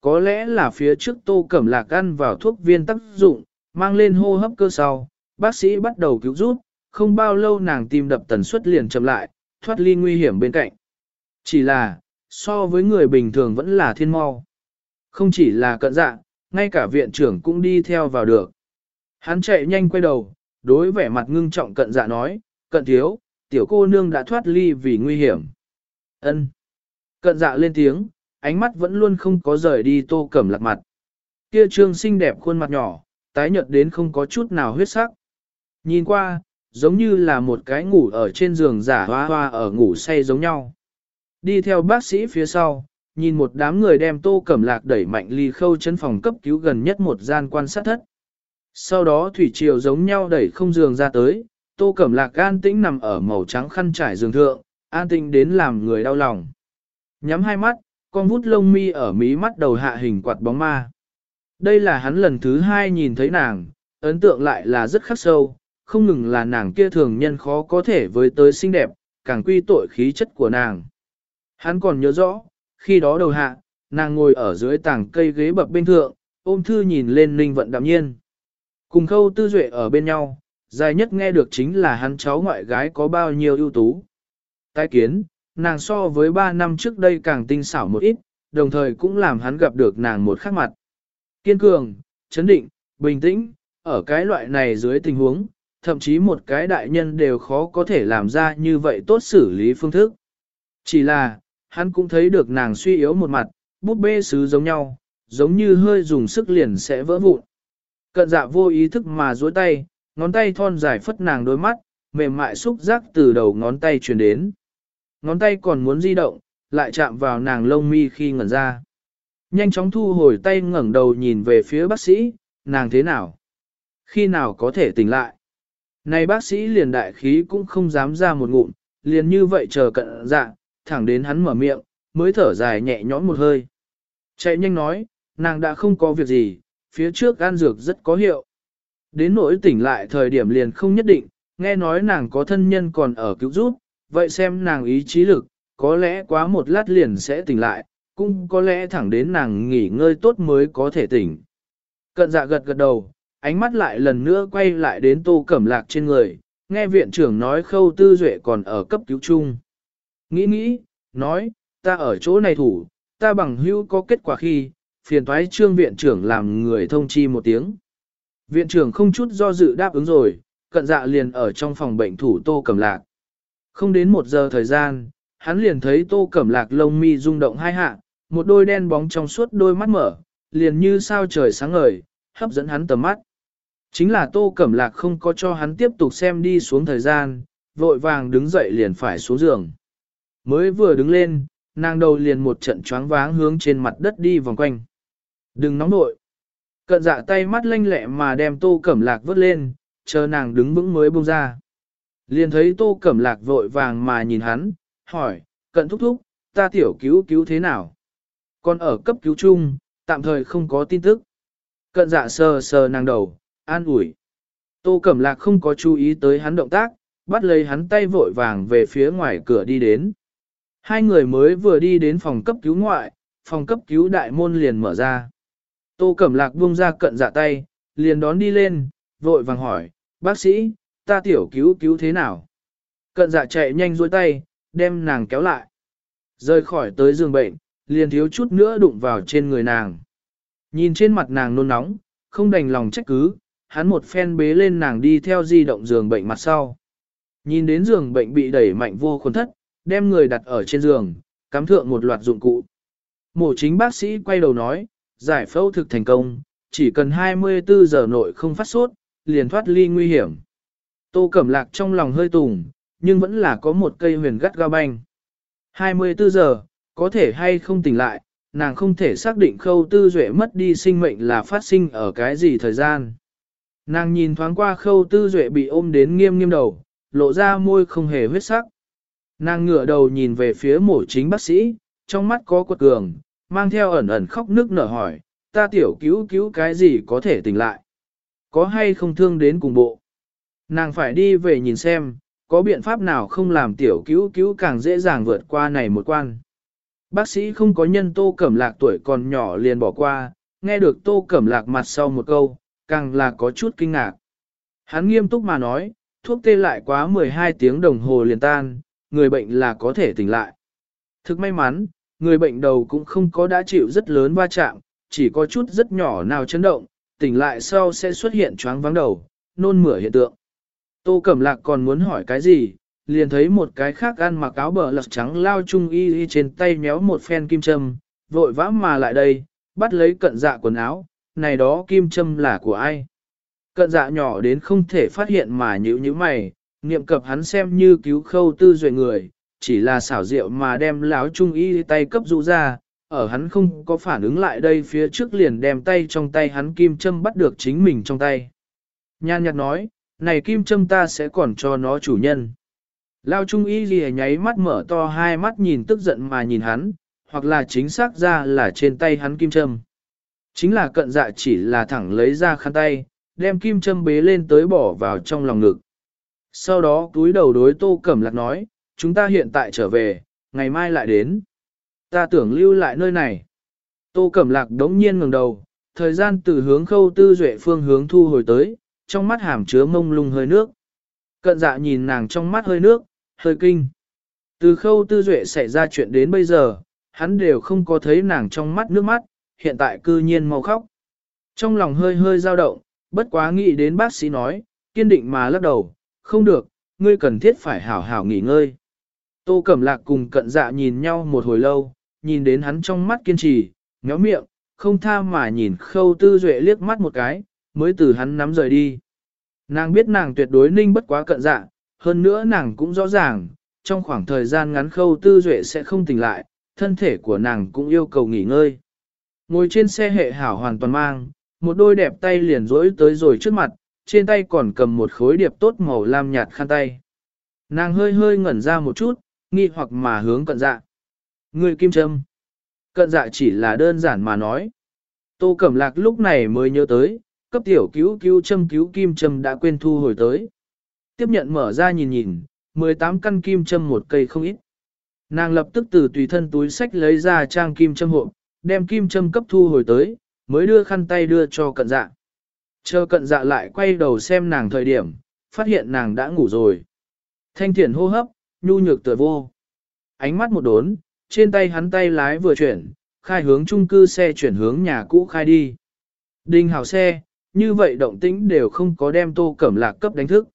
có lẽ là phía trước tô cẩm lạc ăn vào thuốc viên tác dụng, mang lên hô hấp cơ sau, bác sĩ bắt đầu cứu rút không bao lâu nàng tim đập tần suất liền chậm lại, thoát ly nguy hiểm bên cạnh. Chỉ là, so với người bình thường vẫn là thiên mau. Không chỉ là cận dạ, ngay cả viện trưởng cũng đi theo vào được. Hắn chạy nhanh quay đầu, đối vẻ mặt ngưng trọng cận dạ nói, cận thiếu, tiểu cô nương đã thoát ly vì nguy hiểm. ân Cận dạ lên tiếng, ánh mắt vẫn luôn không có rời đi tô cẩm lạc mặt. Kia trương xinh đẹp khuôn mặt nhỏ, tái nhợt đến không có chút nào huyết sắc. Nhìn qua, giống như là một cái ngủ ở trên giường giả hoa hoa ở ngủ say giống nhau. Đi theo bác sĩ phía sau, nhìn một đám người đem tô cẩm lạc đẩy mạnh ly khâu chân phòng cấp cứu gần nhất một gian quan sát thất. Sau đó thủy triều giống nhau đẩy không giường ra tới, tô cẩm lạc an tĩnh nằm ở màu trắng khăn trải giường thượng, an tĩnh đến làm người đau lòng. Nhắm hai mắt, con vút lông mi ở mí mắt đầu hạ hình quạt bóng ma. Đây là hắn lần thứ hai nhìn thấy nàng, ấn tượng lại là rất khắc sâu, không ngừng là nàng kia thường nhân khó có thể với tới xinh đẹp, càng quy tội khí chất của nàng. Hắn còn nhớ rõ, khi đó đầu hạ, nàng ngồi ở dưới tảng cây ghế bập bên thượng, ôm thư nhìn lên ninh vận đạm nhiên. Cùng khâu tư duệ ở bên nhau, dài nhất nghe được chính là hắn cháu ngoại gái có bao nhiêu ưu tú. Tái kiến, nàng so với ba năm trước đây càng tinh xảo một ít, đồng thời cũng làm hắn gặp được nàng một khắc mặt. Kiên cường, chấn định, bình tĩnh, ở cái loại này dưới tình huống, thậm chí một cái đại nhân đều khó có thể làm ra như vậy tốt xử lý phương thức. Chỉ là, hắn cũng thấy được nàng suy yếu một mặt, bút bê sứ giống nhau, giống như hơi dùng sức liền sẽ vỡ vụn. Cận dạ vô ý thức mà duỗi tay, ngón tay thon dài phất nàng đôi mắt, mềm mại xúc giác từ đầu ngón tay truyền đến. Ngón tay còn muốn di động, lại chạm vào nàng lông mi khi ngẩn ra. Nhanh chóng thu hồi tay ngẩng đầu nhìn về phía bác sĩ, nàng thế nào? Khi nào có thể tỉnh lại? Này bác sĩ liền đại khí cũng không dám ra một ngụm, liền như vậy chờ cận dạ, thẳng đến hắn mở miệng, mới thở dài nhẹ nhõm một hơi. Chạy nhanh nói, nàng đã không có việc gì, phía trước ăn dược rất có hiệu. Đến nỗi tỉnh lại thời điểm liền không nhất định, nghe nói nàng có thân nhân còn ở cứu giúp, vậy xem nàng ý chí lực, có lẽ quá một lát liền sẽ tỉnh lại, cũng có lẽ thẳng đến nàng nghỉ ngơi tốt mới có thể tỉnh. Cận dạ gật gật đầu, ánh mắt lại lần nữa quay lại đến tô cẩm lạc trên người, nghe viện trưởng nói khâu tư duệ còn ở cấp cứu chung. Nghĩ nghĩ, nói, ta ở chỗ này thủ, ta bằng hữu có kết quả khi, phiền thoái trương viện trưởng làm người thông chi một tiếng. Viện trưởng không chút do dự đáp ứng rồi, cận dạ liền ở trong phòng bệnh thủ tô cẩm lạc. Không đến một giờ thời gian, hắn liền thấy tô cẩm lạc lông mi rung động hai hạ, một đôi đen bóng trong suốt đôi mắt mở, liền như sao trời sáng ngời, hấp dẫn hắn tầm mắt. Chính là tô cẩm lạc không có cho hắn tiếp tục xem đi xuống thời gian, vội vàng đứng dậy liền phải xuống giường. Mới vừa đứng lên, nàng đầu liền một trận choáng váng hướng trên mặt đất đi vòng quanh. Đừng nóng nội. Cận dạ tay mắt lanh lẹ mà đem tô cẩm lạc vớt lên, chờ nàng đứng vững mới buông ra. Liền thấy tô cẩm lạc vội vàng mà nhìn hắn, hỏi, cận thúc thúc, ta tiểu cứu cứu thế nào? Còn ở cấp cứu chung, tạm thời không có tin tức. Cận dạ sờ sờ nàng đầu, an ủi. Tô Cẩm Lạc không có chú ý tới hắn động tác, bắt lấy hắn tay vội vàng về phía ngoài cửa đi đến. Hai người mới vừa đi đến phòng cấp cứu ngoại, phòng cấp cứu đại môn liền mở ra. Tô Cẩm Lạc buông ra cận dạ tay, liền đón đi lên, vội vàng hỏi, bác sĩ, ta tiểu cứu cứu thế nào? Cận dạ chạy nhanh duỗi tay, đem nàng kéo lại. Rời khỏi tới giường bệnh, liền thiếu chút nữa đụng vào trên người nàng. Nhìn trên mặt nàng nôn nóng, không đành lòng trách cứ, hắn một phen bế lên nàng đi theo di động giường bệnh mặt sau. Nhìn đến giường bệnh bị đẩy mạnh vô khuẩn thất, đem người đặt ở trên giường, cắm thượng một loạt dụng cụ. Mổ chính bác sĩ quay đầu nói, giải phẫu thực thành công, chỉ cần 24 giờ nội không phát sốt, liền thoát ly nguy hiểm. Tô Cẩm Lạc trong lòng hơi tùng, nhưng vẫn là có một cây huyền gắt ga banh. 24 giờ, có thể hay không tỉnh lại, nàng không thể xác định khâu tư duệ mất đi sinh mệnh là phát sinh ở cái gì thời gian. Nàng nhìn thoáng qua khâu tư duệ bị ôm đến nghiêm nghiêm đầu, lộ ra môi không hề huyết sắc. Nàng ngửa đầu nhìn về phía mổ chính bác sĩ, trong mắt có quật cường, mang theo ẩn ẩn khóc nước nở hỏi, ta tiểu cứu cứu cái gì có thể tỉnh lại? Có hay không thương đến cùng bộ? Nàng phải đi về nhìn xem, có biện pháp nào không làm tiểu cứu cứu càng dễ dàng vượt qua này một quan. Bác sĩ không có nhân tô cẩm lạc tuổi còn nhỏ liền bỏ qua, nghe được tô cẩm lạc mặt sau một câu, càng là có chút kinh ngạc. Hắn nghiêm túc mà nói, thuốc tê lại quá 12 tiếng đồng hồ liền tan, người bệnh là có thể tỉnh lại. Thực may mắn, người bệnh đầu cũng không có đã chịu rất lớn va chạm, chỉ có chút rất nhỏ nào chấn động, tỉnh lại sau sẽ xuất hiện choáng vắng đầu, nôn mửa hiện tượng. Tô Cẩm Lạc còn muốn hỏi cái gì, liền thấy một cái khác ăn mặc áo bờ lật trắng lao chung y y trên tay méo một phen kim châm, vội vã mà lại đây, bắt lấy cận dạ quần áo, này đó kim châm là của ai? Cận dạ nhỏ đến không thể phát hiện mà nhữ như mày, niệm cập hắn xem như cứu khâu tư duệ người, chỉ là xảo diệu mà đem láo trung y tay cấp dụ ra, ở hắn không có phản ứng lại đây phía trước liền đem tay trong tay hắn kim châm bắt được chính mình trong tay. Nhan nhạt nói, này kim châm ta sẽ còn cho nó chủ nhân. Lao trung y gì nháy mắt mở to hai mắt nhìn tức giận mà nhìn hắn, hoặc là chính xác ra là trên tay hắn kim châm. Chính là cận dạ chỉ là thẳng lấy ra khăn tay, đem kim châm bế lên tới bỏ vào trong lòng ngực. Sau đó túi đầu đối tô cẩm lạc nói, chúng ta hiện tại trở về, ngày mai lại đến. Ta tưởng lưu lại nơi này. Tô cẩm lạc đống nhiên ngừng đầu, thời gian từ hướng khâu tư duệ phương hướng thu hồi tới, trong mắt hàm chứa mông lung hơi nước. Cận dạ nhìn nàng trong mắt hơi nước, hơi kinh. Từ khâu tư duệ xảy ra chuyện đến bây giờ, hắn đều không có thấy nàng trong mắt nước mắt, hiện tại cư nhiên mau khóc. Trong lòng hơi hơi dao động, bất quá nghĩ đến bác sĩ nói, kiên định mà lắc đầu, không được, ngươi cần thiết phải hảo hảo nghỉ ngơi. Tô Cẩm Lạc cùng cận dạ nhìn nhau một hồi lâu, nhìn đến hắn trong mắt kiên trì, méo miệng, không tha mà nhìn khâu tư duệ liếc mắt một cái, mới từ hắn nắm rời đi. Nàng biết nàng tuyệt đối ninh bất quá cận dạ, hơn nữa nàng cũng rõ ràng, trong khoảng thời gian ngắn khâu tư duệ sẽ không tỉnh lại, thân thể của nàng cũng yêu cầu nghỉ ngơi. Ngồi trên xe hệ hảo hoàn toàn mang, một đôi đẹp tay liền rỗi tới rồi trước mặt, trên tay còn cầm một khối điệp tốt màu lam nhạt khăn tay. Nàng hơi hơi ngẩn ra một chút, nghi hoặc mà hướng cận dạ. Người kim châm. Cận dạ chỉ là đơn giản mà nói. Tô Cẩm Lạc lúc này mới nhớ tới, cấp tiểu cứu cứu châm cứu kim châm đã quên thu hồi tới. Tiếp nhận mở ra nhìn nhìn, 18 căn kim châm một cây không ít. Nàng lập tức từ tùy thân túi sách lấy ra trang kim châm hộ, đem kim châm cấp thu hồi tới, mới đưa khăn tay đưa cho cận dạ. Chờ cận dạ lại quay đầu xem nàng thời điểm, phát hiện nàng đã ngủ rồi. Thanh thiển hô hấp, nhu nhược tựa vô. Ánh mắt một đốn, trên tay hắn tay lái vừa chuyển, khai hướng chung cư xe chuyển hướng nhà cũ khai đi. Đinh hào xe, như vậy động tĩnh đều không có đem tô cẩm lạc cấp đánh thức.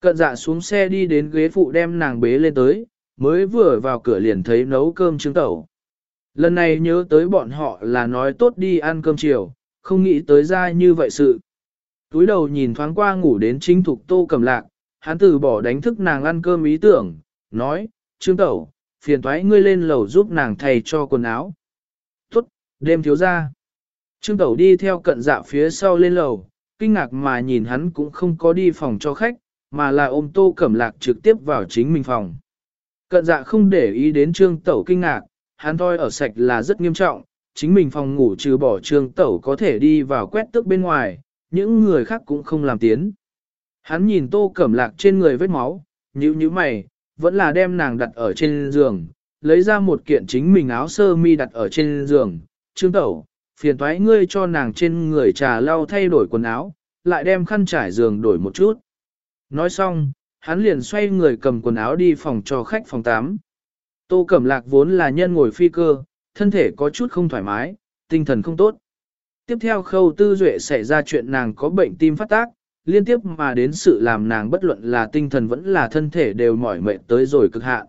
Cận dạ xuống xe đi đến ghế phụ đem nàng bế lên tới, mới vừa vào cửa liền thấy nấu cơm trứng tẩu. Lần này nhớ tới bọn họ là nói tốt đi ăn cơm chiều, không nghĩ tới ra như vậy sự. Túi đầu nhìn thoáng qua ngủ đến chính thục tô cầm lạc, hắn từ bỏ đánh thức nàng ăn cơm ý tưởng, nói, Trương Tẩu, phiền thoái ngươi lên lầu giúp nàng thay cho quần áo. Tốt, đêm thiếu ra. Trương Tẩu đi theo cận dạ phía sau lên lầu, kinh ngạc mà nhìn hắn cũng không có đi phòng cho khách, mà là ôm tô cẩm lạc trực tiếp vào chính mình phòng. Cận dạ không để ý đến Trương Tẩu kinh ngạc, hắn thôi ở sạch là rất nghiêm trọng, chính mình phòng ngủ trừ bỏ Trương Tẩu có thể đi vào quét tước bên ngoài, những người khác cũng không làm tiến. Hắn nhìn tô cẩm lạc trên người vết máu, nhíu nhíu mày, vẫn là đem nàng đặt ở trên giường, lấy ra một kiện chính mình áo sơ mi đặt ở trên giường. Trương Tẩu, phiền thoái ngươi cho nàng trên người trà lau thay đổi quần áo, lại đem khăn trải giường đổi một chút. Nói xong, hắn liền xoay người cầm quần áo đi phòng cho khách phòng 8. Tô Cẩm Lạc vốn là nhân ngồi phi cơ, thân thể có chút không thoải mái, tinh thần không tốt. Tiếp theo khâu tư duệ xảy ra chuyện nàng có bệnh tim phát tác, liên tiếp mà đến sự làm nàng bất luận là tinh thần vẫn là thân thể đều mỏi mệt tới rồi cực hạn.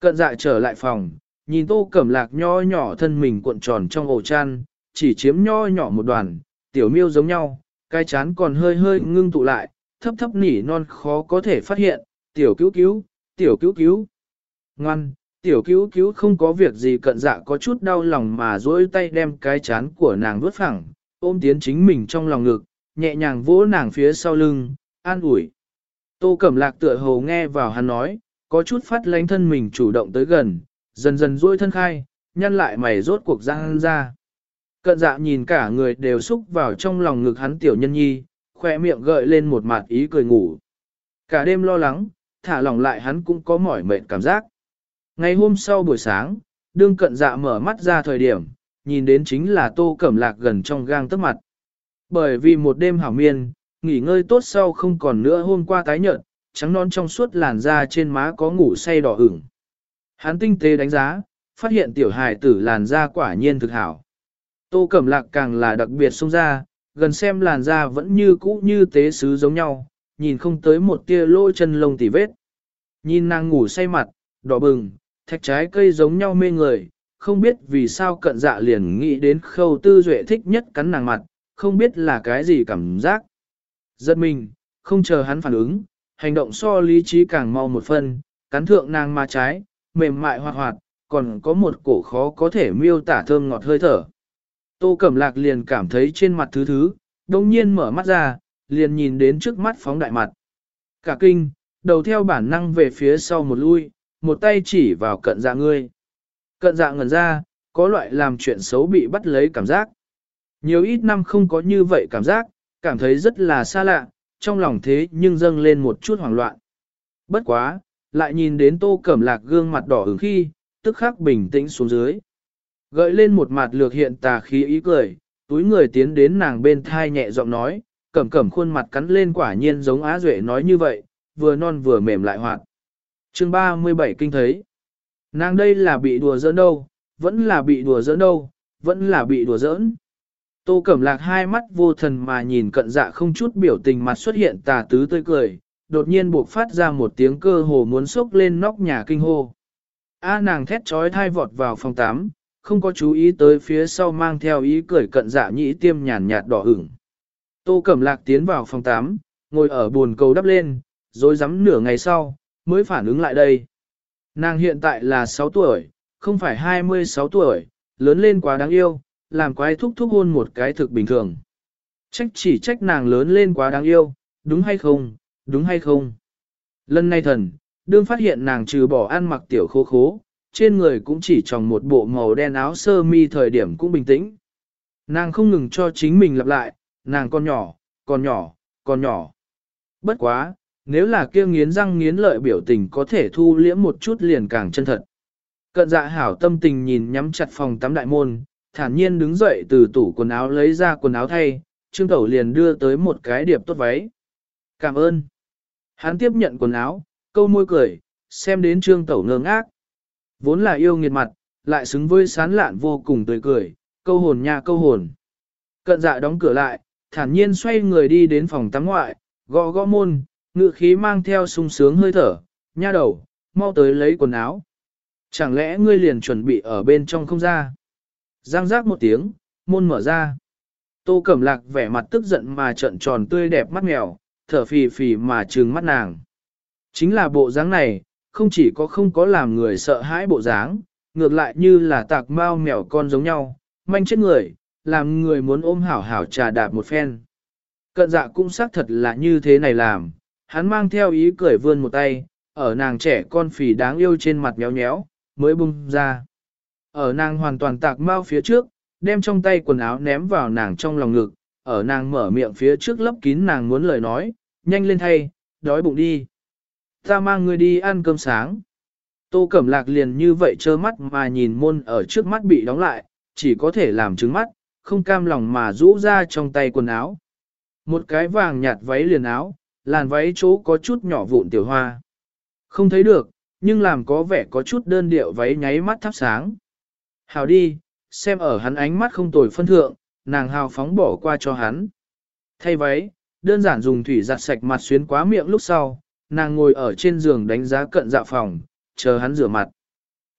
Cận dạ trở lại phòng, nhìn tô cẩm lạc nho nhỏ thân mình cuộn tròn trong ổ chăn, chỉ chiếm nho nhỏ một đoàn, tiểu miêu giống nhau, cái chán còn hơi hơi ngưng tụ lại, thấp thấp nỉ non khó có thể phát hiện, tiểu cứu cứu, tiểu cứu cứu. Ngoan, tiểu cứu cứu không có việc gì cận dạ có chút đau lòng mà duỗi tay đem cái chán của nàng vứt phẳng, ôm tiến chính mình trong lòng ngực, nhẹ nhàng vỗ nàng phía sau lưng, an ủi. Tô Cẩm Lạc tựa hồ nghe vào hắn nói, có chút phát lánh thân mình chủ động tới gần, dần dần duỗi thân khai, nhăn lại mày rốt cuộc răng ra. Cận dạ nhìn cả người đều xúc vào trong lòng ngực hắn tiểu nhân nhi, khoe miệng gợi lên một mặt ý cười ngủ. Cả đêm lo lắng, thả lỏng lại hắn cũng có mỏi mệt cảm giác. Ngày hôm sau buổi sáng, đương cận dạ mở mắt ra thời điểm, nhìn đến chính là tô cẩm lạc gần trong gang tấc mặt. Bởi vì một đêm hảo miên, nghỉ ngơi tốt sau không còn nữa hôm qua tái nhợt, trắng non trong suốt làn da trên má có ngủ say đỏ ửng. Hắn tinh tế đánh giá, phát hiện tiểu hài tử làn da quả nhiên thực hảo. Tô Cẩm Lạc càng là đặc biệt xông ra, gần xem làn da vẫn như cũ như tế sứ giống nhau, nhìn không tới một tia lỗ chân lông tỉ vết. Nhìn nàng ngủ say mặt, đỏ bừng, thạch trái cây giống nhau mê người, không biết vì sao cận dạ liền nghĩ đến khâu tư duệ thích nhất cắn nàng mặt, không biết là cái gì cảm giác. Giật mình, không chờ hắn phản ứng, hành động so lý trí càng mau một phân, cắn thượng nàng ma trái, mềm mại hoạt hoạt, còn có một cổ khó có thể miêu tả thơm ngọt hơi thở. Tô Cẩm Lạc liền cảm thấy trên mặt thứ thứ, đồng nhiên mở mắt ra, liền nhìn đến trước mắt phóng đại mặt. Cả kinh, đầu theo bản năng về phía sau một lui, một tay chỉ vào cận dạ ngươi. Cận dạ ngẩn ra, có loại làm chuyện xấu bị bắt lấy cảm giác. Nhiều ít năm không có như vậy cảm giác, cảm thấy rất là xa lạ, trong lòng thế nhưng dâng lên một chút hoảng loạn. Bất quá, lại nhìn đến tô cẩm lạc gương mặt đỏ ứng khi, tức khắc bình tĩnh xuống dưới. Gợi lên một mặt lược hiện tà khí ý cười, túi người tiến đến nàng bên thai nhẹ giọng nói, cẩm cẩm khuôn mặt cắn lên quả nhiên giống Á Duệ nói như vậy, vừa non vừa mềm lại hoạt. chương 37 kinh thấy. Nàng đây là bị đùa giỡn đâu, vẫn là bị đùa giỡn đâu, vẫn là bị đùa giỡn. Tô Cẩm Lạc hai mắt vô thần mà nhìn cận dạ không chút biểu tình mặt xuất hiện tà tứ tươi cười, đột nhiên buộc phát ra một tiếng cơ hồ muốn sốc lên nóc nhà kinh hô. A nàng thét trói thai vọt vào phòng 8, không có chú ý tới phía sau mang theo ý cười cận dạ nhĩ tiêm nhàn nhạt đỏ ửng. Tô Cẩm Lạc tiến vào phòng 8, ngồi ở buồn cầu đắp lên, rồi rắm nửa ngày sau, mới phản ứng lại đây. Nàng hiện tại là 6 tuổi, không phải 26 tuổi, lớn lên quá đáng yêu, làm quái thúc thúc hôn một cái thực bình thường. Trách chỉ trách nàng lớn lên quá đáng yêu, đúng hay không, đúng hay không. Lần này thần, đương phát hiện nàng trừ bỏ ăn mặc tiểu khô khố, trên người cũng chỉ tròng một bộ màu đen áo sơ mi thời điểm cũng bình tĩnh. Nàng không ngừng cho chính mình lặp lại, nàng con nhỏ, con nhỏ, con nhỏ. Bất quá, nếu là kia nghiến răng nghiến lợi biểu tình có thể thu liễm một chút liền càng chân thật. Cận dạ hảo tâm tình nhìn nhắm chặt phòng tắm đại môn, thản nhiên đứng dậy từ tủ quần áo lấy ra quần áo thay, Trương Tẩu liền đưa tới một cái điệp tốt váy. Cảm ơn. Hắn tiếp nhận quần áo, câu môi cười, xem đến Trương Tẩu ngơ ngác. Vốn là yêu nghiệt mặt, lại xứng với sán lạn vô cùng tươi cười, câu hồn nha câu hồn. Cận dạ đóng cửa lại, thản nhiên xoay người đi đến phòng tắm ngoại, gõ gõ môn, ngự khí mang theo sung sướng hơi thở, nha đầu, mau tới lấy quần áo. Chẳng lẽ ngươi liền chuẩn bị ở bên trong không ra? Giang giác một tiếng, môn mở ra. Tô Cẩm Lạc vẻ mặt tức giận mà trợn tròn tươi đẹp mắt mèo, thở phì phì mà trừng mắt nàng. Chính là bộ dáng này, không chỉ có không có làm người sợ hãi bộ dáng, ngược lại như là tạc mau mèo con giống nhau, manh chết người, làm người muốn ôm hảo hảo trà đạp một phen. Cận dạ cũng xác thật là như thế này làm, hắn mang theo ý cười vươn một tay, ở nàng trẻ con phì đáng yêu trên mặt nhéo nhéo, mới bung ra. Ở nàng hoàn toàn tạc mau phía trước, đem trong tay quần áo ném vào nàng trong lòng ngực, ở nàng mở miệng phía trước lấp kín nàng muốn lời nói, nhanh lên thay, đói bụng đi. Ta mang người đi ăn cơm sáng. Tô Cẩm Lạc liền như vậy trơ mắt mà nhìn môn ở trước mắt bị đóng lại, chỉ có thể làm trứng mắt, không cam lòng mà rũ ra trong tay quần áo. Một cái vàng nhạt váy liền áo, làn váy chỗ có chút nhỏ vụn tiểu hoa. Không thấy được, nhưng làm có vẻ có chút đơn điệu váy nháy mắt thắp sáng. Hào đi, xem ở hắn ánh mắt không tồi phân thượng, nàng hào phóng bỏ qua cho hắn. Thay váy, đơn giản dùng thủy giặt sạch mặt xuyến quá miệng lúc sau, nàng ngồi ở trên giường đánh giá cận dạ phòng, chờ hắn rửa mặt.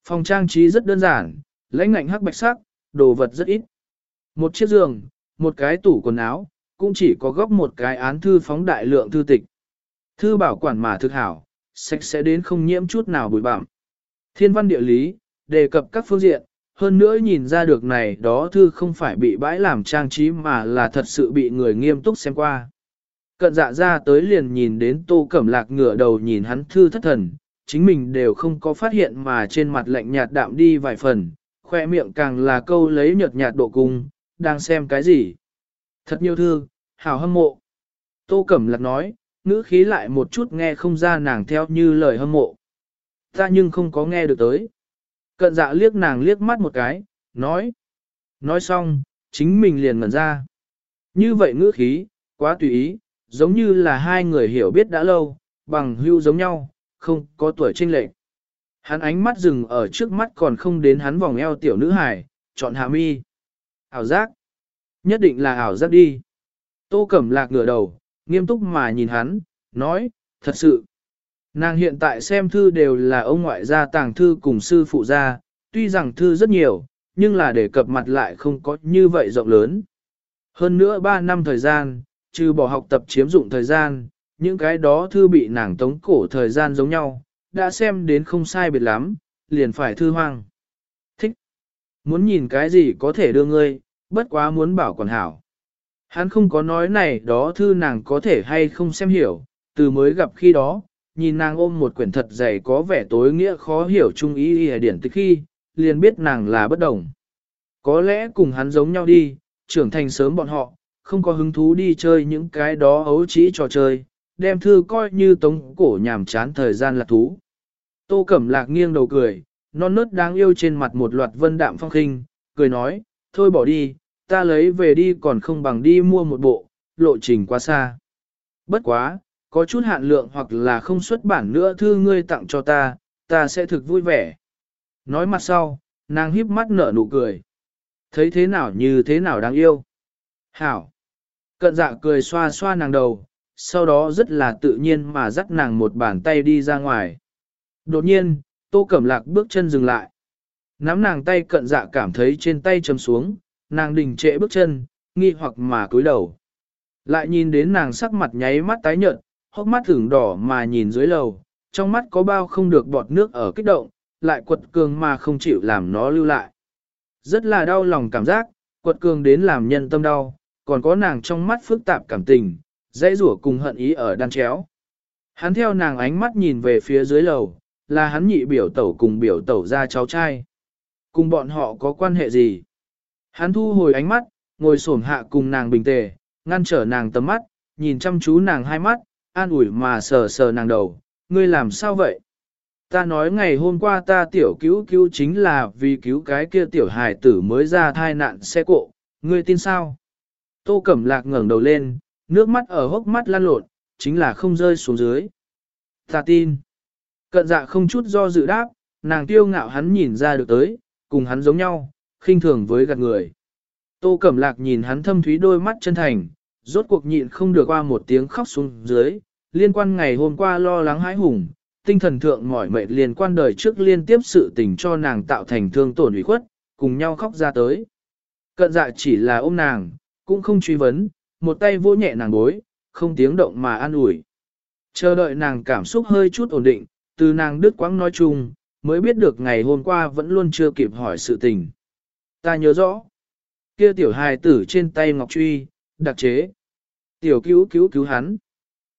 Phòng trang trí rất đơn giản, lãnh ngạnh hắc bạch sắc, đồ vật rất ít. Một chiếc giường, một cái tủ quần áo, cũng chỉ có góc một cái án thư phóng đại lượng thư tịch. Thư bảo quản mà thực hảo, sạch sẽ đến không nhiễm chút nào bụi bặm. Thiên văn địa lý, đề cập các phương diện, hơn nữa nhìn ra được này đó thư không phải bị bãi làm trang trí mà là thật sự bị người nghiêm túc xem qua. Cận dạ ra tới liền nhìn đến tô cẩm lạc ngửa đầu nhìn hắn thư thất thần, chính mình đều không có phát hiện mà trên mặt lạnh nhạt đạm đi vài phần, khoe miệng càng là câu lấy nhợt nhạt độ cung, đang xem cái gì. Thật nhiều thư, hào hâm mộ. Tô Cẩm Lạc nói, ngữ khí lại một chút nghe không ra nàng theo như lời hâm mộ. Ta nhưng không có nghe được tới. Cận dạ liếc nàng liếc mắt một cái, nói. Nói xong, chính mình liền ngẩn ra. Như vậy ngữ khí, quá tùy ý, giống như là hai người hiểu biết đã lâu, bằng hưu giống nhau, không có tuổi trinh lệch. Hắn ánh mắt dừng ở trước mắt còn không đến hắn vòng eo tiểu nữ hải, chọn hạ mi. Ảo giác. Nhất định là ảo giác đi. Tô Cẩm Lạc ngửa đầu, nghiêm túc mà nhìn hắn, nói, thật sự. Nàng hiện tại xem thư đều là ông ngoại gia tàng thư cùng sư phụ gia, tuy rằng thư rất nhiều, nhưng là để cập mặt lại không có như vậy rộng lớn. Hơn nữa 3 năm thời gian, trừ bỏ học tập chiếm dụng thời gian, những cái đó thư bị nàng tống cổ thời gian giống nhau, đã xem đến không sai biệt lắm, liền phải thư hoang. Thích. Muốn nhìn cái gì có thể đưa ngươi, bất quá muốn bảo còn hảo. Hắn không có nói này đó thư nàng có thể hay không xem hiểu, từ mới gặp khi đó, nhìn nàng ôm một quyển thật dày có vẻ tối nghĩa khó hiểu chung ý y điển từ khi, liền biết nàng là bất đồng. Có lẽ cùng hắn giống nhau đi, trưởng thành sớm bọn họ, không có hứng thú đi chơi những cái đó ấu trĩ trò chơi, đem thư coi như tống cổ nhàm chán thời gian là thú. Tô Cẩm Lạc nghiêng đầu cười, non nớt đáng yêu trên mặt một loạt vân đạm phong khinh, cười nói, thôi bỏ đi, ta lấy về đi còn không bằng đi mua một bộ, lộ trình quá xa. Bất quá, có chút hạn lượng hoặc là không xuất bản nữa thư ngươi tặng cho ta, ta sẽ thực vui vẻ. Nói mặt sau, nàng híp mắt nở nụ cười. Thấy thế nào như thế nào đáng yêu. Hảo. Cận dạ cười xoa xoa nàng đầu, sau đó rất là tự nhiên mà dắt nàng một bàn tay đi ra ngoài. Đột nhiên, tô cẩm lạc bước chân dừng lại. Nắm nàng tay cận dạ cảm thấy trên tay chấm xuống, nàng đình trệ bước chân, nghi hoặc mà cúi đầu. Lại nhìn đến nàng sắc mặt nháy mắt tái nhợt, hốc mắt thửng đỏ mà nhìn dưới lầu, trong mắt có bao không được bọt nước ở kích động, lại quật cường mà không chịu làm nó lưu lại. Rất là đau lòng cảm giác, quật cường đến làm nhân tâm đau, còn có nàng trong mắt phức tạp cảm tình, dãy rủa cùng hận ý ở đan chéo. Hắn theo nàng ánh mắt nhìn về phía dưới lầu, là hắn nhị biểu tẩu cùng biểu tẩu ra cháu trai. Cùng bọn họ có quan hệ gì? Hắn thu hồi ánh mắt, ngồi xổm hạ cùng nàng bình tề, ngăn trở nàng tầm mắt, nhìn chăm chú nàng hai mắt, an ủi mà sờ sờ nàng đầu, ngươi làm sao vậy? Ta nói ngày hôm qua ta tiểu cứu cứu chính là vì cứu cái kia tiểu hài tử mới ra thai nạn xe cộ, ngươi tin sao? Tô Cẩm Lạc ngẩng đầu lên, nước mắt ở hốc mắt lan lộn, chính là không rơi xuống dưới. Ta tin. Cận dạ không chút do dự đáp, nàng tiêu ngạo hắn nhìn ra được tới, cùng hắn giống nhau, khinh thường với gạt người. Tô Cẩm Lạc nhìn hắn thâm thúy đôi mắt chân thành, rốt cuộc nhịn không được qua một tiếng khóc xuống dưới, liên quan ngày hôm qua lo lắng hãi hùng, tinh thần thượng mỏi mệt liên quan đời trước liên tiếp sự tình cho nàng tạo thành thương tổn ủy khuất, cùng nhau khóc ra tới. Cận dạ chỉ là ôm nàng, cũng không truy vấn, một tay vô nhẹ nàng bối, không tiếng động mà an ủi. Chờ đợi nàng cảm xúc hơi chút ổn định, từ nàng đứt quãng nói chung, mới biết được ngày hôm qua vẫn luôn chưa kịp hỏi sự tình. Ta nhớ rõ, kia tiểu hài tử trên tay ngọc truy, đặc chế. Tiểu cứu cứu cứu hắn.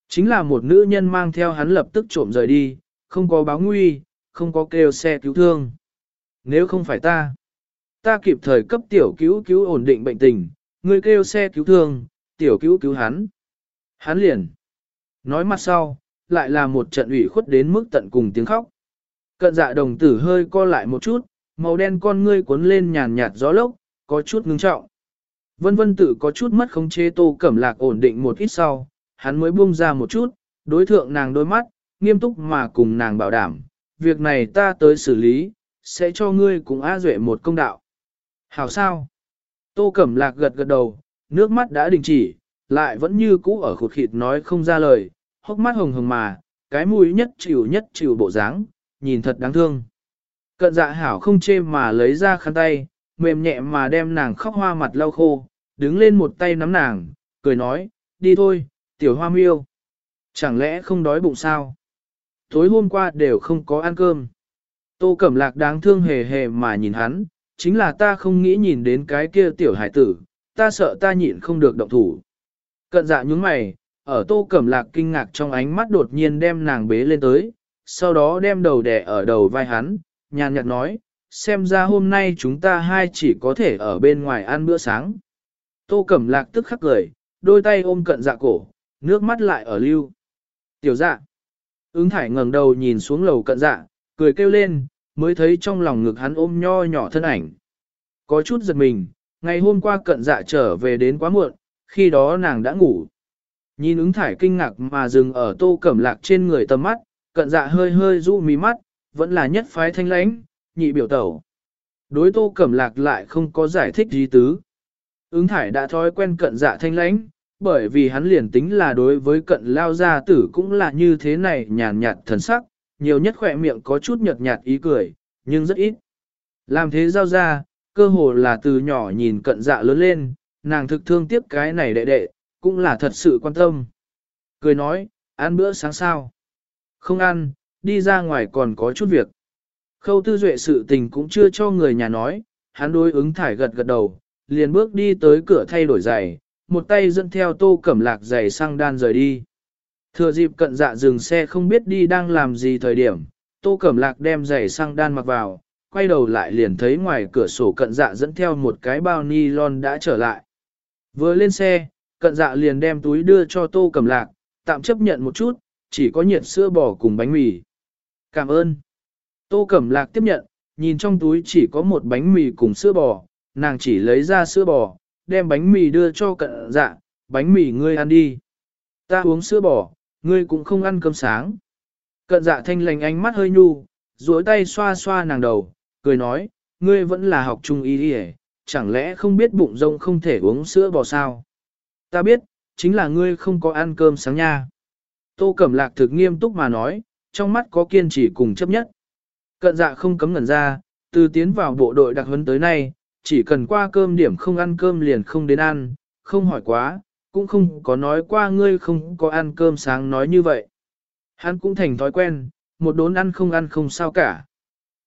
Chính là một nữ nhân mang theo hắn lập tức trộm rời đi, không có báo nguy, không có kêu xe cứu thương. Nếu không phải ta, ta kịp thời cấp tiểu cứu cứu ổn định bệnh tình, Ngươi kêu xe cứu thương, tiểu cứu cứu hắn. Hắn liền. Nói mặt sau, lại là một trận ủy khuất đến mức tận cùng tiếng khóc. Cận dạ đồng tử hơi co lại một chút, màu đen con ngươi cuốn lên nhàn nhạt gió lốc, có chút ngưng trọng. Vân vân tự có chút mất khống chế tô cẩm lạc ổn định một ít sau, hắn mới buông ra một chút, đối thượng nàng đôi mắt, nghiêm túc mà cùng nàng bảo đảm, việc này ta tới xử lý, sẽ cho ngươi cùng A Duệ một công đạo. Hảo sao? Tô Cẩm Lạc gật gật đầu, nước mắt đã đình chỉ, lại vẫn như cũ ở khụt khịt nói không ra lời, hốc mắt hồng hồng mà, cái mũi nhất chịu nhất chịu bộ dáng, nhìn thật đáng thương. Cận dạ hảo không chê mà lấy ra khăn tay, mềm nhẹ mà đem nàng khóc hoa mặt lau khô, đứng lên một tay nắm nàng, cười nói, đi thôi, tiểu hoa miêu. Chẳng lẽ không đói bụng sao? Tối hôm qua đều không có ăn cơm. Tô Cẩm Lạc đáng thương hề hề mà nhìn hắn, chính là ta không nghĩ nhìn đến cái kia tiểu hải tử, ta sợ ta nhịn không được động thủ. Cận dạ nhúng mày, ở Tô Cẩm Lạc kinh ngạc trong ánh mắt đột nhiên đem nàng bế lên tới, sau đó đem đầu đẻ ở đầu vai hắn, nhàn nhạt nói, xem ra hôm nay chúng ta hai chỉ có thể ở bên ngoài ăn bữa sáng. Tô Cẩm Lạc tức khắc cười, đôi tay ôm cận dạ cổ, nước mắt lại ở lưu. Tiểu dạ. Ứng thải ngẩng đầu nhìn xuống lầu cận dạ, cười kêu lên, mới thấy trong lòng ngực hắn ôm nho nhỏ thân ảnh. Có chút giật mình, ngày hôm qua cận dạ trở về đến quá muộn, khi đó nàng đã ngủ. Nhìn ứng thải kinh ngạc mà dừng ở tô cẩm lạc trên người tầm mắt, cận dạ hơi hơi rũ mí mắt, vẫn là nhất phái thanh lãnh, nhị biểu tẩu. Đối tô cẩm lạc lại không có giải thích gì tứ. Ứng thải đã thói quen cận dạ thanh lãnh, bởi vì hắn liền tính là đối với cận lao gia tử cũng là như thế này nhàn nhạt thần sắc, nhiều nhất khỏe miệng có chút nhợt nhạt ý cười, nhưng rất ít. Làm thế giao ra, cơ hồ là từ nhỏ nhìn cận dạ lớn lên, nàng thực thương tiếc cái này đệ đệ, cũng là thật sự quan tâm. Cười nói, ăn bữa sáng sao? Không ăn, đi ra ngoài còn có chút việc. Khâu tư duệ sự tình cũng chưa cho người nhà nói, hắn đối ứng thải gật gật đầu, liền bước đi tới cửa thay đổi giày, một tay dẫn theo tô cẩm lạc giày sang đan rời đi. Thừa dịp cận dạ dừng xe không biết đi đang làm gì thời điểm, tô cẩm lạc đem giày sang đan mặc vào, quay đầu lại liền thấy ngoài cửa sổ cận dạ dẫn theo một cái bao nylon đã trở lại. Vừa lên xe, cận dạ liền đem túi đưa cho tô cẩm lạc, tạm chấp nhận một chút, chỉ có nhiệt sữa bò cùng bánh mì. Cảm ơn. Tô cẩm lạc tiếp nhận, nhìn trong túi chỉ có một bánh mì cùng sữa bò, nàng chỉ lấy ra sữa bò, đem bánh mì đưa cho cận dạ, bánh mì ngươi ăn đi. Ta uống sữa bò, ngươi cũng không ăn cơm sáng. Cận dạ thanh lành ánh mắt hơi nhu, duỗi tay xoa xoa nàng đầu, cười nói, ngươi vẫn là học trung y đi chẳng lẽ không biết bụng rông không thể uống sữa bò sao? Ta biết, chính là ngươi không có ăn cơm sáng nha. Tô Cẩm Lạc thực nghiêm túc mà nói, trong mắt có kiên trì cùng chấp nhất. Cận dạ không cấm ngẩn ra, từ tiến vào bộ đội đặc huấn tới nay, chỉ cần qua cơm điểm không ăn cơm liền không đến ăn, không hỏi quá, cũng không có nói qua ngươi không có ăn cơm sáng nói như vậy. Hắn cũng thành thói quen, một đốn ăn không ăn không sao cả.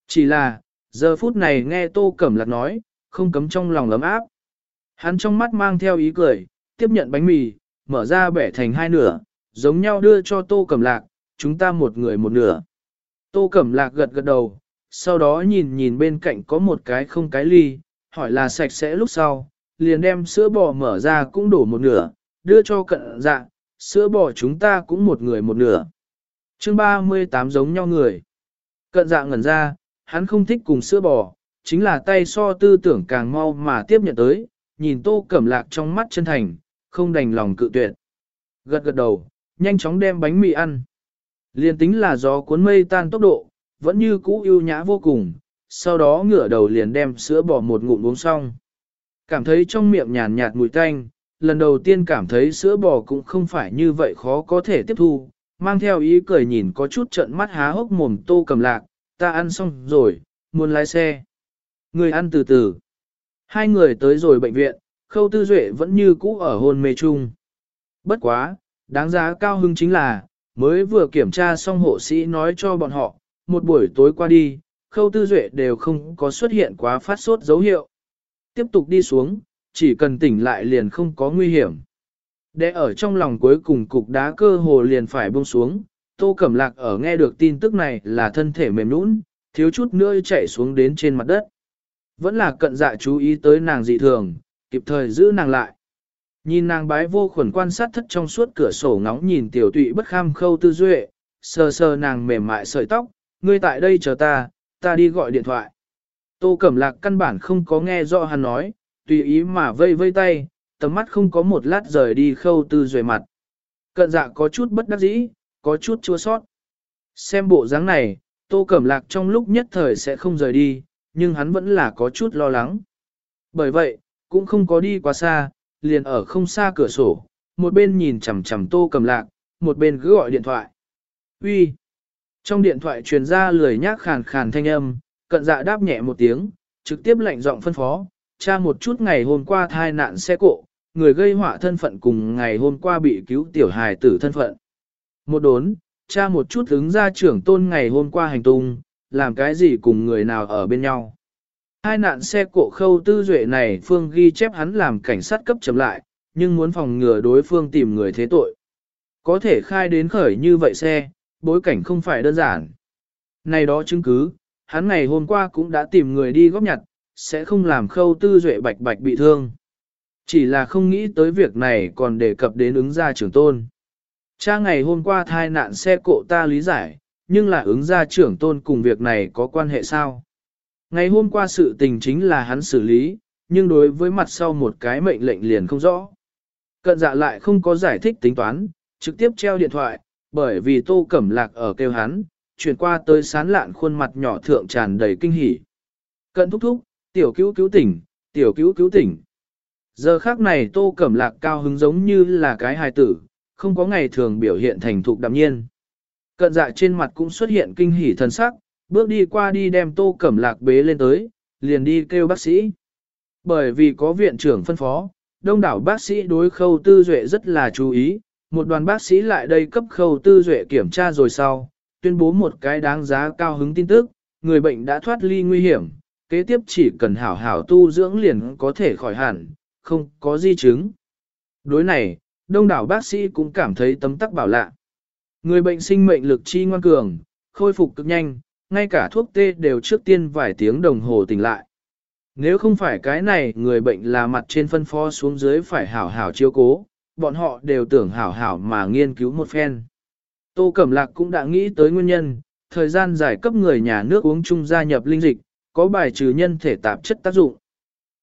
Chỉ là, giờ phút này nghe Tô Cẩm Lạc nói, không cấm trong lòng lấm áp. Hắn trong mắt mang theo ý cười, tiếp nhận bánh mì, mở ra bẻ thành hai nửa, giống nhau đưa cho Tô Cẩm Lạc, chúng ta một người một nửa. Tô Cẩm Lạc gật gật đầu, sau đó nhìn nhìn bên cạnh có một cái không cái ly, hỏi là sạch sẽ lúc sau, liền đem sữa bò mở ra cũng đổ một nửa, đưa cho cận dạ, sữa bò chúng ta cũng một người một nửa. chương 38 giống nhau người. Cận dạ ngẩn ra, hắn không thích cùng sữa bò, chính là tay so tư tưởng càng mau mà tiếp nhận tới, nhìn tô cẩm lạc trong mắt chân thành, không đành lòng cự tuyệt. Gật gật đầu, nhanh chóng đem bánh mì ăn. Liên tính là gió cuốn mây tan tốc độ, vẫn như cũ ưu nhã vô cùng, sau đó ngửa đầu liền đem sữa bò một ngụm uống xong. Cảm thấy trong miệng nhàn nhạt mùi tanh, lần đầu tiên cảm thấy sữa bò cũng không phải như vậy khó có thể tiếp thu, mang theo ý cười nhìn có chút trận mắt há hốc mồm tô cầm lạc, ta ăn xong rồi, muốn lái xe. Người ăn từ từ. Hai người tới rồi bệnh viện, khâu tư duệ vẫn như cũ ở hôn mê chung. Bất quá, đáng giá cao hưng chính là, mới vừa kiểm tra xong hộ sĩ nói cho bọn họ, một buổi tối qua đi, khâu tư duệ đều không có xuất hiện quá phát sốt dấu hiệu. Tiếp tục đi xuống, chỉ cần tỉnh lại liền không có nguy hiểm. Để ở trong lòng cuối cùng cục đá cơ hồ liền phải buông xuống, Tô Cẩm Lạc ở nghe được tin tức này là thân thể mềm nũng, thiếu chút nữa chạy xuống đến trên mặt đất. Vẫn là cận dạ chú ý tới nàng dị thường, kịp thời giữ nàng lại. Nhìn nàng bái vô khuẩn quan sát thất trong suốt cửa sổ ngóng nhìn tiểu tụy bất kham khâu tư duệ, sờ sờ nàng mềm mại sợi tóc, ngươi tại đây chờ ta, ta đi gọi điện thoại. Tô Cẩm Lạc căn bản không có nghe rõ hắn nói, tùy ý mà vây vây tay, tầm mắt không có một lát rời đi khâu tư duệ mặt. Cận dạ có chút bất đắc dĩ, có chút chua sót. Xem bộ dáng này, Tô Cẩm Lạc trong lúc nhất thời sẽ không rời đi, nhưng hắn vẫn là có chút lo lắng. Bởi vậy, cũng không có đi quá xa, liền ở không xa cửa sổ, một bên nhìn chằm chằm Tô Cẩm Lạc, một bên cứ gọi điện thoại. Uy. Trong điện thoại truyền ra lười nhác khàn khàn thanh âm, cận dạ đáp nhẹ một tiếng, trực tiếp lệnh giọng phân phó, cha một chút ngày hôm qua thai nạn xe cộ, người gây họa thân phận cùng ngày hôm qua bị cứu tiểu hài tử thân phận. Một đốn, cha một chút ứng ra trưởng tôn ngày hôm qua hành tung, làm cái gì cùng người nào ở bên nhau. Hai nạn xe cộ khâu tư duệ này Phương ghi chép hắn làm cảnh sát cấp chấm lại, nhưng muốn phòng ngừa đối phương tìm người thế tội. Có thể khai đến khởi như vậy xe, bối cảnh không phải đơn giản. Này đó chứng cứ, hắn ngày hôm qua cũng đã tìm người đi góp nhặt, sẽ không làm khâu tư duệ bạch bạch bị thương. Chỉ là không nghĩ tới việc này còn đề cập đến ứng gia trưởng tôn. Cha ngày hôm qua thai nạn xe cộ ta lý giải, nhưng là ứng gia trưởng tôn cùng việc này có quan hệ sao? Ngày hôm qua sự tình chính là hắn xử lý, nhưng đối với mặt sau một cái mệnh lệnh liền không rõ. Cận dạ lại không có giải thích tính toán, trực tiếp treo điện thoại, bởi vì tô cẩm lạc ở kêu hắn, chuyển qua tới sán lạn khuôn mặt nhỏ thượng tràn đầy kinh hỉ. Cận thúc thúc, tiểu cứu cứu tỉnh, tiểu cứu cứu tỉnh. Giờ khác này tô cẩm lạc cao hứng giống như là cái hài tử, không có ngày thường biểu hiện thành thục đạm nhiên. Cận dạ trên mặt cũng xuất hiện kinh hỉ thần sắc, bước đi qua đi đem tô cẩm lạc bế lên tới, liền đi kêu bác sĩ. Bởi vì có viện trưởng phân phó, đông đảo bác sĩ đối khâu tư duệ rất là chú ý, một đoàn bác sĩ lại đây cấp khâu tư duệ kiểm tra rồi sau, tuyên bố một cái đáng giá cao hứng tin tức, người bệnh đã thoát ly nguy hiểm, kế tiếp chỉ cần hảo hảo tu dưỡng liền có thể khỏi hẳn, không có di chứng. Đối này, đông đảo bác sĩ cũng cảm thấy tấm tắc bảo lạ. Người bệnh sinh mệnh lực chi ngoan cường, khôi phục cực nhanh, ngay cả thuốc tê đều trước tiên vài tiếng đồng hồ tỉnh lại. Nếu không phải cái này người bệnh là mặt trên phân phó xuống dưới phải hảo hảo chiếu cố, bọn họ đều tưởng hảo hảo mà nghiên cứu một phen. Tô Cẩm Lạc cũng đã nghĩ tới nguyên nhân, thời gian giải cấp người nhà nước uống chung gia nhập linh dịch, có bài trừ nhân thể tạp chất tác dụng.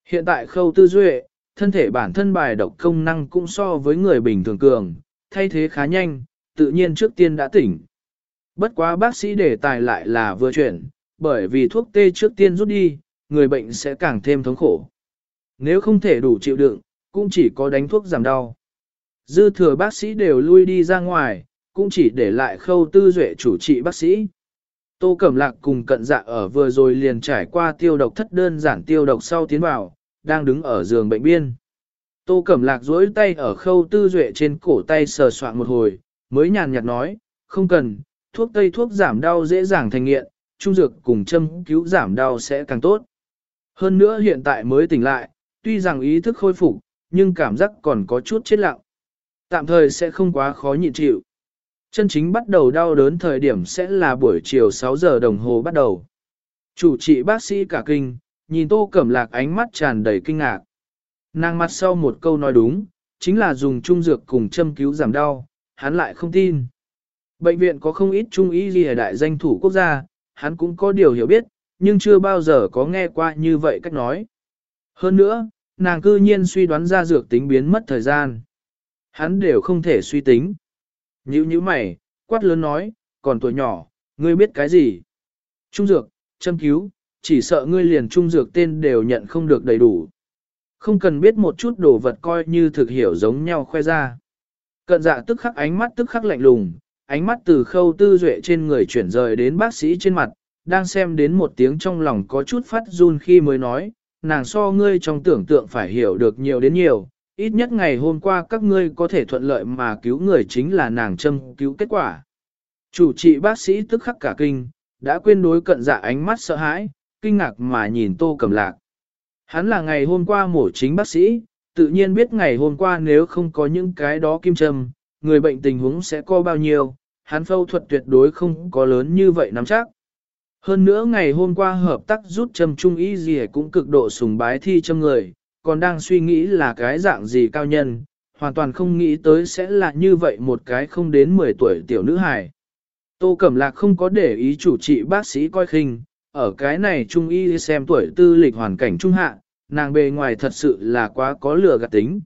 Hiện tại khâu tư duệ, thân thể bản thân bài độc công năng cũng so với người bình thường cường, thay thế khá nhanh, tự nhiên trước tiên đã tỉnh. Bất quá bác sĩ đề tài lại là vừa chuyển, bởi vì thuốc tê trước tiên rút đi, người bệnh sẽ càng thêm thống khổ. Nếu không thể đủ chịu đựng, cũng chỉ có đánh thuốc giảm đau. Dư thừa bác sĩ đều lui đi ra ngoài, cũng chỉ để lại khâu tư duệ chủ trị bác sĩ. Tô Cẩm Lạc cùng cận dạ ở vừa rồi liền trải qua tiêu độc thất đơn giản tiêu độc sau tiến vào, đang đứng ở giường bệnh biên. Tô Cẩm Lạc duỗi tay ở khâu tư duệ trên cổ tay sờ soạn một hồi, mới nhàn nhạt nói, không cần, thuốc tây thuốc giảm đau dễ dàng thành nghiện, trung dược cùng châm cứu giảm đau sẽ càng tốt. Hơn nữa hiện tại mới tỉnh lại, tuy rằng ý thức khôi phục, nhưng cảm giác còn có chút chết lặng. Tạm thời sẽ không quá khó nhịn chịu. Chân chính bắt đầu đau đớn thời điểm sẽ là buổi chiều 6 giờ đồng hồ bắt đầu. Chủ trị bác sĩ cả kinh, nhìn tô cẩm lạc ánh mắt tràn đầy kinh ngạc. Nàng mặt sau một câu nói đúng, chính là dùng trung dược cùng châm cứu giảm đau, hắn lại không tin. Bệnh viện có không ít trung y gì đại danh thủ quốc gia, hắn cũng có điều hiểu biết, nhưng chưa bao giờ có nghe qua như vậy cách nói. Hơn nữa, nàng cư nhiên suy đoán ra dược tính biến mất thời gian. Hắn đều không thể suy tính. Nhữ nhữ mày, quát lớn nói, còn tuổi nhỏ, ngươi biết cái gì? Trung dược, châm cứu, chỉ sợ ngươi liền trung dược tên đều nhận không được đầy đủ. Không cần biết một chút đồ vật coi như thực hiểu giống nhau khoe ra. Cận dạ tức khắc ánh mắt tức khắc lạnh lùng, ánh mắt từ khâu tư duệ trên người chuyển rời đến bác sĩ trên mặt, đang xem đến một tiếng trong lòng có chút phát run khi mới nói, nàng so ngươi trong tưởng tượng phải hiểu được nhiều đến nhiều, ít nhất ngày hôm qua các ngươi có thể thuận lợi mà cứu người chính là nàng châm cứu kết quả. Chủ trị bác sĩ tức khắc cả kinh, đã quên đối cận dạ ánh mắt sợ hãi, kinh ngạc mà nhìn tô cầm lạc. Hắn là ngày hôm qua mổ chính bác sĩ, tự nhiên biết ngày hôm qua nếu không có những cái đó kim châm, người bệnh tình huống sẽ có bao nhiêu, hắn phẫu thuật tuyệt đối không có lớn như vậy nắm chắc. Hơn nữa ngày hôm qua hợp tác rút châm trung ý gì cũng cực độ sùng bái thi châm người, còn đang suy nghĩ là cái dạng gì cao nhân, hoàn toàn không nghĩ tới sẽ là như vậy một cái không đến 10 tuổi tiểu nữ hài. Tô Cẩm Lạc không có để ý chủ trị bác sĩ coi khinh, ở cái này trung y xem tuổi tư lịch hoàn cảnh trung hạ, nàng bề ngoài thật sự là quá có lừa gạt tính.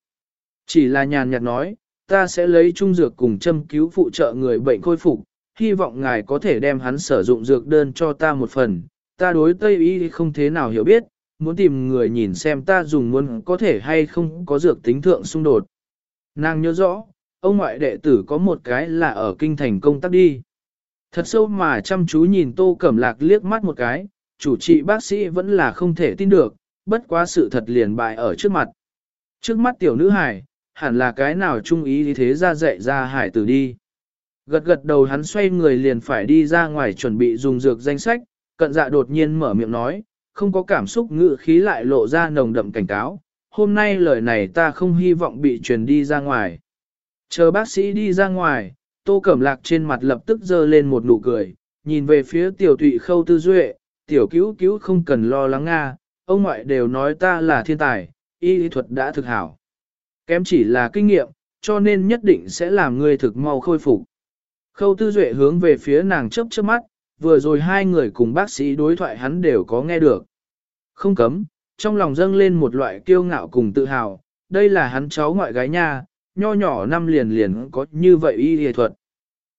Chỉ là nhàn nhạt nói, ta sẽ lấy trung dược cùng châm cứu phụ trợ người bệnh khôi phục, hy vọng ngài có thể đem hắn sử dụng dược đơn cho ta một phần. Ta đối Tây Y không thế nào hiểu biết, muốn tìm người nhìn xem ta dùng muốn có thể hay không có dược tính thượng xung đột. Nàng nhớ rõ, ông ngoại đệ tử có một cái là ở kinh thành công tác đi. Thật sâu mà chăm chú nhìn Tô Cẩm Lạc liếc mắt một cái, chủ trị bác sĩ vẫn là không thể tin được, bất quá sự thật liền bại ở trước mặt. Trước mắt tiểu nữ hải, hẳn là cái nào trung ý thế ra dạy ra hải tử đi. Gật gật đầu hắn xoay người liền phải đi ra ngoài chuẩn bị dùng dược danh sách, cận dạ đột nhiên mở miệng nói, không có cảm xúc ngự khí lại lộ ra nồng đậm cảnh cáo. Hôm nay lời này ta không hy vọng bị truyền đi ra ngoài. Chờ bác sĩ đi ra ngoài, tô cẩm lạc trên mặt lập tức dơ lên một nụ cười, nhìn về phía tiểu thụy khâu tư duệ, tiểu cứu cứu không cần lo lắng nga, ông ngoại đều nói ta là thiên tài, y lý thuật đã thực hảo. Kém chỉ là kinh nghiệm, cho nên nhất định sẽ làm ngươi thực mau khôi phục. Khâu tư duệ hướng về phía nàng chớp chớp mắt, vừa rồi hai người cùng bác sĩ đối thoại hắn đều có nghe được. Không cấm, trong lòng dâng lên một loại kiêu ngạo cùng tự hào, đây là hắn cháu ngoại gái nha, nho nhỏ năm liền liền có như vậy y y thuật.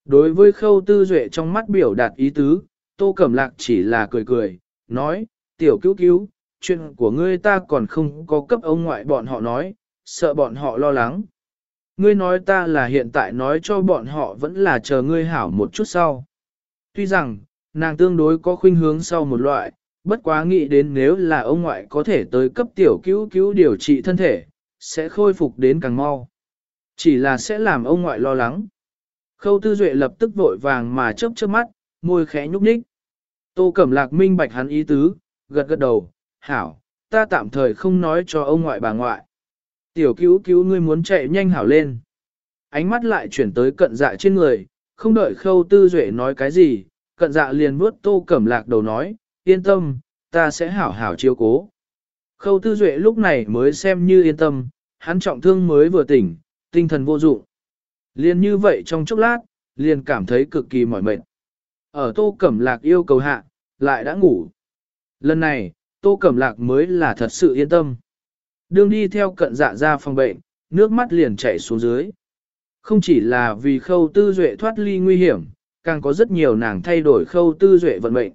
Đối với khâu tư duệ trong mắt biểu đạt ý tứ, tô cẩm lạc chỉ là cười cười, nói, tiểu cứu cứu, chuyện của ngươi ta còn không có cấp ông ngoại bọn họ nói, sợ bọn họ lo lắng. Ngươi nói ta là hiện tại nói cho bọn họ vẫn là chờ ngươi hảo một chút sau. Tuy rằng, nàng tương đối có khuynh hướng sau một loại, bất quá nghĩ đến nếu là ông ngoại có thể tới cấp tiểu cứu cứu điều trị thân thể, sẽ khôi phục đến càng mau. Chỉ là sẽ làm ông ngoại lo lắng. Khâu tư duệ lập tức vội vàng mà chớp chớp mắt, môi khẽ nhúc nhích. Tô Cẩm Lạc minh bạch hắn ý tứ, gật gật đầu, hảo, ta tạm thời không nói cho ông ngoại bà ngoại. Tiểu cứu cứu ngươi muốn chạy nhanh hảo lên. Ánh mắt lại chuyển tới cận dạ trên người, không đợi khâu tư duệ nói cái gì, cận dạ liền bước tô cẩm lạc đầu nói, yên tâm, ta sẽ hảo hảo chiếu cố. Khâu tư duệ lúc này mới xem như yên tâm, hắn trọng thương mới vừa tỉnh, tinh thần vô dụng. Liền như vậy trong chốc lát, liền cảm thấy cực kỳ mỏi mệt. Ở tô cẩm lạc yêu cầu hạ, lại đã ngủ. Lần này, tô cẩm lạc mới là thật sự yên tâm. Đương đi theo cận dạ ra phòng bệnh, nước mắt liền chảy xuống dưới. Không chỉ là vì khâu tư duệ thoát ly nguy hiểm, càng có rất nhiều nàng thay đổi khâu tư duệ vận mệnh.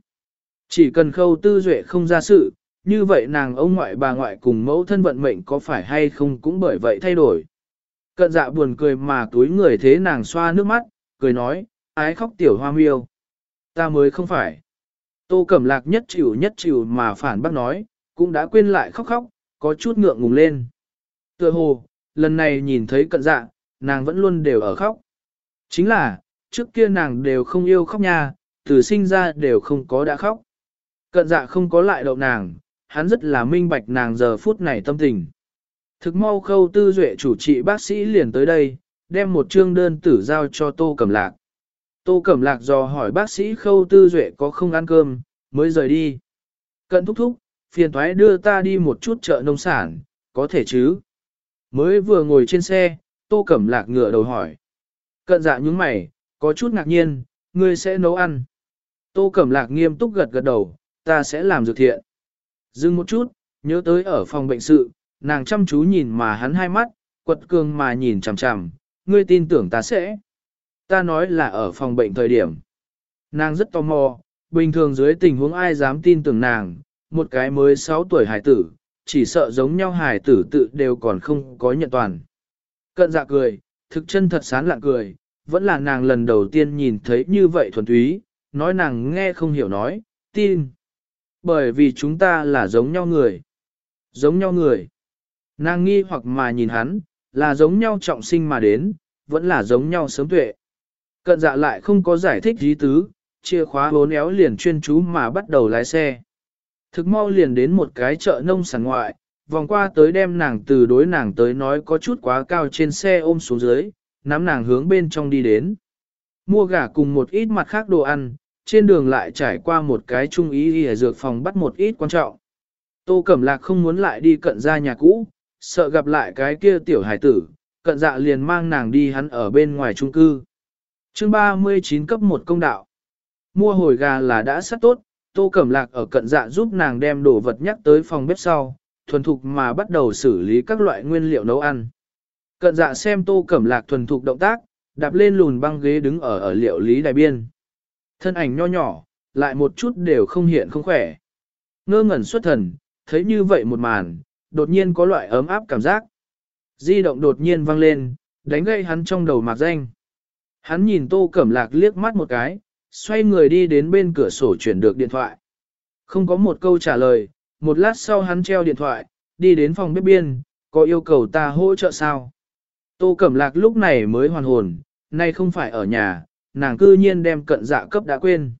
Chỉ cần khâu tư duệ không ra sự, như vậy nàng ông ngoại bà ngoại cùng mẫu thân vận mệnh có phải hay không cũng bởi vậy thay đổi. Cận dạ buồn cười mà túi người thế nàng xoa nước mắt, cười nói, ái khóc tiểu hoa miêu. Ta mới không phải. Tô Cẩm Lạc nhất chịu nhất chịu mà phản bác nói, cũng đã quên lại khóc khóc, có chút ngượng ngùng lên. Tựa hồ, lần này nhìn thấy cận dạ, nàng vẫn luôn đều ở khóc. Chính là, trước kia nàng đều không yêu khóc nha, từ sinh ra đều không có đã khóc. Cận dạ không có lại đậu nàng, hắn rất là minh bạch nàng giờ phút này tâm tình. Thực mau khâu tư duệ chủ trị bác sĩ liền tới đây, đem một chương đơn tử giao cho Tô Cẩm Lạc. Tô Cẩm Lạc dò hỏi bác sĩ khâu tư duệ có không ăn cơm, mới rời đi. Cận thúc thúc, phiền thoái đưa ta đi một chút chợ nông sản, có thể chứ? Mới vừa ngồi trên xe, Tô Cẩm Lạc ngựa đầu hỏi. Cận dạ nhúng mày, có chút ngạc nhiên, ngươi sẽ nấu ăn. Tô Cẩm Lạc nghiêm túc gật gật đầu, ta sẽ làm dược thiện. Dừng một chút, nhớ tới ở phòng bệnh sự, nàng chăm chú nhìn mà hắn hai mắt, quật cường mà nhìn chằm chằm, ngươi tin tưởng ta sẽ. Ta nói là ở phòng bệnh thời điểm. Nàng rất tò mò, bình thường dưới tình huống ai dám tin tưởng nàng, một cái mới 6 tuổi hải tử, chỉ sợ giống nhau hải tử tự đều còn không có nhận toàn. Cận dạ cười, thực chân thật sán lạng cười, vẫn là nàng lần đầu tiên nhìn thấy như vậy thuần túy, nói nàng nghe không hiểu nói, tin. Bởi vì chúng ta là giống nhau người. Giống nhau người. Nàng nghi hoặc mà nhìn hắn, là giống nhau trọng sinh mà đến, vẫn là giống nhau sớm tuệ. Cận dạ lại không có giải thích gì tứ, chìa khóa bốn éo liền chuyên chú mà bắt đầu lái xe. Thực mau liền đến một cái chợ nông sản ngoại, vòng qua tới đem nàng từ đối nàng tới nói có chút quá cao trên xe ôm xuống dưới, nắm nàng hướng bên trong đi đến. Mua gà cùng một ít mặt khác đồ ăn, trên đường lại trải qua một cái trung ý y dược phòng bắt một ít quan trọng. Tô Cẩm Lạc không muốn lại đi cận ra nhà cũ, sợ gặp lại cái kia tiểu hải tử, cận dạ liền mang nàng đi hắn ở bên ngoài trung cư. chương 39 cấp một công đạo. Mua hồi gà là đã sắp tốt, Tô Cẩm Lạc ở cận dạ giúp nàng đem đồ vật nhắc tới phòng bếp sau, thuần thục mà bắt đầu xử lý các loại nguyên liệu nấu ăn. Cận dạ xem Tô Cẩm Lạc thuần thục động tác, đạp lên lùn băng ghế đứng ở ở liệu lý đài biên. Thân ảnh nho nhỏ, lại một chút đều không hiện không khỏe. Ngơ ngẩn xuất thần, thấy như vậy một màn, đột nhiên có loại ấm áp cảm giác. Di động đột nhiên vang lên, đánh gây hắn trong đầu mạc danh. Hắn nhìn Tô Cẩm Lạc liếc mắt một cái, xoay người đi đến bên cửa sổ chuyển được điện thoại. Không có một câu trả lời, một lát sau hắn treo điện thoại, đi đến phòng bếp biên, có yêu cầu ta hỗ trợ sao? Tô Cẩm Lạc lúc này mới hoàn hồn, nay không phải ở nhà, nàng cư nhiên đem cận dạ cấp đã quên.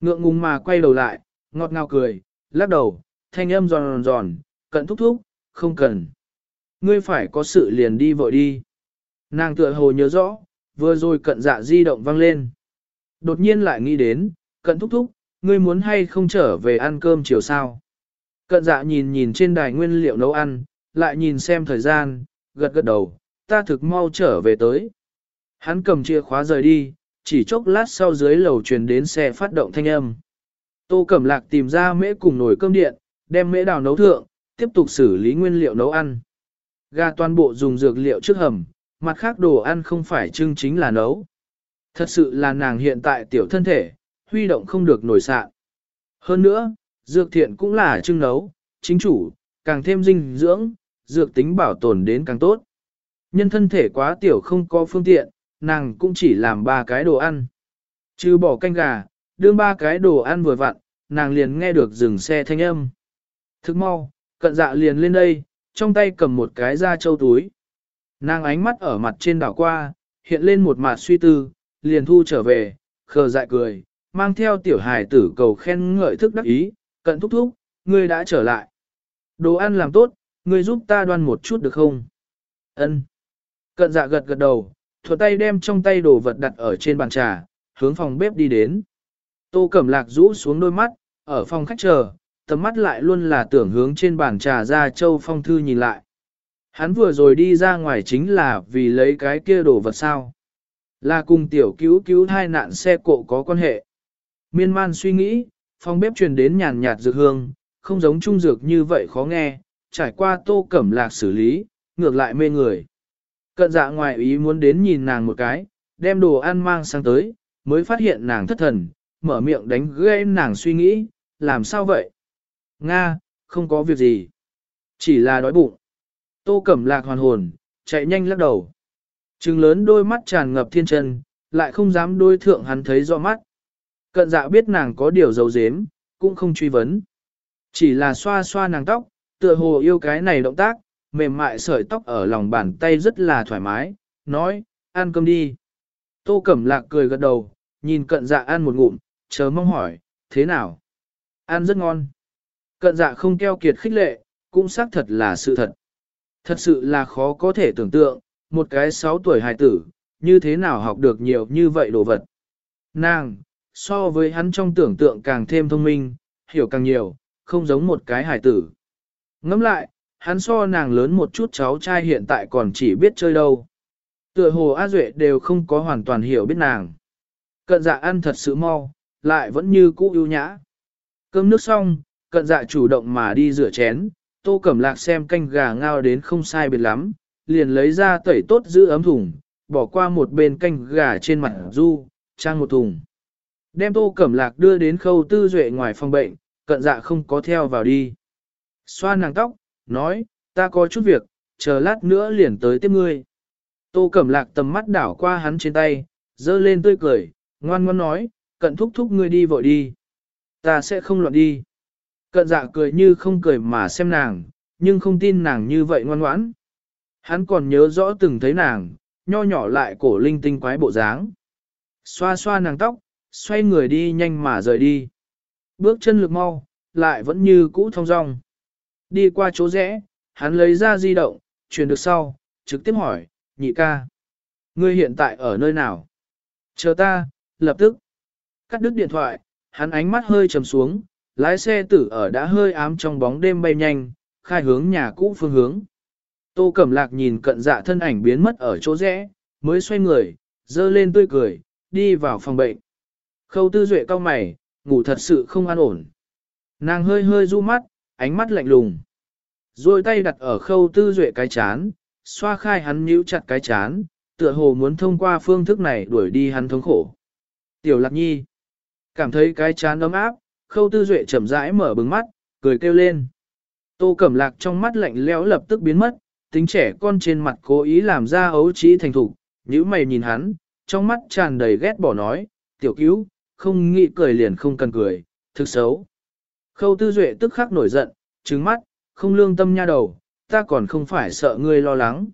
Ngượng ngùng mà quay đầu lại, ngọt ngào cười, lắc đầu, thanh âm giòn giòn, cận thúc thúc, không cần. Ngươi phải có sự liền đi vội đi. Nàng tựa hồ nhớ rõ, vừa rồi cận dạ di động vang lên. Đột nhiên lại nghĩ đến, cận thúc thúc, ngươi muốn hay không trở về ăn cơm chiều sao? Cận dạ nhìn nhìn trên đài nguyên liệu nấu ăn, lại nhìn xem thời gian, gật gật đầu, ta thực mau trở về tới. Hắn cầm chìa khóa rời đi, chỉ chốc lát sau dưới lầu truyền đến xe phát động thanh âm. Tô Cẩm Lạc tìm ra mễ cùng nồi cơm điện, đem mễ đào nấu thượng, tiếp tục xử lý nguyên liệu nấu ăn. Gà toàn bộ dùng dược liệu trước hầm, mặt khác đồ ăn không phải trưng chính là nấu. Thật sự là nàng hiện tại tiểu thân thể, huy động không được nổi sạn. Hơn nữa, dược thiện cũng là trưng nấu, chính chủ, càng thêm dinh dưỡng, dược tính bảo tồn đến càng tốt. Nhân thân thể quá tiểu không có phương tiện, nàng cũng chỉ làm ba cái đồ ăn. Chứ bỏ canh gà, đương ba cái đồ ăn vừa vặn, nàng liền nghe được dừng xe thanh âm. Thức mau, cận dạ liền lên đây, trong tay cầm một cái da châu túi. Nàng ánh mắt ở mặt trên đảo qua, hiện lên một mặt suy tư, liền thu trở về, khờ dại cười, mang theo tiểu hài tử cầu khen ngợi thức đắc ý, cận thúc thúc, ngươi đã trở lại. Đồ ăn làm tốt, ngươi giúp ta đoan một chút được không? Ân. Cận dạ gật gật đầu, thuận tay đem trong tay đồ vật đặt ở trên bàn trà, hướng phòng bếp đi đến. Tô Cẩm Lạc rũ xuống đôi mắt, ở phòng khách chờ, tầm mắt lại luôn là tưởng hướng trên bàn trà ra châu phong thư nhìn lại. Hắn vừa rồi đi ra ngoài chính là vì lấy cái kia đồ vật sao. Là cùng tiểu cứu cứu hai nạn xe cộ có quan hệ. Miên man suy nghĩ, phòng bếp truyền đến nhàn nhạt dược hương, không giống trung dược như vậy khó nghe, trải qua tô cẩm lạc xử lý, ngược lại mê người. Cận dạ ngoài ý muốn đến nhìn nàng một cái, đem đồ ăn mang sang tới, mới phát hiện nàng thất thần, mở miệng đánh gây nàng suy nghĩ, làm sao vậy? Nga, không có việc gì. Chỉ là đói bụng. Tô Cẩm Lạc hoàn hồn, chạy nhanh lắc đầu. Trừng lớn đôi mắt tràn ngập thiên chân, lại không dám đôi thượng hắn thấy rõ mắt. Cận dạ biết nàng có điều giấu giếm, cũng không truy vấn. Chỉ là xoa xoa nàng tóc, tựa hồ yêu cái này động tác, mềm mại sợi tóc ở lòng bàn tay rất là thoải mái, nói, ăn cơm đi. Tô Cẩm Lạc cười gật đầu, nhìn cận dạ ăn một ngụm, chờ mong hỏi, thế nào? Ăn rất ngon. Cận dạ không keo kiệt khích lệ, cũng xác thật là sự thật. Thật sự là khó có thể tưởng tượng, một cái 6 tuổi hài tử, như thế nào học được nhiều như vậy đồ vật. Nàng, so với hắn trong tưởng tượng càng thêm thông minh, hiểu càng nhiều, không giống một cái hài tử. Ngẫm lại, hắn so nàng lớn một chút cháu trai hiện tại còn chỉ biết chơi đâu. Tựa hồ A Duệ đều không có hoàn toàn hiểu biết nàng. Cận dạ ăn thật sự mau, lại vẫn như cũ ưu nhã. Cơm nước xong, cận dạ chủ động mà đi rửa chén, tô cẩm lạc xem canh gà ngao đến không sai biệt lắm, liền lấy ra tẩy tốt giữ ấm thùng, bỏ qua một bên canh gà trên mặt du, trang một thùng. Đem tô cẩm lạc đưa đến khâu tư duệ ngoài phòng bệnh, cận dạ không có theo vào đi. Xoa nàng tóc, nói, ta có chút việc, chờ lát nữa liền tới tiếp ngươi. Tô cẩm lạc tầm mắt đảo qua hắn trên tay, dơ lên tươi cười, ngoan ngoan nói, cận thúc thúc ngươi đi vội đi. Ta sẽ không loạn đi. Cận dạ cười như không cười mà xem nàng, nhưng không tin nàng như vậy ngoan ngoãn. Hắn còn nhớ rõ từng thấy nàng, nho nhỏ lại cổ linh tinh quái bộ dáng. Xoa xoa nàng tóc, xoay người đi nhanh mà rời đi. Bước chân lực mau, lại vẫn như cũ thong dong. Đi qua chỗ rẽ, hắn lấy ra di động, truyền được sau, trực tiếp hỏi, nhị ca. Ngươi hiện tại ở nơi nào? Chờ ta, lập tức. Cắt đứt điện thoại, hắn ánh mắt hơi trầm xuống, lái xe tử ở đã hơi ám trong bóng đêm bay nhanh, khai hướng nhà cũ phương hướng. Tô Cẩm Lạc nhìn cận dạ thân ảnh biến mất ở chỗ rẽ, mới xoay người, dơ lên tươi cười, đi vào phòng bệnh. Khâu tư duệ cao mày, ngủ thật sự không an ổn. Nàng hơi hơi du mắt, ánh mắt lạnh lùng. Rồi tay đặt ở khâu tư duệ cái chán, xoa khai hắn nhíu chặt cái chán, tựa hồ muốn thông qua phương thức này đuổi đi hắn thống khổ. Tiểu lạc nhi, cảm thấy cái chán ấm áp, khâu tư duệ chậm rãi mở bừng mắt, cười kêu lên. Tô cẩm lạc trong mắt lạnh lẽo lập tức biến mất, tính trẻ con trên mặt cố ý làm ra ấu trí thành thục, nhíu mày nhìn hắn, trong mắt tràn đầy ghét bỏ nói, tiểu cứu, không nghĩ cười liền không cần cười, thực xấu. Khâu tư duệ tức khắc nổi giận, trứng mắt, không lương tâm nha đầu, ta còn không phải sợ ngươi lo lắng.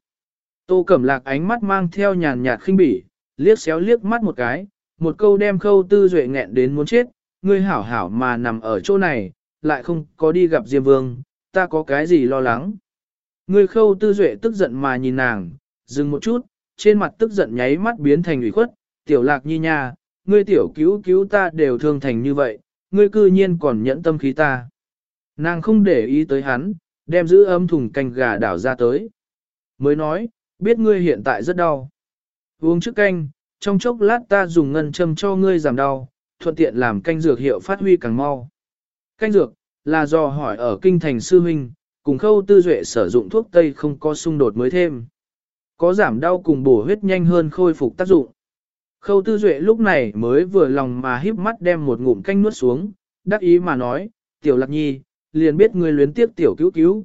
Tô Cẩm Lạc ánh mắt mang theo nhàn nhạt khinh bỉ, liếc xéo liếc mắt một cái, một câu đem khâu tư duệ nghẹn đến muốn chết, ngươi hảo hảo mà nằm ở chỗ này, lại không có đi gặp Diêm Vương, ta có cái gì lo lắng. Ngươi khâu tư duệ tức giận mà nhìn nàng, dừng một chút, trên mặt tức giận nháy mắt biến thành ủy khuất, tiểu lạc nhi nha, ngươi tiểu cứu cứu ta đều thương thành như vậy, ngươi cư nhiên còn nhẫn tâm khí ta. Nàng không để ý tới hắn, đem giữ ấm thùng canh gà đảo ra tới. Mới nói, biết ngươi hiện tại rất đau. Uống trước canh, trong chốc lát ta dùng ngân châm cho ngươi giảm đau, thuận tiện làm canh dược hiệu phát huy càng mau. Canh dược, là do hỏi ở kinh thành sư huynh, cùng khâu tư duệ sử dụng thuốc tây không có xung đột mới thêm. Có giảm đau cùng bổ huyết nhanh hơn khôi phục tác dụng. Khâu tư duệ lúc này mới vừa lòng mà híp mắt đem một ngụm canh nuốt xuống, đắc ý mà nói, tiểu lạc nhi, liền biết ngươi luyến tiếp tiểu cứu cứu.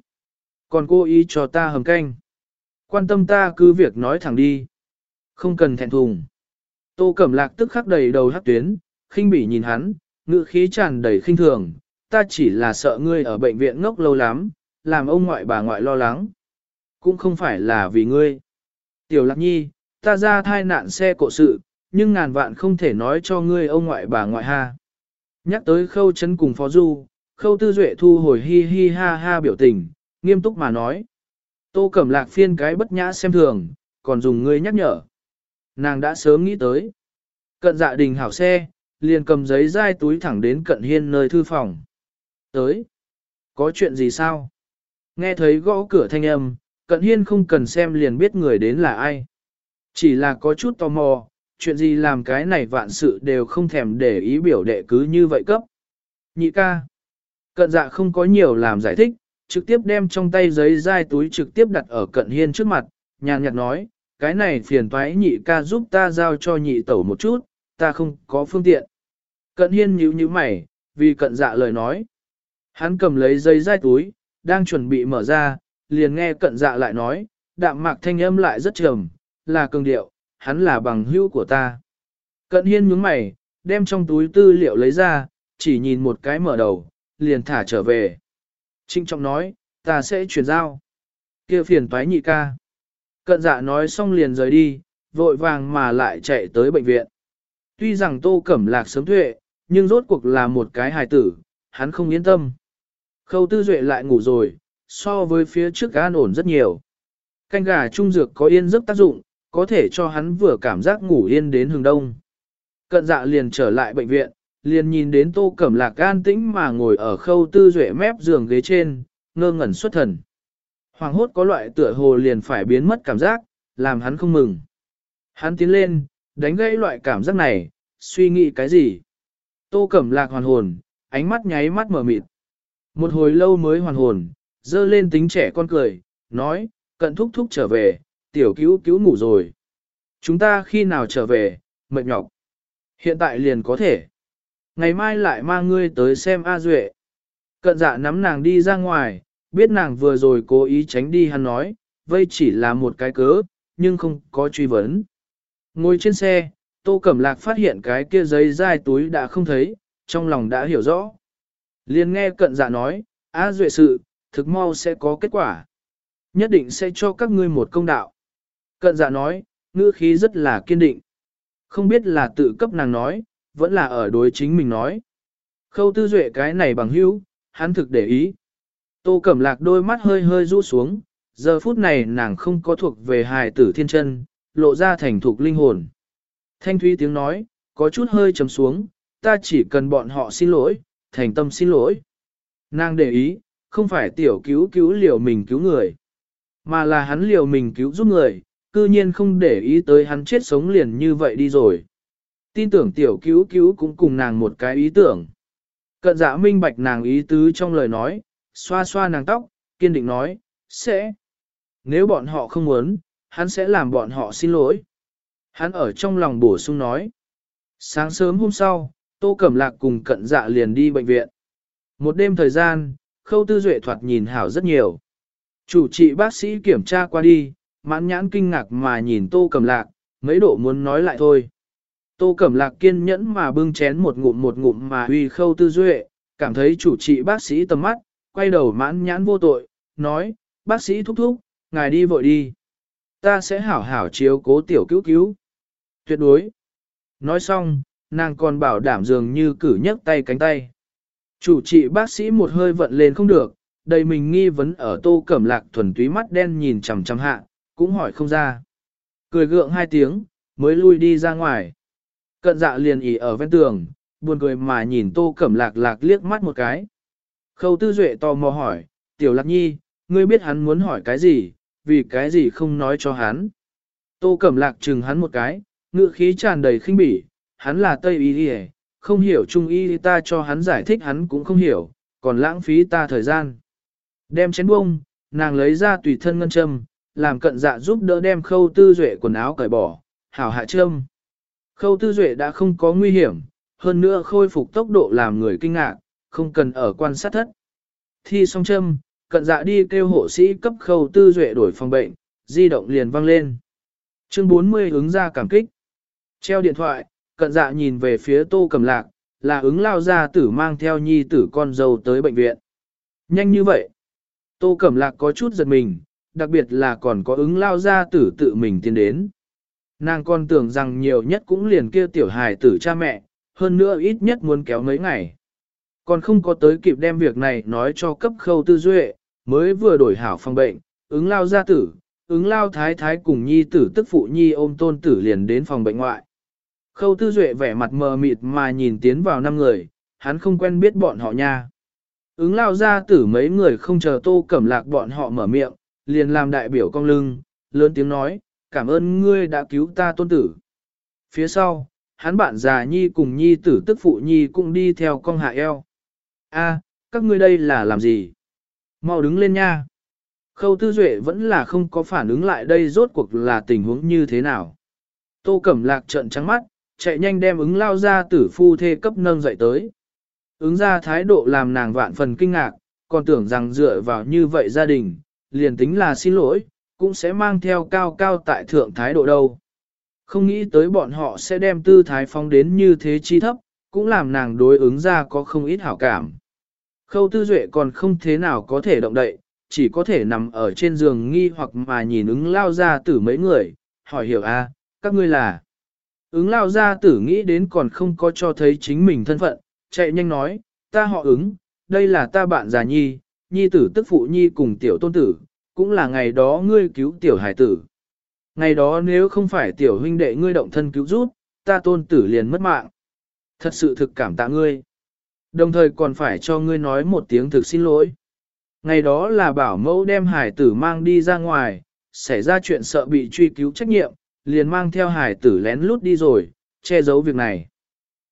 Còn cô ý cho ta hầm canh. Quan tâm ta cứ việc nói thẳng đi. Không cần thẹn thùng. Tô Cẩm Lạc tức khắc đầy đầu hắc tuyến, khinh bỉ nhìn hắn, ngữ khí tràn đầy khinh thường, ta chỉ là sợ ngươi ở bệnh viện ngốc lâu lắm, làm ông ngoại bà ngoại lo lắng. Cũng không phải là vì ngươi. Tiểu Lạc Nhi, ta ra thai nạn xe cộ sự, nhưng ngàn vạn không thể nói cho ngươi ông ngoại bà ngoại ha. Nhắc tới khâu chấn cùng phó du, khâu tư duệ thu hồi hi hi ha ha biểu tình, nghiêm túc mà nói. Tô Cẩm Lạc phiên cái bất nhã xem thường, còn dùng ngươi nhắc nhở. Nàng đã sớm nghĩ tới. Cận dạ đình hảo xe, liền cầm giấy dai túi thẳng đến cận hiên nơi thư phòng. Tới. Có chuyện gì sao? Nghe thấy gõ cửa thanh âm, cận hiên không cần xem liền biết người đến là ai. Chỉ là có chút tò mò, chuyện gì làm cái này vạn sự đều không thèm để ý biểu đệ cứ như vậy cấp. Nhị ca. Cận dạ không có nhiều làm giải thích, trực tiếp đem trong tay giấy dai túi trực tiếp đặt ở cận hiên trước mặt, nhàn nhạt nói, cái này phiền toái nhị ca giúp ta giao cho nhị tẩu một chút, ta không có phương tiện. Cận hiên nhíu nhíu mày, vì cận dạ lời nói. Hắn cầm lấy giấy dai túi, đang chuẩn bị mở ra, liền nghe cận dạ lại nói, đạm mạc thanh âm lại rất trầm, là cường điệu, hắn là bằng hữu của ta. Cận hiên nhướng mày, đem trong túi tư liệu lấy ra, chỉ nhìn một cái mở đầu, liền thả trở về. Trinh trọng nói, ta sẽ chuyển giao. kia phiền toái nhị ca. Cận dạ nói xong liền rời đi, vội vàng mà lại chạy tới bệnh viện. Tuy rằng tô cẩm lạc sớm tuệ, nhưng rốt cuộc là một cái hài tử, hắn không yên tâm. Khâu tư duệ lại ngủ rồi, so với phía trước an ổn rất nhiều. Canh gà trung dược có yên giấc tác dụng, có thể cho hắn vừa cảm giác ngủ yên đến hừng đông. Cận dạ liền trở lại bệnh viện, liền nhìn đến tô cẩm lạc an tĩnh mà ngồi ở khâu tư duệ mép giường ghế trên, ngơ ngẩn xuất thần. Hoàng hốt có loại tựa hồ liền phải biến mất cảm giác, làm hắn không mừng. Hắn tiến lên, đánh gãy loại cảm giác này, suy nghĩ cái gì? Tô Cẩm Lạc hoàn hồn, ánh mắt nháy mắt mở mịt. Một hồi lâu mới hoàn hồn, dơ lên tính trẻ con cười, nói, cận thúc thúc trở về, tiểu cứu cứu ngủ rồi. Chúng ta khi nào trở về, mệt nhọc. Hiện tại liền có thể. Ngày mai lại mang ngươi tới xem A Duệ. Cận dạ nắm nàng đi ra ngoài, biết nàng vừa rồi cố ý tránh đi hắn nói, vây chỉ là một cái cớ, nhưng không có truy vấn. Ngồi trên xe, Tô Cẩm Lạc phát hiện cái kia giấy dai túi đã không thấy, trong lòng đã hiểu rõ. Liền nghe cận dạ nói, A duệ sự, thực mau sẽ có kết quả. Nhất định sẽ cho các ngươi một công đạo. Cận dạ nói, ngữ khí rất là kiên định. Không biết là tự cấp nàng nói, vẫn là ở đối chính mình nói. Khâu tư duệ cái này bằng hữu, hắn thực để ý. Tô Cẩm Lạc đôi mắt hơi hơi rũ xuống, giờ phút này nàng không có thuộc về hài tử thiên chân, lộ ra thành thục linh hồn. Thanh Thúy tiếng nói, có chút hơi trầm xuống, ta chỉ cần bọn họ xin lỗi, thành tâm xin lỗi. Nàng để ý, không phải tiểu cứu cứu liều mình cứu người, mà là hắn liều mình cứu giúp người, cư nhiên không để ý tới hắn chết sống liền như vậy đi rồi. Tin tưởng tiểu cứu cứu cũng cùng nàng một cái ý tưởng. Cận dạ minh bạch nàng ý tứ trong lời nói, xoa xoa nàng tóc, kiên định nói, sẽ. Nếu bọn họ không muốn, hắn sẽ làm bọn họ xin lỗi. Hắn ở trong lòng bổ sung nói. Sáng sớm hôm sau, Tô Cẩm Lạc cùng cận dạ liền đi bệnh viện. Một đêm thời gian, khâu tư duệ thoạt nhìn hảo rất nhiều. Chủ trị bác sĩ kiểm tra qua đi, mãn nhãn kinh ngạc mà nhìn Tô Cẩm Lạc, mấy độ muốn nói lại thôi. Tô Cẩm Lạc kiên nhẫn mà bưng chén một ngụm một ngụm mà huy khâu tư duệ, cảm thấy chủ trị bác sĩ tầm mắt, quay đầu mãn nhãn vô tội, nói, bác sĩ thúc thúc, ngài đi vội đi. Ta sẽ hảo hảo chiếu cố tiểu cứu cứu. Tuyệt đối. Nói xong, nàng còn bảo đảm dường như cử nhấc tay cánh tay. Chủ trị bác sĩ một hơi vận lên không được, đầy mình nghi vấn ở tô cẩm lạc thuần túy mắt đen nhìn chằm chằm hạ, cũng hỏi không ra. Cười gượng hai tiếng, mới lui đi ra ngoài. Cận dạ liền ỉ ở ven tường, buồn cười mà nhìn tô cẩm lạc lạc liếc mắt một cái. Khâu tư duệ tò mò hỏi, tiểu lạc nhi, ngươi biết hắn muốn hỏi cái gì, vì cái gì không nói cho hắn. Tô cẩm lạc chừng hắn một cái, ngựa khí tràn đầy khinh bỉ, hắn là Tây Y đi không hiểu Trung Y ta cho hắn giải thích hắn cũng không hiểu, còn lãng phí ta thời gian. Đem chén bông, nàng lấy ra tùy thân ngân châm, làm cận dạ giúp đỡ đem khâu tư duệ quần áo cởi bỏ, hảo hạ trâm, Khâu tư duệ đã không có nguy hiểm, hơn nữa khôi phục tốc độ làm người kinh ngạc, không cần ở quan sát thất. Thi xong châm, cận dạ đi kêu hộ sĩ cấp khâu tư duệ đổi phòng bệnh, di động liền vang lên. Chương 40 ứng ra cảm kích. Treo điện thoại, cận dạ nhìn về phía tô cầm lạc, là ứng lao ra tử mang theo nhi tử con dâu tới bệnh viện. Nhanh như vậy. Tô cẩm lạc có chút giật mình, đặc biệt là còn có ứng lao ra tử tự mình tiến đến. Nàng còn tưởng rằng nhiều nhất cũng liền kia tiểu hài tử cha mẹ, hơn nữa ít nhất muốn kéo mấy ngày. Còn không có tới kịp đem việc này nói cho cấp khâu tư duệ, mới vừa đổi hảo phòng bệnh, ứng lao gia tử, ứng lao thái thái cùng nhi tử tức phụ nhi ôm tôn tử liền đến phòng bệnh ngoại. Khâu tư duệ vẻ mặt mờ mịt mà nhìn tiến vào năm người, hắn không quen biết bọn họ nha. Ứng lao gia tử mấy người không chờ tô cẩm lạc bọn họ mở miệng, liền làm đại biểu cong lưng, lớn tiếng nói, cảm ơn ngươi đã cứu ta tôn tử. Phía sau, hắn bạn già nhi cùng nhi tử tức phụ nhi cũng đi theo con hạ eo. A, các ngươi đây là làm gì? Mau đứng lên nha. Khâu tư duệ vẫn là không có phản ứng lại đây rốt cuộc là tình huống như thế nào. Tô Cẩm Lạc trợn trắng mắt, chạy nhanh đem ứng lao ra tử phu thê cấp nâng dậy tới. Ứng ra thái độ làm nàng vạn phần kinh ngạc, còn tưởng rằng dựa vào như vậy gia đình, liền tính là xin lỗi, cũng sẽ mang theo cao cao tại thượng thái độ đâu. Không nghĩ tới bọn họ sẽ đem tư thái phong đến như thế chi thấp, cũng làm nàng đối ứng ra có không ít hảo cảm. Khâu tư duệ còn không thế nào có thể động đậy, chỉ có thể nằm ở trên giường nghi hoặc mà nhìn ứng lao ra tử mấy người, hỏi hiểu a các ngươi là. Ứng lao ra tử nghĩ đến còn không có cho thấy chính mình thân phận, chạy nhanh nói, ta họ ứng, đây là ta bạn già nhi, nhi tử tức phụ nhi cùng tiểu tôn tử, cũng là ngày đó ngươi cứu tiểu hải tử. Ngày đó nếu không phải tiểu huynh đệ ngươi động thân cứu giúp, ta tôn tử liền mất mạng. Thật sự thực cảm tạ ngươi. Đồng thời còn phải cho ngươi nói một tiếng thực xin lỗi. Ngày đó là bảo mẫu đem hải tử mang đi ra ngoài, xảy ra chuyện sợ bị truy cứu trách nhiệm, liền mang theo hải tử lén lút đi rồi, che giấu việc này.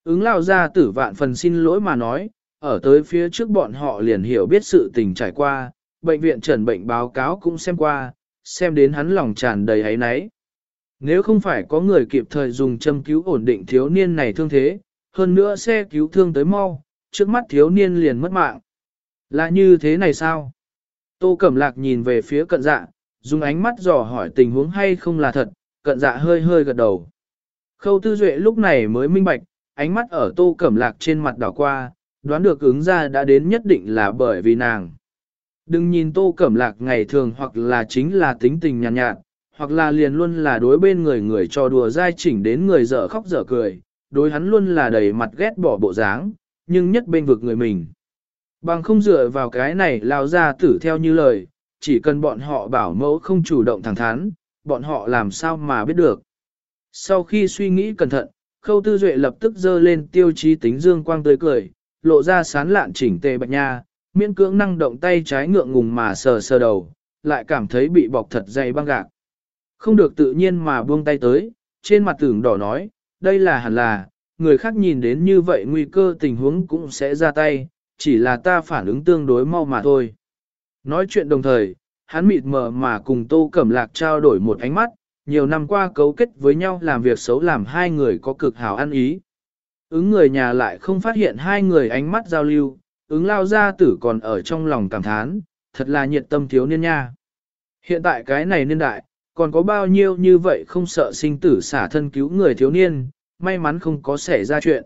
Ứng lao ra tử vạn phần xin lỗi mà nói, ở tới phía trước bọn họ liền hiểu biết sự tình trải qua, bệnh viện trần bệnh báo cáo cũng xem qua, xem đến hắn lòng tràn đầy ấy náy. Nếu không phải có người kịp thời dùng châm cứu ổn định thiếu niên này thương thế, hơn nữa xe cứu thương tới mau, trước mắt thiếu niên liền mất mạng. Là như thế này sao? Tô Cẩm Lạc nhìn về phía cận dạ, dùng ánh mắt dò hỏi tình huống hay không là thật, cận dạ hơi hơi gật đầu. Khâu Tư Duệ lúc này mới minh bạch, ánh mắt ở Tô Cẩm Lạc trên mặt đảo qua, đoán được ứng ra đã đến nhất định là bởi vì nàng. Đừng nhìn Tô Cẩm Lạc ngày thường hoặc là chính là tính tình nhàn nhạt, nhạt, hoặc là liền luôn là đối bên người người cho đùa dai chỉnh đến người dở khóc dở cười, đối hắn luôn là đầy mặt ghét bỏ bộ dáng, nhưng nhất bên vực người mình. Bằng không dựa vào cái này lao ra tử theo như lời, chỉ cần bọn họ bảo mẫu không chủ động thẳng thắn, bọn họ làm sao mà biết được. Sau khi suy nghĩ cẩn thận, khâu tư duệ lập tức dơ lên tiêu chí tính dương quang tươi cười, lộ ra sán lạn chỉnh tề bạch nha, miễn cưỡng năng động tay trái ngượng ngùng mà sờ sờ đầu, lại cảm thấy bị bọc thật dày băng gạc. Không được tự nhiên mà buông tay tới, trên mặt tưởng đỏ nói, đây là hẳn là, người khác nhìn đến như vậy nguy cơ tình huống cũng sẽ ra tay, chỉ là ta phản ứng tương đối mau mà thôi. Nói chuyện đồng thời, hắn mịt mờ mà cùng Tô Cẩm Lạc trao đổi một ánh mắt, nhiều năm qua cấu kết với nhau làm việc xấu làm hai người có cực hảo ăn ý. Ứng người nhà lại không phát hiện hai người ánh mắt giao lưu, ứng lao gia tử còn ở trong lòng cảm thán, thật là nhiệt tâm thiếu niên nha. Hiện tại cái này niên đại, còn có bao nhiêu như vậy không sợ sinh tử xả thân cứu người thiếu niên, may mắn không có xảy ra chuyện.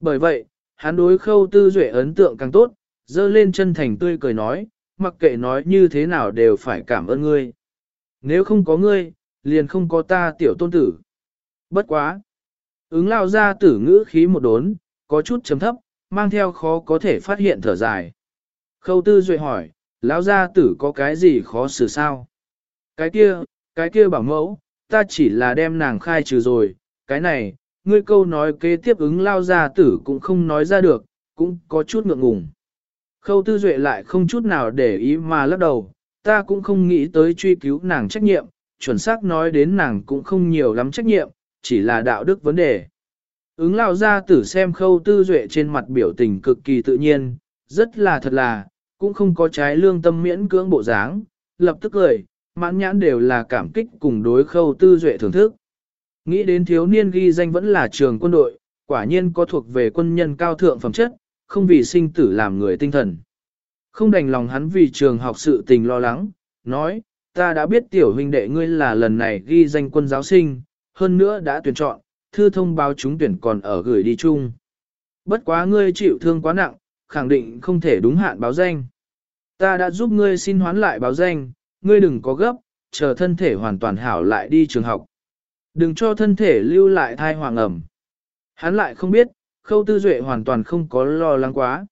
Bởi vậy, hắn đối khâu tư duệ ấn tượng càng tốt, dơ lên chân thành tươi cười nói, mặc kệ nói như thế nào đều phải cảm ơn ngươi. Nếu không có ngươi, liền không có ta tiểu tôn tử. Bất quá. Ứng lao ra tử ngữ khí một đốn, có chút chấm thấp, mang theo khó có thể phát hiện thở dài. Khâu tư duệ hỏi, lão gia tử có cái gì khó xử sao? Cái kia, cái kia bảo mẫu, ta chỉ là đem nàng khai trừ rồi, cái này, ngươi câu nói kế tiếp ứng lao gia tử cũng không nói ra được, cũng có chút ngượng ngùng. Khâu tư duệ lại không chút nào để ý mà lắc đầu, ta cũng không nghĩ tới truy cứu nàng trách nhiệm, chuẩn xác nói đến nàng cũng không nhiều lắm trách nhiệm, chỉ là đạo đức vấn đề. Ứng lao ra tử xem khâu tư duệ trên mặt biểu tình cực kỳ tự nhiên, rất là thật là, cũng không có trái lương tâm miễn cưỡng bộ dáng, lập tức cười, mãn nhãn đều là cảm kích cùng đối khâu tư duệ thưởng thức. Nghĩ đến thiếu niên ghi danh vẫn là trường quân đội, quả nhiên có thuộc về quân nhân cao thượng phẩm chất, không vì sinh tử làm người tinh thần. Không đành lòng hắn vì trường học sự tình lo lắng, nói, ta đã biết tiểu huynh đệ ngươi là lần này ghi danh quân giáo sinh, hơn nữa đã tuyển chọn, thư thông báo chúng tuyển còn ở gửi đi chung. Bất quá ngươi chịu thương quá nặng, khẳng định không thể đúng hạn báo danh. Ta đã giúp ngươi xin hoán lại báo danh, ngươi đừng có gấp, chờ thân thể hoàn toàn hảo lại đi trường học. Đừng cho thân thể lưu lại thai hoàng ẩm. Hắn lại không biết, khâu tư duệ hoàn toàn không có lo lắng quá.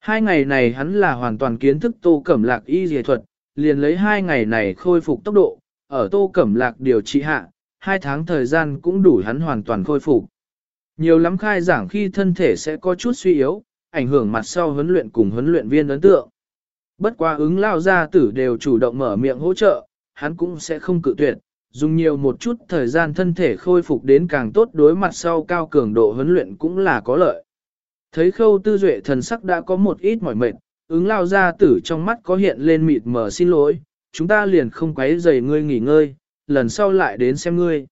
Hai ngày này hắn là hoàn toàn kiến thức tô cẩm lạc y dề thuật, liền lấy hai ngày này khôi phục tốc độ, ở tô cẩm lạc điều trị hạ, hai tháng thời gian cũng đủ hắn hoàn toàn khôi phục. Nhiều lắm khai giảng khi thân thể sẽ có chút suy yếu, ảnh hưởng mặt sau huấn luyện cùng huấn luyện viên ấn tượng. Bất quá ứng lao gia tử đều chủ động mở miệng hỗ trợ, hắn cũng sẽ không cự tuyệt, dùng nhiều một chút thời gian thân thể khôi phục đến càng tốt đối mặt sau cao cường độ huấn luyện cũng là có lợi. Thấy khâu tư duệ thần sắc đã có một ít mỏi mệt, ứng lao gia tử trong mắt có hiện lên mịt mờ xin lỗi, chúng ta liền không quấy rầy ngươi nghỉ ngơi, lần sau lại đến xem ngươi.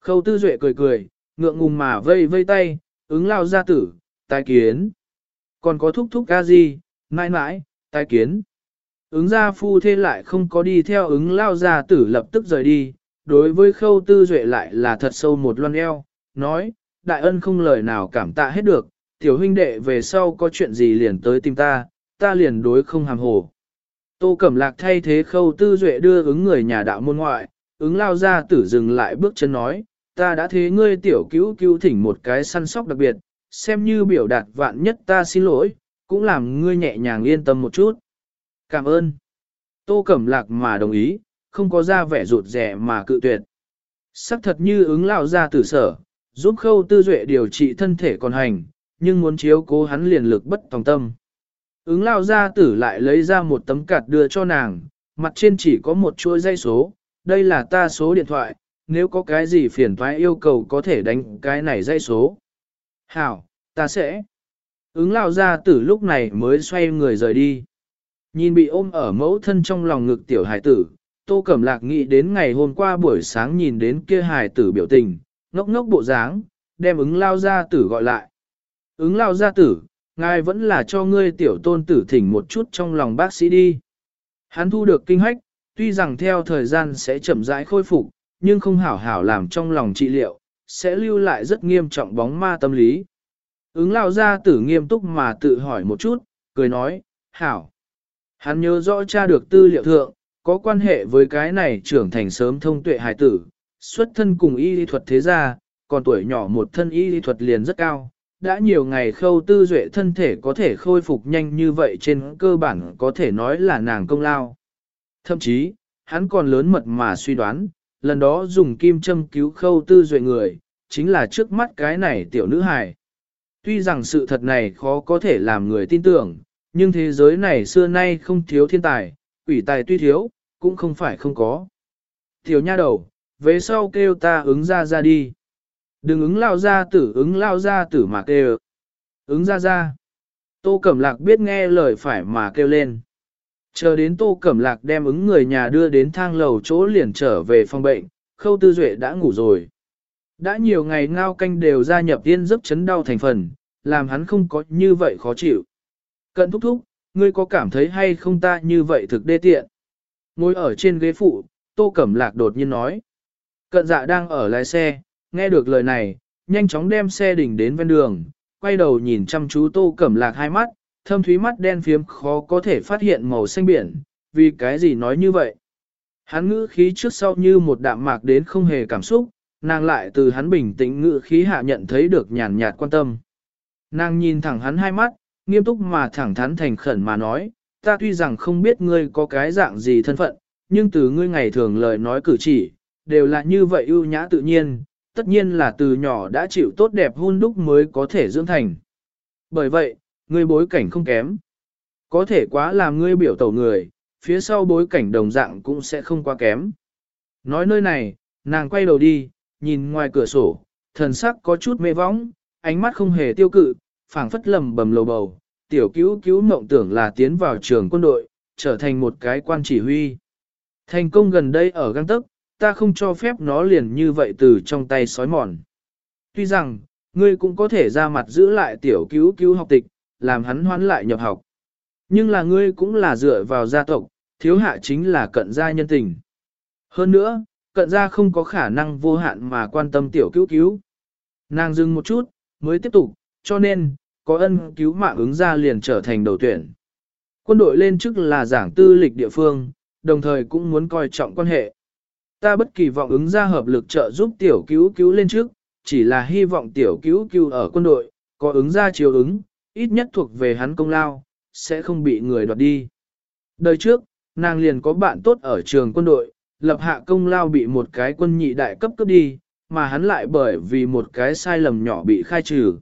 Khâu tư duệ cười cười, ngượng ngùng mà vây vây tay, ứng lao gia tử, tai kiến. Còn có thúc thúc ca gì, mãi mãi, tai kiến. Ứng gia phu thê lại không có đi theo ứng lao gia tử lập tức rời đi, đối với khâu tư duệ lại là thật sâu một loan eo, nói, đại ân không lời nào cảm tạ hết được, tiểu huynh đệ về sau có chuyện gì liền tới tìm ta, ta liền đối không hàm hồ. Tô Cẩm Lạc thay thế khâu tư duệ đưa ứng người nhà đạo môn ngoại, ứng lao ra tử dừng lại bước chân nói, ta đã thế ngươi tiểu cứu cứu thỉnh một cái săn sóc đặc biệt, xem như biểu đạt vạn nhất ta xin lỗi, cũng làm ngươi nhẹ nhàng yên tâm một chút. Cảm ơn. Tô Cẩm Lạc mà đồng ý, không có ra vẻ rụt rẻ mà cự tuyệt. Sắc thật như ứng lao ra tử sở, giúp khâu tư duệ điều trị thân thể còn hành, nhưng muốn chiếu cố hắn liền lực bất tòng tâm. Ứng lao ra tử lại lấy ra một tấm cạt đưa cho nàng, mặt trên chỉ có một chuỗi dây số, đây là ta số điện thoại, nếu có cái gì phiền thoái yêu cầu có thể đánh cái này dây số. Hảo, ta sẽ. Ứng lao ra tử lúc này mới xoay người rời đi. Nhìn bị ôm ở mẫu thân trong lòng ngực tiểu hải tử, tô cẩm lạc nghĩ đến ngày hôm qua buổi sáng nhìn đến kia hải tử biểu tình, ngốc ngốc bộ dáng, đem ứng lao ra tử gọi lại. Ứng lao gia tử, ngài vẫn là cho ngươi tiểu tôn tử thỉnh một chút trong lòng bác sĩ đi. Hắn thu được kinh hách, tuy rằng theo thời gian sẽ chậm rãi khôi phục, nhưng không hảo hảo làm trong lòng trị liệu, sẽ lưu lại rất nghiêm trọng bóng ma tâm lý. Ứng lao gia tử nghiêm túc mà tự hỏi một chút, cười nói, hảo. Hắn nhớ rõ cha được tư liệu thượng, có quan hệ với cái này trưởng thành sớm thông tuệ hài tử, xuất thân cùng y lý thuật thế gia, còn tuổi nhỏ một thân y lý thuật liền rất cao, đã nhiều ngày khâu tư duệ thân thể có thể khôi phục nhanh như vậy trên cơ bản có thể nói là nàng công lao. Thậm chí, hắn còn lớn mật mà suy đoán, lần đó dùng kim châm cứu khâu tư duệ người, chính là trước mắt cái này tiểu nữ hài. Tuy rằng sự thật này khó có thể làm người tin tưởng, nhưng thế giới này xưa nay không thiếu thiên tài, quỷ tài tuy thiếu, cũng không phải không có. Tiểu nha đầu, về sau kêu ta ứng ra ra đi. Đừng ứng lao ra tử ứng lao ra tử mà kêu. Ứng ra ra. Tô Cẩm Lạc biết nghe lời phải mà kêu lên. Chờ đến Tô Cẩm Lạc đem ứng người nhà đưa đến thang lầu chỗ liền trở về phòng bệnh, khâu tư duệ đã ngủ rồi. Đã nhiều ngày ngao canh đều gia nhập tiên giấc chấn đau thành phần, làm hắn không có như vậy khó chịu. Cận thúc thúc, ngươi có cảm thấy hay không ta như vậy thực đê tiện? Ngồi ở trên ghế phụ, Tô Cẩm Lạc đột nhiên nói. Cận dạ đang ở lái xe, Nghe được lời này, nhanh chóng đem xe đỉnh đến ven đường, quay đầu nhìn chăm chú tô cẩm lạc hai mắt, thâm thúy mắt đen phiếm khó có thể phát hiện màu xanh biển, vì cái gì nói như vậy. Hắn ngữ khí trước sau như một đạm mạc đến không hề cảm xúc, nàng lại từ hắn bình tĩnh ngữ khí hạ nhận thấy được nhàn nhạt quan tâm. Nàng nhìn thẳng hắn hai mắt, nghiêm túc mà thẳng thắn thành khẩn mà nói, ta tuy rằng không biết ngươi có cái dạng gì thân phận, nhưng từ ngươi ngày thường lời nói cử chỉ, đều là như vậy ưu nhã tự nhiên, tất nhiên là từ nhỏ đã chịu tốt đẹp hôn đúc mới có thể dưỡng thành. Bởi vậy, ngươi bối cảnh không kém. Có thể quá làm ngươi biểu tẩu người, phía sau bối cảnh đồng dạng cũng sẽ không quá kém. Nói nơi này, nàng quay đầu đi, nhìn ngoài cửa sổ, thần sắc có chút mê võng, ánh mắt không hề tiêu cự, phảng phất lầm bầm lầu bầu, tiểu cứu cứu mộng tưởng là tiến vào trường quân đội, trở thành một cái quan chỉ huy. Thành công gần đây ở găng tức, ta không cho phép nó liền như vậy từ trong tay sói mòn. Tuy rằng, ngươi cũng có thể ra mặt giữ lại tiểu cứu cứu học tịch, làm hắn hoán lại nhập học. Nhưng là ngươi cũng là dựa vào gia tộc, thiếu hạ chính là cận gia nhân tình. Hơn nữa, cận gia không có khả năng vô hạn mà quan tâm tiểu cứu cứu. Nàng dừng một chút, mới tiếp tục, cho nên, có ân cứu mạng ứng ra liền trở thành đầu tuyển. Quân đội lên chức là giảng tư lịch địa phương, đồng thời cũng muốn coi trọng quan hệ. Ta bất kỳ vọng ứng ra hợp lực trợ giúp tiểu cứu cứu lên trước, chỉ là hy vọng tiểu cứu cứu ở quân đội, có ứng ra chiều ứng, ít nhất thuộc về hắn công lao, sẽ không bị người đoạt đi. Đời trước, nàng liền có bạn tốt ở trường quân đội, lập hạ công lao bị một cái quân nhị đại cấp cấp đi, mà hắn lại bởi vì một cái sai lầm nhỏ bị khai trừ.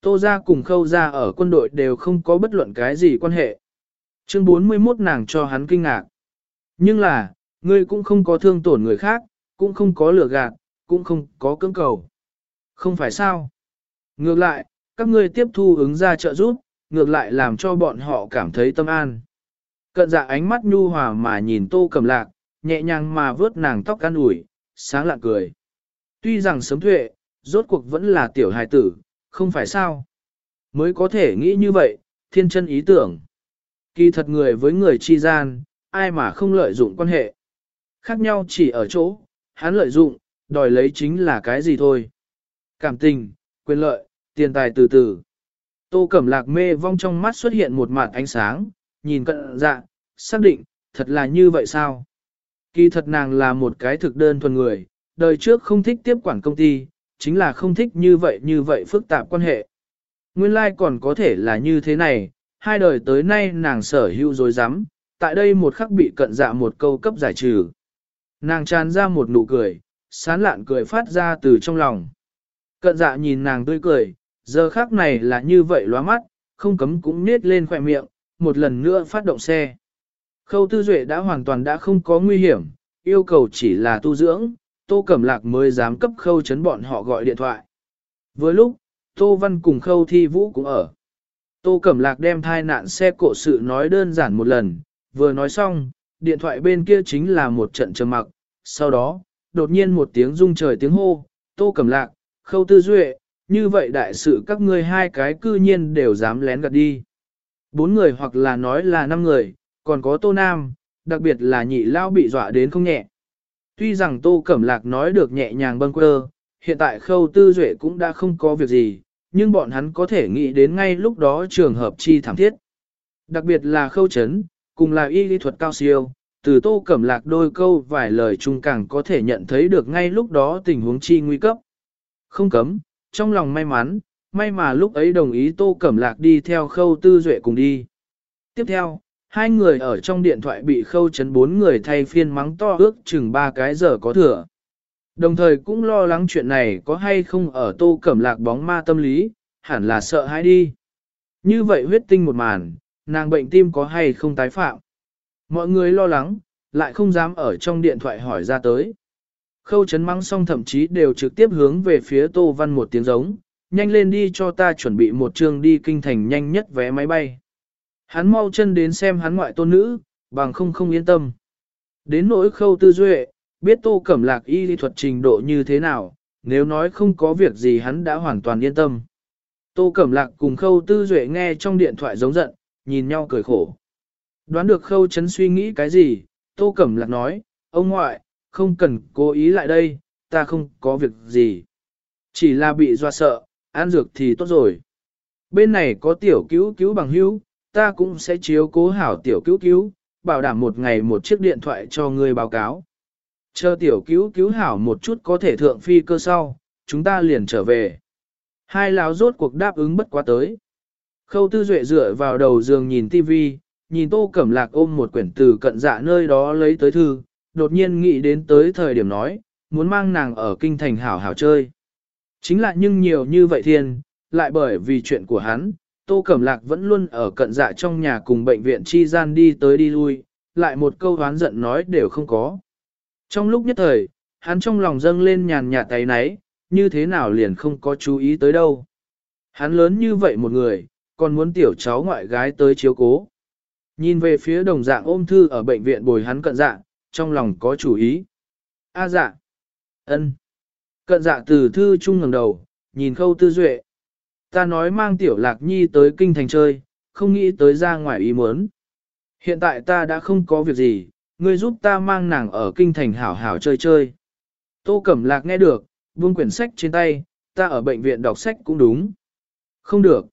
Tô ra cùng khâu ra ở quân đội đều không có bất luận cái gì quan hệ. Chương 41 nàng cho hắn kinh ngạc. Nhưng là, ngươi cũng không có thương tổn người khác, cũng không có lừa gạt, cũng không có cưỡng cầu. Không phải sao? Ngược lại, các ngươi tiếp thu ứng ra trợ giúp, ngược lại làm cho bọn họ cảm thấy tâm an. Cận dạ ánh mắt nhu hòa mà nhìn tô cầm lạc, nhẹ nhàng mà vớt nàng tóc ăn ủi, sáng lạ cười. Tuy rằng sớm thuệ, rốt cuộc vẫn là tiểu hài tử, không phải sao? Mới có thể nghĩ như vậy, thiên chân ý tưởng. Kỳ thật người với người chi gian, ai mà không lợi dụng quan hệ. Khác nhau chỉ ở chỗ, hắn lợi dụng, đòi lấy chính là cái gì thôi. Cảm tình, quyền lợi, tiền tài từ từ. Tô Cẩm Lạc mê vong trong mắt xuất hiện một mặt ánh sáng, nhìn cận dạ, xác định, thật là như vậy sao? Kỳ thật nàng là một cái thực đơn thuần người, đời trước không thích tiếp quản công ty, chính là không thích như vậy như vậy phức tạp quan hệ. Nguyên lai like còn có thể là như thế này, hai đời tới nay nàng sở hữu dối rắm tại đây một khắc bị cận dạ một câu cấp giải trừ. Nàng tràn ra một nụ cười, sán lạn cười phát ra từ trong lòng. Cận dạ nhìn nàng tươi cười, giờ khác này là như vậy lóa mắt, không cấm cũng nết lên khỏe miệng, một lần nữa phát động xe. Khâu tư duệ đã hoàn toàn đã không có nguy hiểm, yêu cầu chỉ là tu dưỡng, tô cẩm lạc mới dám cấp khâu chấn bọn họ gọi điện thoại. Với lúc, tô văn cùng khâu thi vũ cũng ở. Tô cẩm lạc đem thai nạn xe cộ sự nói đơn giản một lần, vừa nói xong, điện thoại bên kia chính là một trận trầm mặc, sau đó, đột nhiên một tiếng rung trời tiếng hô, tô cẩm lạc, khâu tư duệ, như vậy đại sự các ngươi hai cái cư nhiên đều dám lén gạt đi. Bốn người hoặc là nói là năm người, còn có tô nam, đặc biệt là nhị lao bị dọa đến không nhẹ. Tuy rằng tô cẩm lạc nói được nhẹ nhàng bâng quơ, hiện tại khâu tư duệ cũng đã không có việc gì, nhưng bọn hắn có thể nghĩ đến ngay lúc đó trường hợp chi thảm thiết. Đặc biệt là khâu chấn, cùng là y lý thuật cao siêu, từ tô cẩm lạc đôi câu vài lời chung càng có thể nhận thấy được ngay lúc đó tình huống chi nguy cấp. Không cấm, trong lòng may mắn, may mà lúc ấy đồng ý tô cẩm lạc đi theo khâu tư duệ cùng đi. Tiếp theo, hai người ở trong điện thoại bị khâu chấn bốn người thay phiên mắng to ước chừng ba cái giờ có thừa. Đồng thời cũng lo lắng chuyện này có hay không ở tô cẩm lạc bóng ma tâm lý, hẳn là sợ hãi đi. Như vậy huyết tinh một màn, nàng bệnh tim có hay không tái phạm. Mọi người lo lắng, lại không dám ở trong điện thoại hỏi ra tới. Khâu chấn mắng xong thậm chí đều trực tiếp hướng về phía Tô Văn một tiếng giống, nhanh lên đi cho ta chuẩn bị một trường đi kinh thành nhanh nhất vé máy bay. Hắn mau chân đến xem hắn ngoại tôn nữ, bằng không không yên tâm. Đến nỗi khâu tư duệ, biết Tô Cẩm Lạc y lý thuật trình độ như thế nào, nếu nói không có việc gì hắn đã hoàn toàn yên tâm. Tô Cẩm Lạc cùng khâu tư duệ nghe trong điện thoại giống giận, nhìn nhau cười khổ. Đoán được khâu chấn suy nghĩ cái gì, Tô Cẩm Lạc nói, ông ngoại, không cần cố ý lại đây, ta không có việc gì. Chỉ là bị doa sợ, ăn dược thì tốt rồi. Bên này có tiểu cứu cứu bằng hữu, ta cũng sẽ chiếu cố hảo tiểu cứu cứu, bảo đảm một ngày một chiếc điện thoại cho người báo cáo. Chờ tiểu cứu cứu hảo một chút có thể thượng phi cơ sau, chúng ta liền trở về. Hai lão rốt cuộc đáp ứng bất quá tới. Khâu tư duệ dựa vào đầu giường nhìn tivi, nhìn tô cẩm lạc ôm một quyển từ cận dạ nơi đó lấy tới thư, đột nhiên nghĩ đến tới thời điểm nói, muốn mang nàng ở kinh thành hảo hảo chơi. Chính là nhưng nhiều như vậy thiên, lại bởi vì chuyện của hắn, Tô Cẩm Lạc vẫn luôn ở cận dạ trong nhà cùng bệnh viện chi gian đi tới đi lui, lại một câu hán giận nói đều không có. Trong lúc nhất thời, hắn trong lòng dâng lên nhàn nhạt tay náy, như thế nào liền không có chú ý tới đâu. Hắn lớn như vậy một người, còn muốn tiểu cháu ngoại gái tới chiếu cố. Nhìn về phía đồng dạng ôm thư ở bệnh viện bồi hắn cận dạng trong lòng có chủ ý. A dạ. ân. Cận dạ từ thư trung ngẩng đầu, nhìn khâu tư duệ. Ta nói mang tiểu lạc nhi tới kinh thành chơi, không nghĩ tới ra ngoài ý muốn. Hiện tại ta đã không có việc gì, ngươi giúp ta mang nàng ở kinh thành hảo hảo chơi chơi. Tô Cẩm Lạc nghe được, buông quyển sách trên tay, ta ở bệnh viện đọc sách cũng đúng. Không được.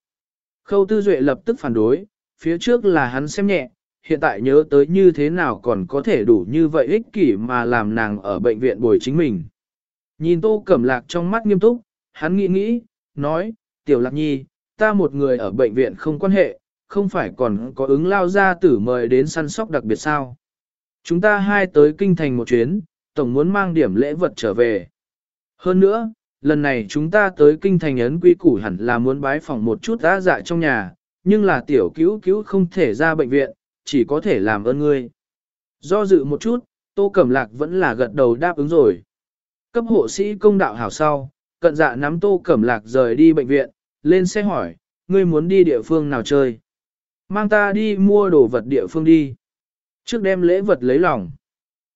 Khâu Tư Duệ lập tức phản đối, phía trước là hắn xem nhẹ, hiện tại nhớ tới như thế nào còn có thể đủ như vậy ích kỷ mà làm nàng ở bệnh viện bồi chính mình. Nhìn Tô Cẩm Lạc trong mắt nghiêm túc, hắn nghĩ nghĩ, nói, Tiểu Lạc Nhi, ta một người ở bệnh viện không quan hệ, không phải còn có ứng lao ra tử mời đến săn sóc đặc biệt sao. Chúng ta hai tới kinh thành một chuyến, tổng muốn mang điểm lễ vật trở về. Hơn nữa, lần này chúng ta tới kinh thành ấn quy củ hẳn là muốn bái phòng một chút đã dạ trong nhà, nhưng là tiểu cứu cứu không thể ra bệnh viện, chỉ có thể làm ơn ngươi. Do dự một chút, Tô Cẩm Lạc vẫn là gật đầu đáp ứng rồi. Cấp hộ sĩ công đạo hảo sau, cận dạ nắm Tô Cẩm Lạc rời đi bệnh viện, lên xe hỏi, ngươi muốn đi địa phương nào chơi? Mang ta đi mua đồ vật địa phương đi. Trước đem lễ vật lấy lòng.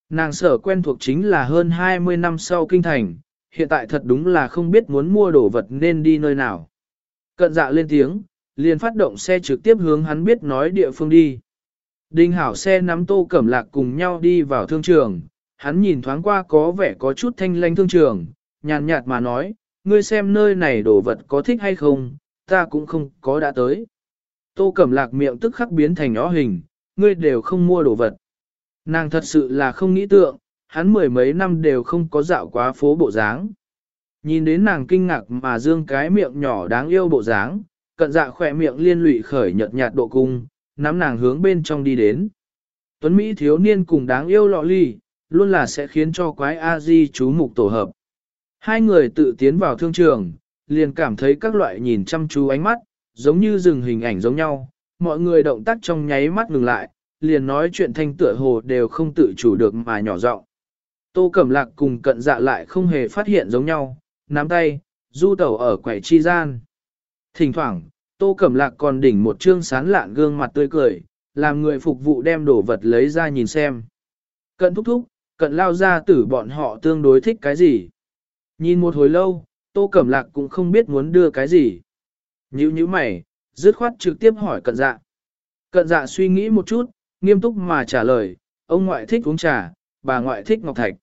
Nàng sở quen thuộc chính là hơn 20 năm sau kinh thành, hiện tại thật đúng là không biết muốn mua đồ vật nên đi nơi nào. Cận dạ lên tiếng, liền phát động xe trực tiếp hướng hắn biết nói địa phương đi. Đinh hảo xe nắm tô cẩm lạc cùng nhau đi vào thương trường, hắn nhìn thoáng qua có vẻ có chút thanh lanh thương trường, nhàn nhạt mà nói, ngươi xem nơi này đồ vật có thích hay không, ta cũng không có đã tới. Tô cẩm lạc miệng tức khắc biến thành nhỏ hình, ngươi đều không mua đồ vật. Nàng thật sự là không nghĩ tượng, hắn mười mấy năm đều không có dạo quá phố bộ dáng. Nhìn đến nàng kinh ngạc mà dương cái miệng nhỏ đáng yêu bộ dáng, cận dạ khỏe miệng liên lụy khởi nhợt nhạt độ cung, nắm nàng hướng bên trong đi đến. Tuấn Mỹ thiếu niên cùng đáng yêu lọ ly, luôn là sẽ khiến cho quái A-di chú mục tổ hợp. Hai người tự tiến vào thương trường, liền cảm thấy các loại nhìn chăm chú ánh mắt, giống như dừng hình ảnh giống nhau, mọi người động tác trong nháy mắt ngừng lại, liền nói chuyện thanh tựa hồ đều không tự chủ được mà nhỏ giọng. Tô Cẩm Lạc cùng cận dạ lại không hề phát hiện giống nhau, nắm tay, du tẩu ở quẻ chi gian. Thỉnh thoảng, Tô Cẩm Lạc còn đỉnh một trương sán lạn gương mặt tươi cười, làm người phục vụ đem đồ vật lấy ra nhìn xem. Cận thúc thúc, cận lao ra tử bọn họ tương đối thích cái gì. Nhìn một hồi lâu, Tô Cẩm Lạc cũng không biết muốn đưa cái gì. Nhữ như mày, dứt khoát trực tiếp hỏi cận dạ. Cận dạ suy nghĩ một chút, nghiêm túc mà trả lời, ông ngoại thích uống trà, bà ngoại thích ngọc thạch.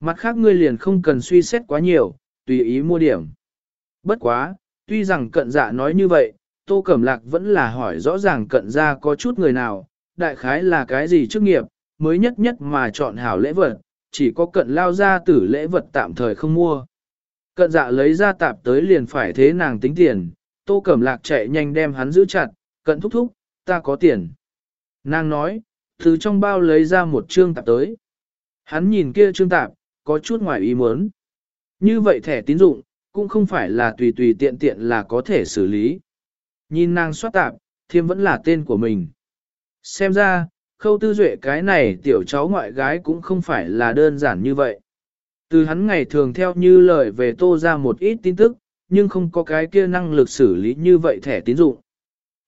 Mặt khác ngươi liền không cần suy xét quá nhiều, tùy ý mua điểm. Bất quá, tuy rằng cận dạ nói như vậy, Tô Cẩm Lạc vẫn là hỏi rõ ràng cận ra có chút người nào, đại khái là cái gì chức nghiệp, mới nhất nhất mà chọn hảo lễ vật, chỉ có cận lao ra tử lễ vật tạm thời không mua. Cận dạ lấy ra tạp tới liền phải thế nàng tính tiền, Tô Cẩm Lạc chạy nhanh đem hắn giữ chặt, cận thúc thúc, ta có tiền. Nàng nói, từ trong bao lấy ra một trương tạp tới. Hắn nhìn kia trương tạp, có chút ngoài ý muốn. Như vậy thẻ tín dụng, cũng không phải là tùy tùy tiện tiện là có thể xử lý. Nhìn nàng soát tạp, thiêm vẫn là tên của mình. Xem ra, khâu tư duệ cái này tiểu cháu ngoại gái cũng không phải là đơn giản như vậy. Từ hắn ngày thường theo như lời về tô ra một ít tin tức, nhưng không có cái kia năng lực xử lý như vậy thẻ tín dụng.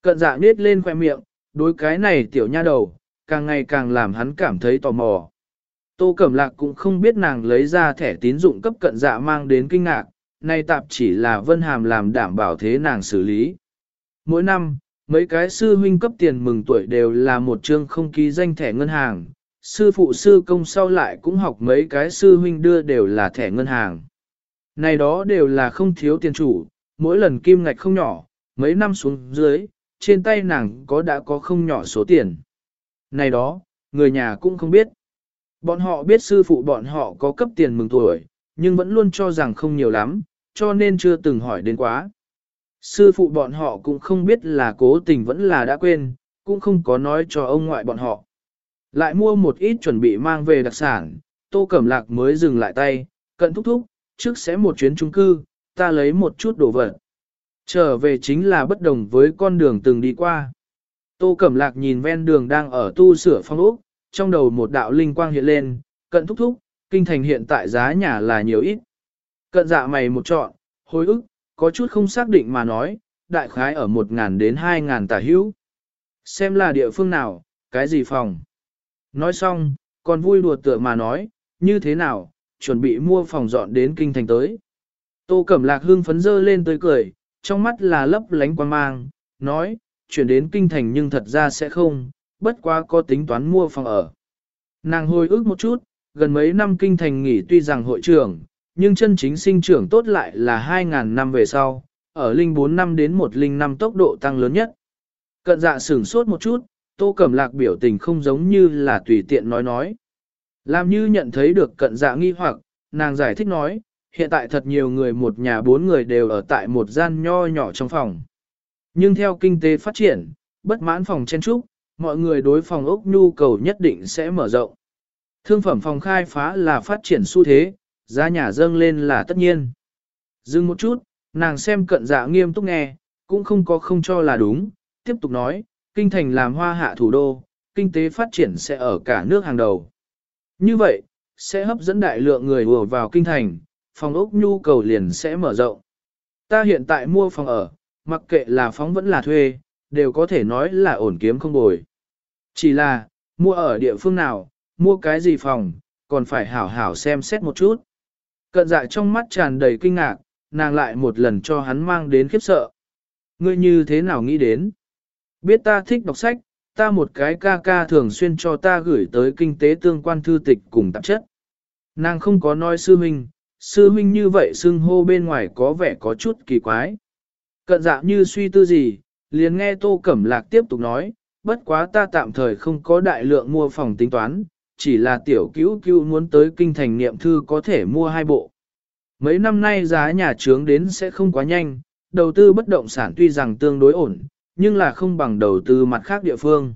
Cận dạ nết lên khoe miệng, đối cái này tiểu nha đầu, càng ngày càng làm hắn cảm thấy tò mò. Tô Cẩm Lạc cũng không biết nàng lấy ra thẻ tín dụng cấp cận dạ mang đến kinh ngạc, nay tạp chỉ là Vân Hàm làm đảm bảo thế nàng xử lý. Mỗi năm, mấy cái sư huynh cấp tiền mừng tuổi đều là một chương không ký danh thẻ ngân hàng, sư phụ sư công sau lại cũng học mấy cái sư huynh đưa đều là thẻ ngân hàng. Này đó đều là không thiếu tiền chủ, mỗi lần kim ngạch không nhỏ, mấy năm xuống dưới, trên tay nàng có đã có không nhỏ số tiền. Này đó, người nhà cũng không biết. Bọn họ biết sư phụ bọn họ có cấp tiền mừng tuổi, nhưng vẫn luôn cho rằng không nhiều lắm, cho nên chưa từng hỏi đến quá. Sư phụ bọn họ cũng không biết là cố tình vẫn là đã quên, cũng không có nói cho ông ngoại bọn họ. Lại mua một ít chuẩn bị mang về đặc sản, tô cẩm lạc mới dừng lại tay, cận thúc thúc, trước sẽ một chuyến trung cư, ta lấy một chút đồ vật. Trở về chính là bất đồng với con đường từng đi qua. Tô Cẩm Lạc nhìn ven đường đang ở tu sửa phong ốc, trong đầu một đạo linh quang hiện lên, cận thúc thúc, kinh thành hiện tại giá nhà là nhiều ít. Cận dạ mày một chọn, hối ức, có chút không xác định mà nói, đại khái ở 1.000 đến 2.000 tả hữu. Xem là địa phương nào, cái gì phòng. Nói xong, còn vui đùa tựa mà nói, như thế nào, chuẩn bị mua phòng dọn đến kinh thành tới. Tô Cẩm Lạc hương phấn dơ lên tới cười, trong mắt là lấp lánh quan mang, nói, chuyển đến kinh thành nhưng thật ra sẽ không, bất quá có tính toán mua phòng ở. Nàng hồi ức một chút, gần mấy năm kinh thành nghỉ tuy rằng hội trưởng, nhưng chân chính sinh trưởng tốt lại là 2.000 năm về sau, ở linh 4 năm đến 105 tốc độ tăng lớn nhất. Cận dạ sửng sốt một chút, tô cẩm lạc biểu tình không giống như là tùy tiện nói nói. Làm như nhận thấy được cận dạ nghi hoặc, nàng giải thích nói, hiện tại thật nhiều người một nhà bốn người đều ở tại một gian nho nhỏ trong phòng. Nhưng theo kinh tế phát triển, bất mãn phòng chen trúc, mọi người đối phòng ốc nhu cầu nhất định sẽ mở rộng. Thương phẩm phòng khai phá là phát triển xu thế, giá nhà dâng lên là tất nhiên. Dừng một chút, nàng xem cận dạ nghiêm túc nghe, cũng không có không cho là đúng, tiếp tục nói, kinh thành làm hoa hạ thủ đô, kinh tế phát triển sẽ ở cả nước hàng đầu. Như vậy, sẽ hấp dẫn đại lượng người ùa vào kinh thành, phòng ốc nhu cầu liền sẽ mở rộng. Ta hiện tại mua phòng ở, mặc kệ là phóng vẫn là thuê, đều có thể nói là ổn kiếm không bồi. Chỉ là, mua ở địa phương nào, mua cái gì phòng, còn phải hảo hảo xem xét một chút. Cận dạ trong mắt tràn đầy kinh ngạc, nàng lại một lần cho hắn mang đến khiếp sợ. Ngươi như thế nào nghĩ đến? Biết ta thích đọc sách, ta một cái ca ca thường xuyên cho ta gửi tới kinh tế tương quan thư tịch cùng tạp chất. Nàng không có nói sư huynh, sư huynh như vậy xưng hô bên ngoài có vẻ có chút kỳ quái. Cận dạ như suy tư gì, liền nghe Tô Cẩm Lạc tiếp tục nói, bất quá ta tạm thời không có đại lượng mua phòng tính toán, chỉ là tiểu cứu cứu muốn tới kinh thành niệm thư có thể mua hai bộ. Mấy năm nay giá nhà trướng đến sẽ không quá nhanh, đầu tư bất động sản tuy rằng tương đối ổn, nhưng là không bằng đầu tư mặt khác địa phương.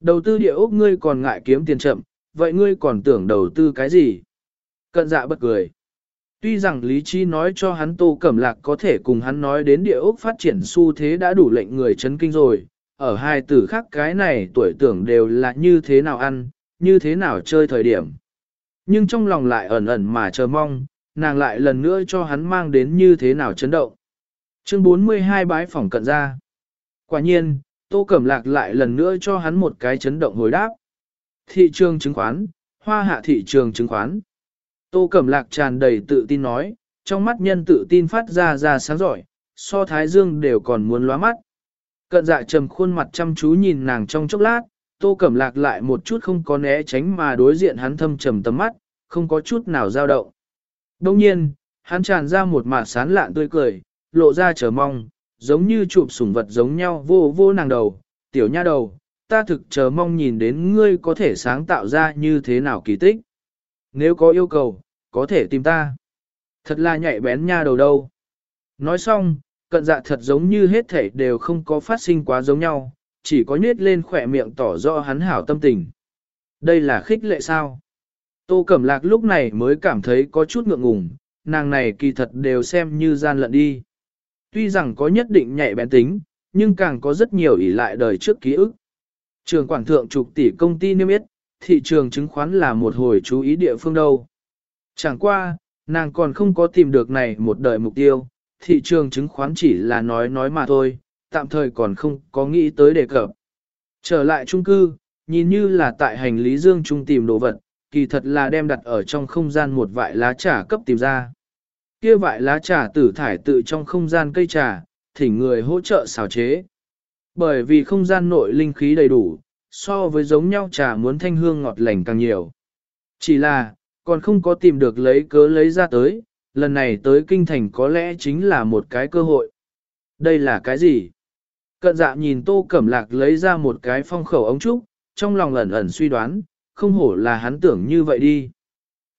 Đầu tư địa ốc ngươi còn ngại kiếm tiền chậm, vậy ngươi còn tưởng đầu tư cái gì? Cận dạ bật cười. Tuy rằng lý trí nói cho hắn Tô Cẩm Lạc có thể cùng hắn nói đến địa ốc phát triển xu thế đã đủ lệnh người chấn kinh rồi, ở hai tử khác cái này tuổi tưởng đều là như thế nào ăn, như thế nào chơi thời điểm. Nhưng trong lòng lại ẩn ẩn mà chờ mong, nàng lại lần nữa cho hắn mang đến như thế nào chấn động. Chương 42 bái phỏng cận ra. Quả nhiên, Tô Cẩm Lạc lại lần nữa cho hắn một cái chấn động hồi đáp. Thị trường chứng khoán, hoa hạ thị trường chứng khoán. Tô Cẩm Lạc tràn đầy tự tin nói, trong mắt nhân tự tin phát ra ra sáng giỏi, so thái dương đều còn muốn lóa mắt. Cận dạ trầm khuôn mặt chăm chú nhìn nàng trong chốc lát, Tô Cẩm Lạc lại một chút không có né tránh mà đối diện hắn thâm trầm tầm mắt, không có chút nào dao động. Đông nhiên, hắn tràn ra một mạt sán lạn tươi cười, lộ ra chờ mong, giống như chụp sủng vật giống nhau vô vô nàng đầu, tiểu nha đầu, ta thực chờ mong nhìn đến ngươi có thể sáng tạo ra như thế nào kỳ tích. Nếu có yêu cầu, có thể tìm ta. Thật là nhạy bén nha đầu đâu. Nói xong, cận dạ thật giống như hết thể đều không có phát sinh quá giống nhau, chỉ có nhếch lên khỏe miệng tỏ rõ hắn hảo tâm tình. Đây là khích lệ sao? Tô Cẩm Lạc lúc này mới cảm thấy có chút ngượng ngùng, nàng này kỳ thật đều xem như gian lận đi. Tuy rằng có nhất định nhạy bén tính, nhưng càng có rất nhiều ỷ lại đời trước ký ức. Trường quản thượng trục tỷ công ty niêm yết, thị trường chứng khoán là một hồi chú ý địa phương đâu. Chẳng qua, nàng còn không có tìm được này một đời mục tiêu, thị trường chứng khoán chỉ là nói nói mà thôi, tạm thời còn không có nghĩ tới đề cập. Trở lại trung cư, nhìn như là tại hành lý dương trung tìm đồ vật, kỳ thật là đem đặt ở trong không gian một vại lá trà cấp tìm ra. Kia vại lá trà tử thải tự trong không gian cây trà, thỉnh người hỗ trợ xào chế. Bởi vì không gian nội linh khí đầy đủ, so với giống nhau trà muốn thanh hương ngọt lành càng nhiều. Chỉ là, còn không có tìm được lấy cớ lấy ra tới, lần này tới kinh thành có lẽ chính là một cái cơ hội. Đây là cái gì? Cận dạ nhìn tô cẩm lạc lấy ra một cái phong khẩu ống trúc, trong lòng ẩn ẩn suy đoán, không hổ là hắn tưởng như vậy đi.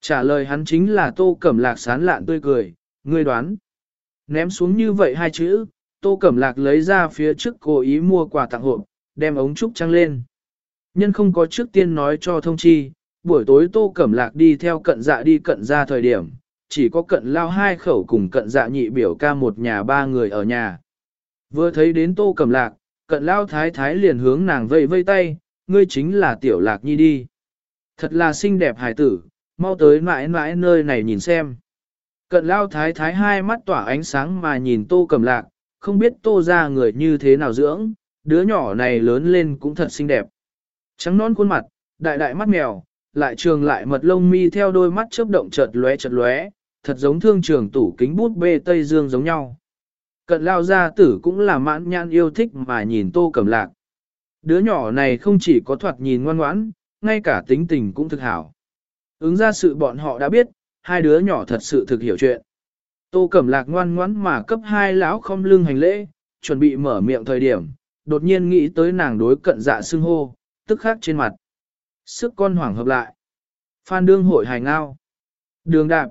Trả lời hắn chính là tô cẩm lạc sán lạn tươi cười, ngươi đoán. Ném xuống như vậy hai chữ, tô cẩm lạc lấy ra phía trước cố ý mua quà tặng hộp, đem ống trúc trăng lên. Nhân không có trước tiên nói cho thông chi, buổi tối tô cẩm lạc đi theo cận dạ đi cận ra thời điểm, chỉ có cận lao hai khẩu cùng cận dạ nhị biểu ca một nhà ba người ở nhà. Vừa thấy đến tô cẩm lạc, cận lao thái thái liền hướng nàng vây vây tay, ngươi chính là tiểu lạc nhi đi. Thật là xinh đẹp hài tử, mau tới mãi mãi nơi này nhìn xem. Cận lao thái thái hai mắt tỏa ánh sáng mà nhìn tô cầm lạc, không biết tô ra người như thế nào dưỡng, đứa nhỏ này lớn lên cũng thật xinh đẹp. Trắng non khuôn mặt, đại đại mắt mèo, lại trường lại mật lông mi theo đôi mắt chớp động chợt lóe chợt lóe, thật giống thương trường tủ kính bút bê Tây Dương giống nhau. Cận lao gia tử cũng là mãn nhãn yêu thích mà nhìn tô cẩm lạc. Đứa nhỏ này không chỉ có thoạt nhìn ngoan ngoãn, ngay cả tính tình cũng thực hảo. Ứng ra sự bọn họ đã biết, hai đứa nhỏ thật sự thực hiểu chuyện. Tô Cẩm Lạc ngoan ngoãn mà cấp hai lão không lưng hành lễ, chuẩn bị mở miệng thời điểm, đột nhiên nghĩ tới nàng đối cận dạ xưng hô, tức khắc trên mặt. Sức con hoảng hợp lại. Phan đương hội hài ngao. Đường đạp.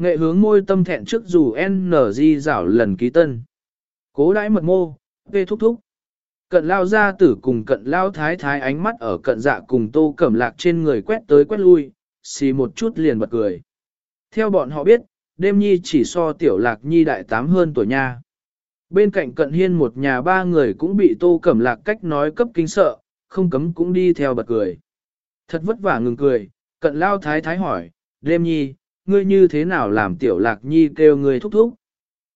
Nghệ hướng môi tâm thẹn trước dù NG rảo lần ký tân. Cố đãi mật mô, vê thúc thúc. Cận lao ra tử cùng cận lao thái thái ánh mắt ở cận dạ cùng tô cẩm lạc trên người quét tới quét lui, xì một chút liền bật cười. Theo bọn họ biết, đêm nhi chỉ so tiểu lạc nhi đại tám hơn tuổi nha. Bên cạnh cận hiên một nhà ba người cũng bị tô cẩm lạc cách nói cấp kinh sợ, không cấm cũng đi theo bật cười. Thật vất vả ngừng cười, cận lao thái thái hỏi, đêm nhi, ngươi như thế nào làm tiểu lạc nhi kêu ngươi thúc thúc.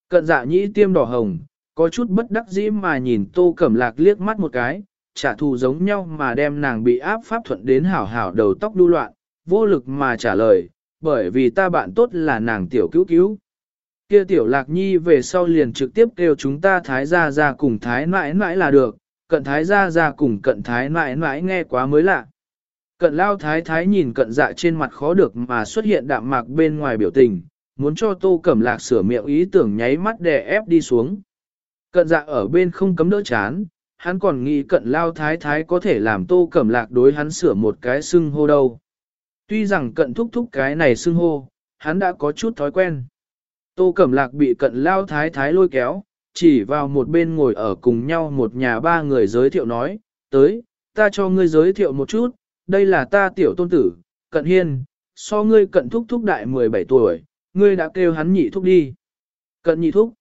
Cận dạ nhĩ tiêm đỏ hồng, có chút bất đắc dĩ mà nhìn tô cẩm lạc liếc mắt một cái, trả thù giống nhau mà đem nàng bị áp pháp thuận đến hảo hảo đầu tóc đu loạn, vô lực mà trả lời, bởi vì ta bạn tốt là nàng tiểu cứu cứu. Kia tiểu lạc nhi về sau liền trực tiếp kêu chúng ta thái gia ra cùng thái mãi mãi là được, cận thái gia ra cùng cận thái mãi mãi nghe quá mới lạ. Cận lao thái thái nhìn cận dạ trên mặt khó được mà xuất hiện đạm mạc bên ngoài biểu tình, muốn cho tô cẩm lạc sửa miệng ý tưởng nháy mắt đè ép đi xuống. Cận dạ ở bên không cấm đỡ chán, hắn còn nghĩ cận lao thái thái có thể làm tô cẩm lạc đối hắn sửa một cái xưng hô đâu. Tuy rằng cận thúc thúc cái này xưng hô, hắn đã có chút thói quen. Tô Cẩm Lạc bị cận lao thái thái lôi kéo, chỉ vào một bên ngồi ở cùng nhau một nhà ba người giới thiệu nói, tới, ta cho ngươi giới thiệu một chút, đây là ta tiểu tôn tử, cận hiên, so ngươi cận thúc thúc đại 17 tuổi, ngươi đã kêu hắn nhị thúc đi. Cận nhị thúc,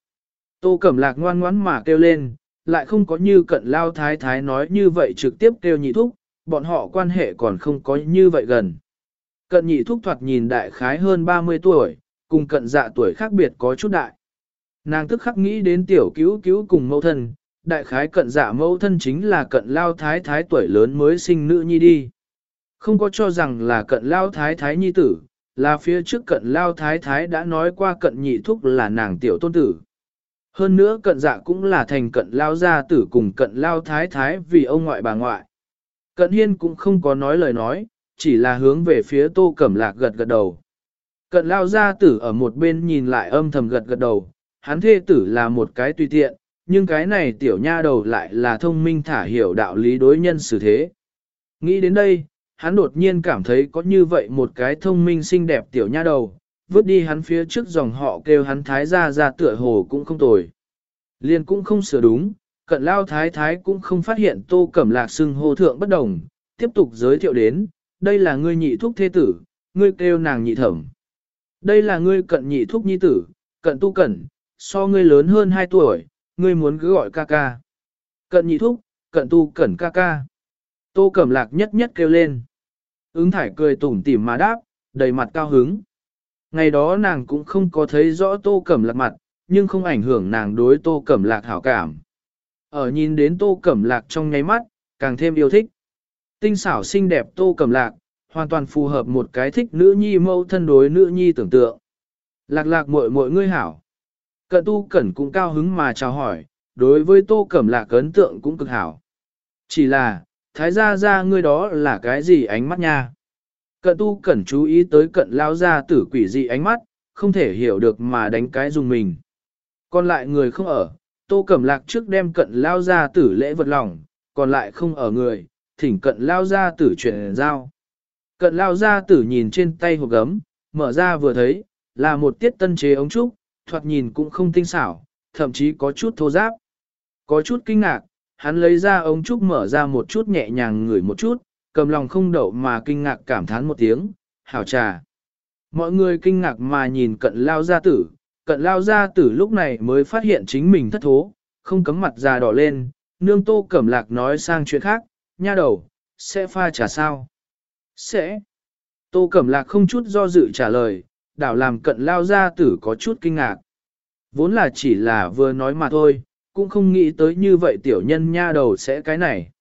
Tô Cẩm Lạc ngoan ngoãn mà kêu lên, lại không có như cận lao thái thái nói như vậy trực tiếp kêu nhị thúc, bọn họ quan hệ còn không có như vậy gần. Cận nhị thúc thoạt nhìn đại khái hơn 30 tuổi, cùng cận dạ tuổi khác biệt có chút đại. Nàng tức khắc nghĩ đến tiểu cứu cứu cùng mẫu thân, đại khái cận dạ mẫu thân chính là cận lao thái thái tuổi lớn mới sinh nữ nhi đi. Không có cho rằng là cận lao thái thái nhi tử, là phía trước cận lao thái thái đã nói qua cận nhị thúc là nàng tiểu tôn tử. Hơn nữa cận dạ cũng là thành cận lao gia tử cùng cận lao thái thái vì ông ngoại bà ngoại. Cận hiên cũng không có nói lời nói, chỉ là hướng về phía tô cẩm lạc gật gật đầu. Cận lao gia tử ở một bên nhìn lại âm thầm gật gật đầu, hắn thê tử là một cái tùy tiện, nhưng cái này tiểu nha đầu lại là thông minh thả hiểu đạo lý đối nhân xử thế. Nghĩ đến đây, hắn đột nhiên cảm thấy có như vậy một cái thông minh xinh đẹp tiểu nha đầu, vứt đi hắn phía trước dòng họ kêu hắn thái gia ra tựa hồ cũng không tồi. Liên cũng không sửa đúng, cận lao thái thái cũng không phát hiện tô cẩm lạc xưng hô thượng bất đồng, tiếp tục giới thiệu đến, đây là ngươi nhị thúc thế tử, ngươi kêu nàng nhị thẩm. Đây là ngươi cận nhị thúc nhi tử, cận tu cẩn, so ngươi lớn hơn 2 tuổi, ngươi muốn cứ gọi ca ca. Cận nhị thúc, cận tu cẩn ca ca. Tô cẩm lạc nhất nhất kêu lên. Ứng thải cười tủm tỉm mà đáp, đầy mặt cao hứng. Ngày đó nàng cũng không có thấy rõ tô cẩm lạc mặt, nhưng không ảnh hưởng nàng đối tô cẩm lạc hảo cảm. Ở nhìn đến tô cẩm lạc trong nháy mắt, càng thêm yêu thích. Tinh xảo xinh đẹp tô cẩm lạc, hoàn toàn phù hợp một cái thích nữ nhi mâu thân đối nữ nhi tưởng tượng. Lạc lạc muội muội ngươi hảo. Cận tu cẩn cũng cao hứng mà chào hỏi, đối với tô cẩm lạc ấn tượng cũng cực hảo. Chỉ là, thái gia gia ngươi đó là cái gì ánh mắt nha. Cận tu cẩn chú ý tới cận lao gia tử quỷ dị ánh mắt, không thể hiểu được mà đánh cái dùng mình. Còn lại người không ở, tô cẩm lạc trước đem cận lao gia tử lễ vật lòng, còn lại không ở người, thỉnh cận lao gia tử chuyển giao. Cận lao gia tử nhìn trên tay hộp gấm, mở ra vừa thấy, là một tiết tân chế ống trúc, thoạt nhìn cũng không tinh xảo, thậm chí có chút thô giáp. Có chút kinh ngạc, hắn lấy ra ống trúc mở ra một chút nhẹ nhàng ngửi một chút, cầm lòng không đậu mà kinh ngạc cảm thán một tiếng, hảo trà. Mọi người kinh ngạc mà nhìn cận lao gia tử, cận lao gia tử lúc này mới phát hiện chính mình thất thố, không cấm mặt già đỏ lên, nương tô cẩm lạc nói sang chuyện khác, nha đầu, sẽ pha trà sao? Sẽ. Tô Cẩm Lạc không chút do dự trả lời, đảo làm cận lao gia tử có chút kinh ngạc. Vốn là chỉ là vừa nói mà thôi, cũng không nghĩ tới như vậy tiểu nhân nha đầu sẽ cái này.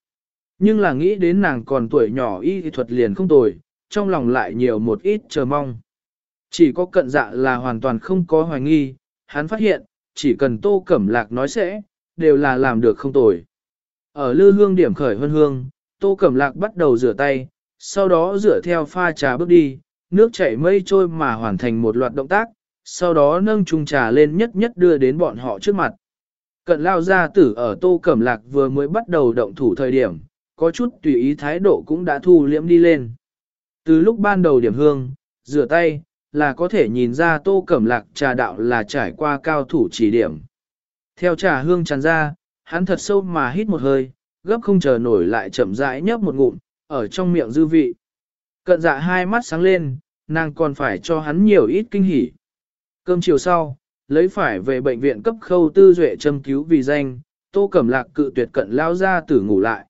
Nhưng là nghĩ đến nàng còn tuổi nhỏ y thuật liền không tồi, trong lòng lại nhiều một ít chờ mong. Chỉ có cận dạ là hoàn toàn không có hoài nghi, hắn phát hiện, chỉ cần tô cẩm lạc nói sẽ, đều là làm được không tồi. Ở lư hương điểm khởi hân hương, tô cẩm lạc bắt đầu rửa tay, sau đó rửa theo pha trà bước đi, nước chảy mây trôi mà hoàn thành một loạt động tác, sau đó nâng chung trà lên nhất nhất đưa đến bọn họ trước mặt. Cận lao gia tử ở tô cẩm lạc vừa mới bắt đầu động thủ thời điểm, có chút tùy ý thái độ cũng đã thu liễm đi lên. Từ lúc ban đầu điểm hương, rửa tay, là có thể nhìn ra tô cẩm lạc trà đạo là trải qua cao thủ chỉ điểm. Theo trà hương tràn ra, hắn thật sâu mà hít một hơi, gấp không chờ nổi lại chậm rãi nhấp một ngụm, ở trong miệng dư vị. Cận dạ hai mắt sáng lên, nàng còn phải cho hắn nhiều ít kinh hỉ. Cơm chiều sau, lấy phải về bệnh viện cấp khâu tư duệ châm cứu vì danh, tô cẩm lạc cự tuyệt cận lao ra tử ngủ lại.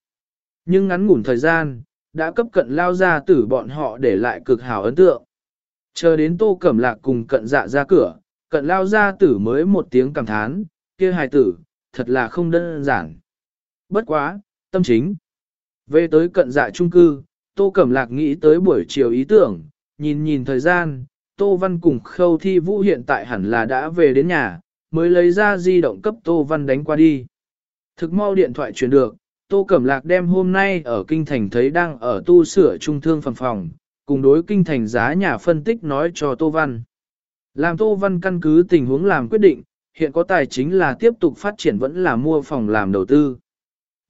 Nhưng ngắn ngủn thời gian, đã cấp cận lao ra tử bọn họ để lại cực hảo ấn tượng. Chờ đến tô cẩm lạc cùng cận dạ ra cửa, cận lao ra tử mới một tiếng cảm thán, kia hài tử, thật là không đơn giản. Bất quá, tâm chính. Về tới cận dạ trung cư, tô cẩm lạc nghĩ tới buổi chiều ý tưởng, nhìn nhìn thời gian, tô văn cùng khâu thi vũ hiện tại hẳn là đã về đến nhà, mới lấy ra di động cấp tô văn đánh qua đi. Thực mau điện thoại truyền được, Tô Cẩm Lạc đem hôm nay ở Kinh Thành thấy đang ở tu sửa trung thương phần phòng, cùng đối Kinh Thành giá nhà phân tích nói cho Tô Văn. Làm Tô Văn căn cứ tình huống làm quyết định, hiện có tài chính là tiếp tục phát triển vẫn là mua phòng làm đầu tư.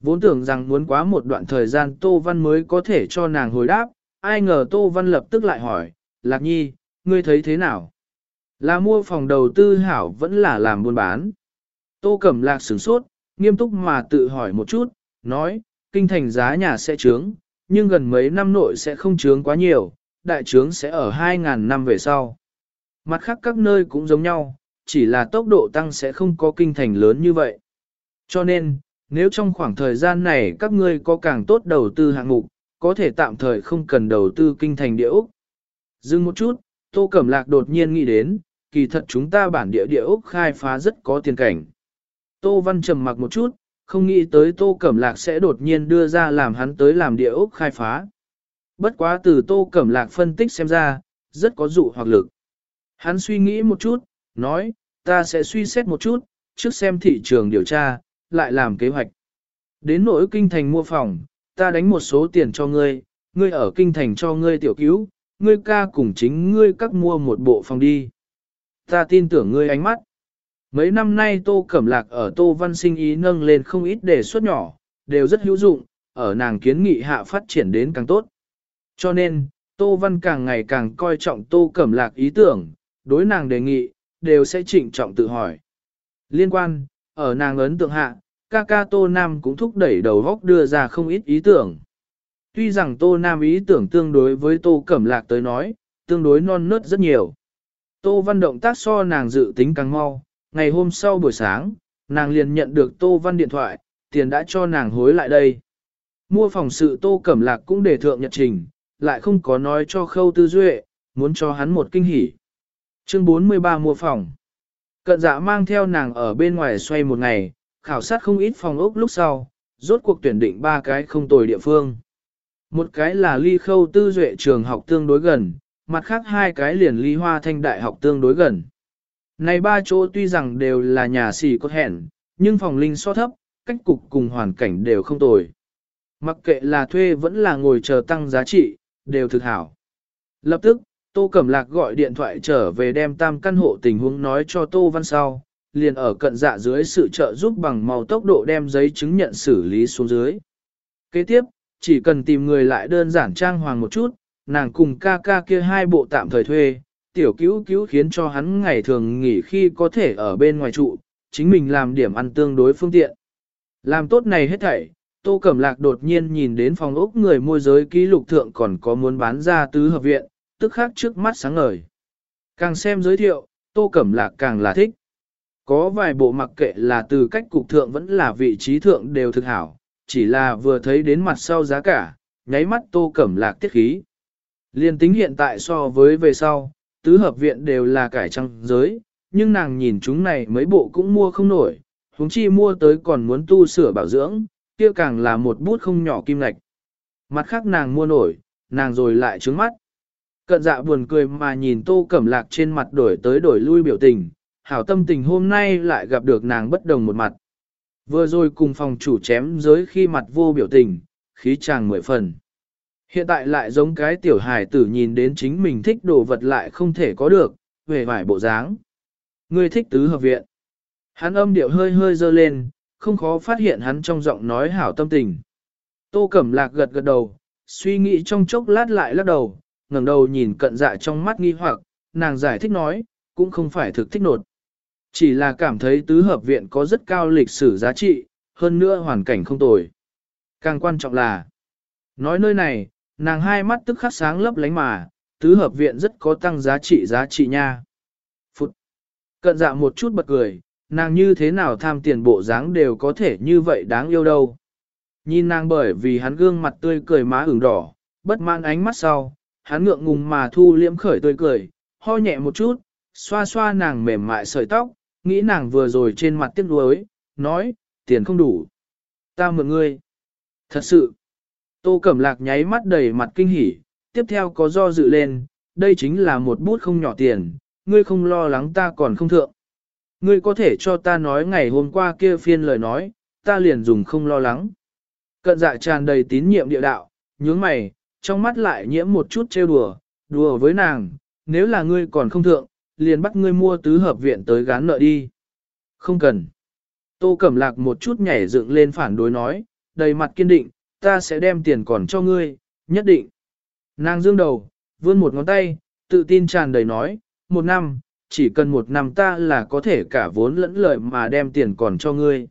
Vốn tưởng rằng muốn quá một đoạn thời gian Tô Văn mới có thể cho nàng hồi đáp, ai ngờ Tô Văn lập tức lại hỏi, Lạc Nhi, ngươi thấy thế nào? Là mua phòng đầu tư hảo vẫn là làm buôn bán? Tô Cẩm Lạc sửng sốt, nghiêm túc mà tự hỏi một chút, nói, kinh thành giá nhà sẽ trướng, nhưng gần mấy năm nội sẽ không trướng quá nhiều, đại trướng sẽ ở 2.000 năm về sau. Mặt khác các nơi cũng giống nhau, chỉ là tốc độ tăng sẽ không có kinh thành lớn như vậy. Cho nên, nếu trong khoảng thời gian này các ngươi có càng tốt đầu tư hạng mục, có thể tạm thời không cần đầu tư kinh thành địa Úc. Dừng một chút, Tô Cẩm Lạc đột nhiên nghĩ đến, kỳ thật chúng ta bản địa địa Úc khai phá rất có tiền cảnh. Tô Văn trầm mặc một chút, không nghĩ tới Tô Cẩm Lạc sẽ đột nhiên đưa ra làm hắn tới làm địa ốc khai phá. Bất quá từ Tô Cẩm Lạc phân tích xem ra, rất có dụ hoặc lực. Hắn suy nghĩ một chút, nói, ta sẽ suy xét một chút, trước xem thị trường điều tra, lại làm kế hoạch. Đến nỗi kinh thành mua phòng, ta đánh một số tiền cho ngươi, ngươi ở kinh thành cho ngươi tiểu cứu, ngươi ca cùng chính ngươi các mua một bộ phòng đi. Ta tin tưởng ngươi ánh mắt. Mấy năm nay Tô Cẩm Lạc ở Tô Văn Sinh ý nâng lên không ít đề xuất nhỏ, đều rất hữu dụng, ở nàng kiến nghị hạ phát triển đến càng tốt. Cho nên, Tô Văn càng ngày càng coi trọng Tô Cẩm Lạc ý tưởng, đối nàng đề nghị, đều sẽ trịnh trọng tự hỏi. Liên quan, ở nàng ấn tượng hạ, ca ca Tô Nam cũng thúc đẩy đầu góc đưa ra không ít ý tưởng. Tuy rằng Tô Nam ý tưởng tương đối với Tô Cẩm Lạc tới nói, tương đối non nớt rất nhiều. Tô Văn động tác so nàng dự tính càng mau, ngày hôm sau buổi sáng, nàng liền nhận được Tô Văn điện thoại, tiền đã cho nàng hối lại đây. Mua phòng sự Tô Cẩm Lạc cũng để thượng nhật trình, lại không có nói cho Khâu Tư Duệ, muốn cho hắn một kinh hỉ. Chương 43 mua phòng. Cận dạ mang theo nàng ở bên ngoài xoay một ngày, khảo sát không ít phòng ốc lúc sau, rốt cuộc tuyển định ba cái không tồi địa phương. Một cái là ly khâu tư duệ trường học tương đối gần, mặt khác hai cái liền ly hoa thanh đại học tương đối gần. Này ba chỗ tuy rằng đều là nhà xì có hẹn, nhưng phòng linh so thấp, cách cục cùng hoàn cảnh đều không tồi. Mặc kệ là thuê vẫn là ngồi chờ tăng giá trị, đều thực hảo. Lập tức, Tô Cẩm Lạc gọi điện thoại trở về đem tam căn hộ tình huống nói cho Tô Văn sau, liền ở cận dạ dưới sự trợ giúp bằng màu tốc độ đem giấy chứng nhận xử lý xuống dưới. Kế tiếp, chỉ cần tìm người lại đơn giản trang hoàng một chút, nàng cùng ca ca kia hai bộ tạm thời thuê, tiểu cứu cứu khiến cho hắn ngày thường nghỉ khi có thể ở bên ngoài trụ, chính mình làm điểm ăn tương đối phương tiện. Làm tốt này hết thảy, Tô Cẩm Lạc đột nhiên nhìn đến phòng ốc người môi giới ký lục thượng còn có muốn bán ra tứ hợp viện, tức khác trước mắt sáng ngời. Càng xem giới thiệu, Tô Cẩm Lạc càng là thích. Có vài bộ mặc kệ là từ cách cục thượng vẫn là vị trí thượng đều thực hảo, chỉ là vừa thấy đến mặt sau giá cả, nháy mắt Tô Cẩm Lạc tiết khí. Liên tính hiện tại so với về sau, tứ hợp viện đều là cải trang giới, nhưng nàng nhìn chúng này mấy bộ cũng mua không nổi, huống chi mua tới còn muốn tu sửa bảo dưỡng, kia càng là một bút không nhỏ kim lạch. Mặt khác nàng mua nổi, nàng rồi lại trướng mắt. Cận dạ buồn cười mà nhìn tô cẩm lạc trên mặt đổi tới đổi lui biểu tình, hảo tâm tình hôm nay lại gặp được nàng bất đồng một mặt. Vừa rồi cùng phòng chủ chém giới khi mặt vô biểu tình, khí chàng mười phần. Hiện tại lại giống cái tiểu hài tử nhìn đến chính mình thích đồ vật lại không thể có được, về vải bộ dáng. Ngươi thích tứ hợp viện. Hắn âm điệu hơi hơi dơ lên, không khó phát hiện hắn trong giọng nói hảo tâm tình. Tô Cẩm Lạc gật gật đầu, suy nghĩ trong chốc lát lại lắc đầu, ngẩng đầu nhìn cận dạ trong mắt nghi hoặc, nàng giải thích nói, cũng không phải thực thích nột. Chỉ là cảm thấy tứ hợp viện có rất cao lịch sử giá trị, hơn nữa hoàn cảnh không tồi. Càng quan trọng là, nói nơi này, nàng hai mắt tức khắc sáng lấp lánh mà, tứ hợp viện rất có tăng giá trị giá trị nha. Phụt! Cận dạ một chút bật cười, nàng như thế nào tham tiền bộ dáng đều có thể như vậy đáng yêu đâu. Nhìn nàng bởi vì hắn gương mặt tươi cười má ửng đỏ, bất mãn ánh mắt sau, hắn ngượng ngùng mà thu liễm khởi tươi cười, ho nhẹ một chút, xoa xoa nàng mềm mại sợi tóc, nghĩ nàng vừa rồi trên mặt tiếc nuối, nói, tiền không đủ. Ta mượn ngươi. Thật sự. Tô Cẩm Lạc nháy mắt đầy mặt kinh hỉ, tiếp theo có do dự lên, đây chính là một bút không nhỏ tiền, ngươi không lo lắng ta còn không thượng. Ngươi có thể cho ta nói ngày hôm qua kia phiên lời nói, ta liền dùng không lo lắng. Cận dạ tràn đầy tín nhiệm địa đạo, nhướng mày, trong mắt lại nhiễm một chút trêu đùa, đùa với nàng, nếu là ngươi còn không thượng, liền bắt ngươi mua tứ hợp viện tới gán nợ đi. Không cần. Tô Cẩm Lạc một chút nhảy dựng lên phản đối nói, đầy mặt kiên định, ta sẽ đem tiền còn cho ngươi, nhất định. Nàng dương đầu, vươn một ngón tay, tự tin tràn đầy nói, một năm, chỉ cần một năm ta là có thể cả vốn lẫn lợi mà đem tiền còn cho ngươi.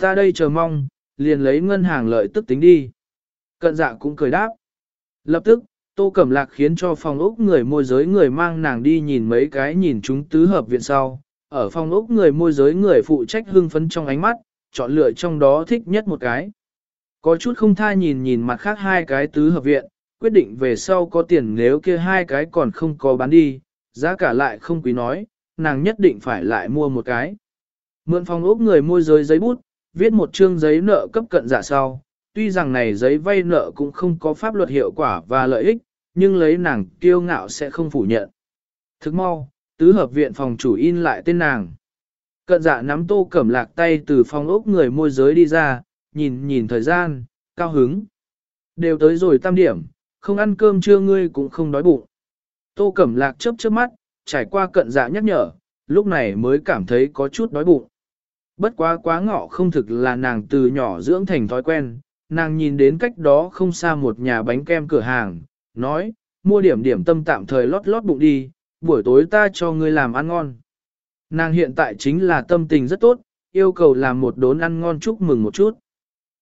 Ta đây chờ mong, liền lấy ngân hàng lợi tức tính đi. Cận dạ cũng cười đáp. Lập tức, Tô Cẩm Lạc khiến cho phòng ốc người môi giới người mang nàng đi nhìn mấy cái nhìn chúng tứ hợp viện sau. Ở phòng ốc người môi giới người phụ trách hưng phấn trong ánh mắt, chọn lựa trong đó thích nhất một cái. Có chút không tha nhìn nhìn mặt khác hai cái tứ hợp viện, quyết định về sau có tiền nếu kia hai cái còn không có bán đi, giá cả lại không quý nói, nàng nhất định phải lại mua một cái. Mượn phòng ốc người môi giới giấy bút, viết một chương giấy nợ cấp cận giả sau, tuy rằng này giấy vay nợ cũng không có pháp luật hiệu quả và lợi ích, nhưng lấy nàng kiêu ngạo sẽ không phủ nhận. Thức mau, tứ hợp viện phòng chủ in lại tên nàng. Cận dạ nắm tô cẩm lạc tay từ phòng ốc người môi giới đi ra, nhìn nhìn thời gian, cao hứng. Đều tới rồi tam điểm, không ăn cơm trưa ngươi cũng không đói bụng. Tô cẩm lạc chớp chớp mắt, trải qua cận dạ nhắc nhở, lúc này mới cảm thấy có chút đói bụng. Bất quá quá ngọ không thực là nàng từ nhỏ dưỡng thành thói quen, nàng nhìn đến cách đó không xa một nhà bánh kem cửa hàng, nói, mua điểm điểm tâm tạm thời lót lót bụng đi, buổi tối ta cho ngươi làm ăn ngon. Nàng hiện tại chính là tâm tình rất tốt, yêu cầu làm một đốn ăn ngon chúc mừng một chút.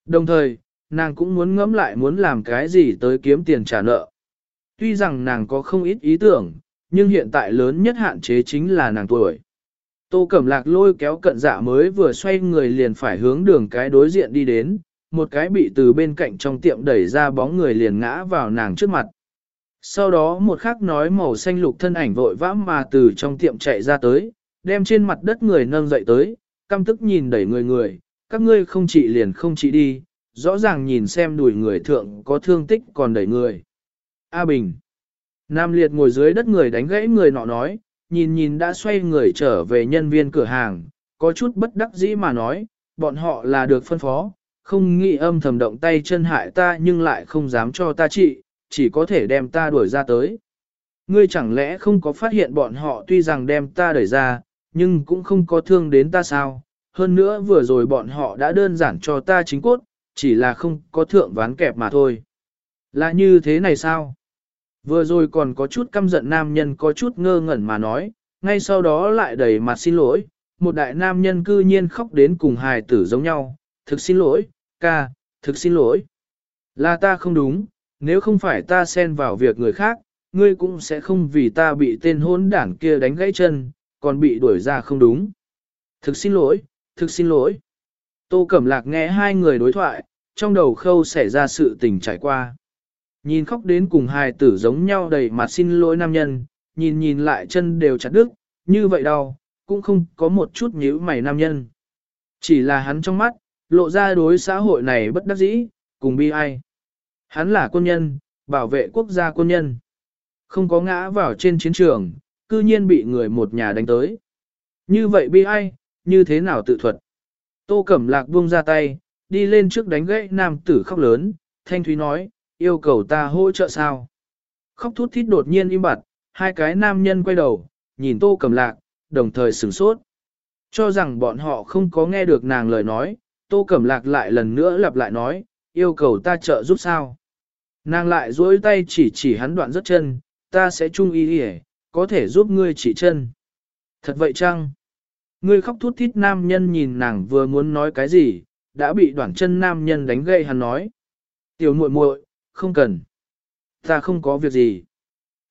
Đồng thời, nàng cũng muốn ngẫm lại muốn làm cái gì tới kiếm tiền trả nợ. Tuy rằng nàng có không ít ý tưởng, nhưng hiện tại lớn nhất hạn chế chính là nàng tuổi. Tô Cẩm Lạc lôi kéo cận dạ mới vừa xoay người liền phải hướng đường cái đối diện đi đến, một cái bị từ bên cạnh trong tiệm đẩy ra bóng người liền ngã vào nàng trước mặt. Sau đó một khắc nói màu xanh lục thân ảnh vội vã mà từ trong tiệm chạy ra tới, đem trên mặt đất người nâng dậy tới, căm tức nhìn đẩy người người, các ngươi không trị liền không trị đi, rõ ràng nhìn xem đùi người thượng có thương tích còn đẩy người. A Bình Nam Liệt ngồi dưới đất người đánh gãy người nọ nói, nhìn nhìn đã xoay người trở về nhân viên cửa hàng, có chút bất đắc dĩ mà nói, bọn họ là được phân phó, không nghĩ âm thầm động tay chân hại ta nhưng lại không dám cho ta trị, chỉ có thể đem ta đuổi ra tới. Ngươi chẳng lẽ không có phát hiện bọn họ tuy rằng đem ta đẩy ra, nhưng cũng không có thương đến ta sao? Hơn nữa vừa rồi bọn họ đã đơn giản cho ta chính cốt, chỉ là không có thượng ván kẹp mà thôi. Là như thế này sao? Vừa rồi còn có chút căm giận nam nhân có chút ngơ ngẩn mà nói, ngay sau đó lại đầy mặt xin lỗi, một đại nam nhân cư nhiên khóc đến cùng hài tử giống nhau, thực xin lỗi, ca, thực xin lỗi. Là ta không đúng, nếu không phải ta xen vào việc người khác, ngươi cũng sẽ không vì ta bị tên hôn đảng kia đánh gãy chân, còn bị đuổi ra không đúng. Thực xin lỗi, thực xin lỗi. Tô Cẩm Lạc nghe hai người đối thoại, trong đầu khâu xảy ra sự tình trải qua. Nhìn khóc đến cùng hài tử giống nhau đầy mặt xin lỗi nam nhân, nhìn nhìn lại chân đều chặt đứt, như vậy đau, cũng không có một chút nhíu mày nam nhân. Chỉ là hắn trong mắt, lộ ra đối xã hội này bất đắc dĩ, cùng bi ai. Hắn là quân nhân, bảo vệ quốc gia quân nhân. Không có ngã vào trên chiến trường, cư nhiên bị người một nhà đánh tới. Như vậy bi ai, như thế nào tự thuật? Tô Cẩm Lạc buông ra tay, đi lên trước đánh gãy nam tử khóc lớn, Thanh Thúy nói, yêu cầu ta hỗ trợ sao? Khóc thút thít đột nhiên im bặt, hai cái nam nhân quay đầu, nhìn Tô Cẩm Lạc, đồng thời sửng sốt. Cho rằng bọn họ không có nghe được nàng lời nói, Tô Cẩm Lạc lại lần nữa lặp lại nói, yêu cầu ta trợ giúp sao? Nàng lại duỗi tay chỉ chỉ hắn đoạn rất chân, ta sẽ chung ý đi có thể giúp ngươi chỉ chân. Thật vậy chăng? Ngươi khóc thút thít nam nhân nhìn nàng vừa muốn nói cái gì, đã bị đoạn chân nam nhân đánh gây hắn nói. Tiểu muội muội, không cần. Ta không có việc gì.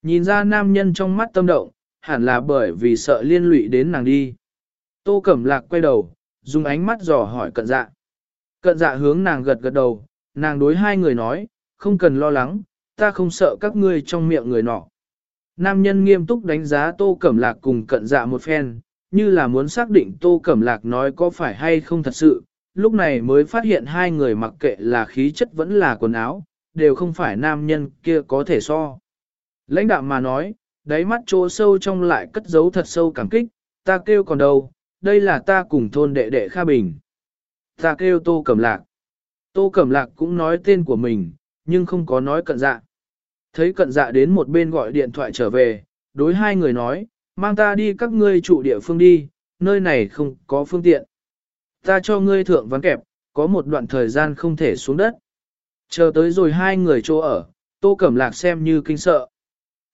Nhìn ra nam nhân trong mắt tâm động, hẳn là bởi vì sợ liên lụy đến nàng đi. Tô Cẩm Lạc quay đầu, dùng ánh mắt dò hỏi cận dạ. Cận dạ hướng nàng gật gật đầu, nàng đối hai người nói, không cần lo lắng, ta không sợ các ngươi trong miệng người nọ. Nam nhân nghiêm túc đánh giá Tô Cẩm Lạc cùng cận dạ một phen, như là muốn xác định Tô Cẩm Lạc nói có phải hay không thật sự, lúc này mới phát hiện hai người mặc kệ là khí chất vẫn là quần áo, đều không phải nam nhân kia có thể so. Lãnh đạo mà nói, đáy mắt chỗ sâu trong lại cất giấu thật sâu cảm kích, ta kêu còn đâu, đây là ta cùng thôn đệ đệ Kha Bình. Ta kêu Tô Cẩm Lạc. Tô Cẩm Lạc cũng nói tên của mình, nhưng không có nói cận dạ. Thấy cận dạ đến một bên gọi điện thoại trở về, đối hai người nói, mang ta đi các ngươi trụ địa phương đi, nơi này không có phương tiện. Ta cho ngươi thượng ván kẹp, có một đoạn thời gian không thể xuống đất. Chờ tới rồi hai người chỗ ở, Tô Cẩm Lạc xem như kinh sợ.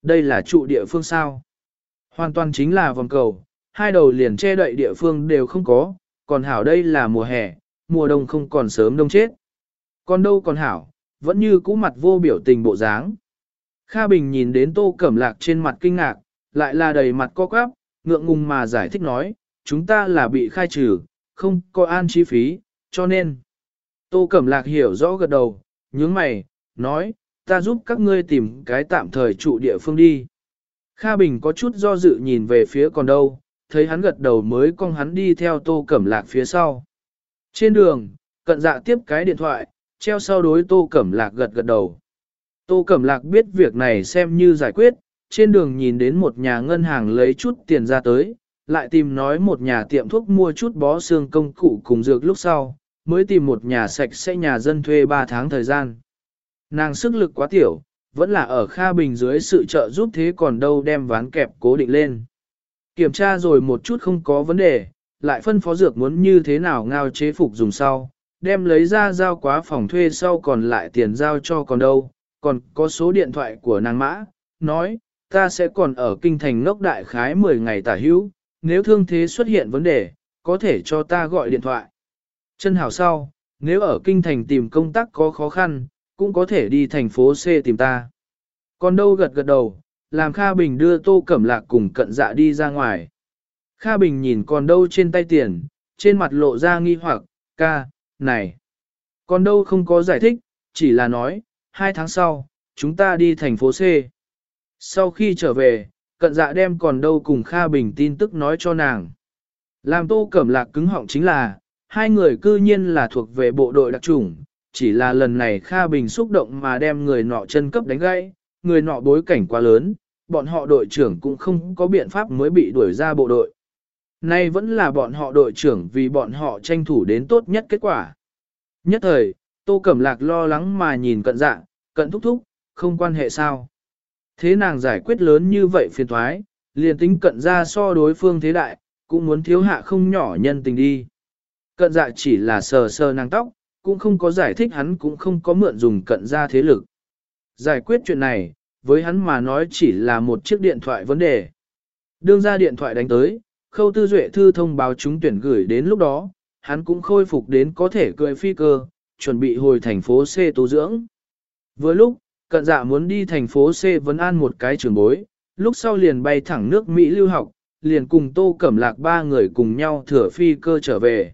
Đây là trụ địa phương sao? Hoàn toàn chính là vòng cầu, hai đầu liền che đậy địa phương đều không có, còn hảo đây là mùa hè, mùa đông không còn sớm đông chết. Còn đâu còn hảo, vẫn như cũ mặt vô biểu tình bộ dáng. Kha Bình nhìn đến Tô Cẩm Lạc trên mặt kinh ngạc, lại là đầy mặt co quắp, ngượng ngùng mà giải thích nói, chúng ta là bị khai trừ, không có an chi phí, cho nên. Tô Cẩm Lạc hiểu rõ gật đầu, nhướng mày, nói, ta giúp các ngươi tìm cái tạm thời trụ địa phương đi. Kha Bình có chút do dự nhìn về phía còn đâu, thấy hắn gật đầu mới con hắn đi theo Tô Cẩm Lạc phía sau. Trên đường, cận dạ tiếp cái điện thoại, treo sau đối Tô Cẩm Lạc gật gật đầu. Tô Cẩm Lạc biết việc này xem như giải quyết, trên đường nhìn đến một nhà ngân hàng lấy chút tiền ra tới, lại tìm nói một nhà tiệm thuốc mua chút bó xương công cụ cùng dược lúc sau, mới tìm một nhà sạch sẽ nhà dân thuê 3 tháng thời gian. Nàng sức lực quá tiểu, vẫn là ở Kha Bình dưới sự trợ giúp thế còn đâu đem ván kẹp cố định lên. Kiểm tra rồi một chút không có vấn đề, lại phân phó dược muốn như thế nào ngao chế phục dùng sau, đem lấy ra giao quá phòng thuê sau còn lại tiền giao cho còn đâu, còn có số điện thoại của nàng mã, nói, ta sẽ còn ở kinh thành ngốc đại khái 10 ngày tả hữu, nếu thương thế xuất hiện vấn đề, có thể cho ta gọi điện thoại. Chân hảo sau, nếu ở kinh thành tìm công tác có khó khăn, cũng có thể đi thành phố C tìm ta. Còn đâu gật gật đầu, làm Kha Bình đưa Tô Cẩm Lạc cùng cận dạ đi ra ngoài. Kha Bình nhìn còn đâu trên tay tiền, trên mặt lộ ra nghi hoặc, ca, này. Còn đâu không có giải thích, chỉ là nói, hai tháng sau, chúng ta đi thành phố C. Sau khi trở về, cận dạ đem còn đâu cùng Kha Bình tin tức nói cho nàng. Làm Tô Cẩm Lạc cứng họng chính là, hai người cư nhiên là thuộc về bộ đội đặc chủng, chỉ là lần này Kha Bình xúc động mà đem người nọ chân cấp đánh gãy, người nọ bối cảnh quá lớn, bọn họ đội trưởng cũng không có biện pháp mới bị đuổi ra bộ đội. Nay vẫn là bọn họ đội trưởng vì bọn họ tranh thủ đến tốt nhất kết quả. Nhất thời, Tô Cẩm Lạc lo lắng mà nhìn cận dạ, cận thúc thúc, không quan hệ sao. Thế nàng giải quyết lớn như vậy phiền thoái, liền tính cận ra so đối phương thế đại, cũng muốn thiếu hạ không nhỏ nhân tình đi. Cận dạ chỉ là sờ sờ nàng tóc, cũng không có giải thích hắn cũng không có mượn dùng cận ra thế lực. Giải quyết chuyện này, với hắn mà nói chỉ là một chiếc điện thoại vấn đề. Đương ra điện thoại đánh tới, khâu tư duệ thư thông báo chúng tuyển gửi đến lúc đó, hắn cũng khôi phục đến có thể cười phi cơ, chuẩn bị hồi thành phố C tu dưỡng. Với lúc, cận dạ muốn đi thành phố C vấn an một cái trường bối, lúc sau liền bay thẳng nước Mỹ lưu học, liền cùng tô cẩm lạc ba người cùng nhau thừa phi cơ trở về.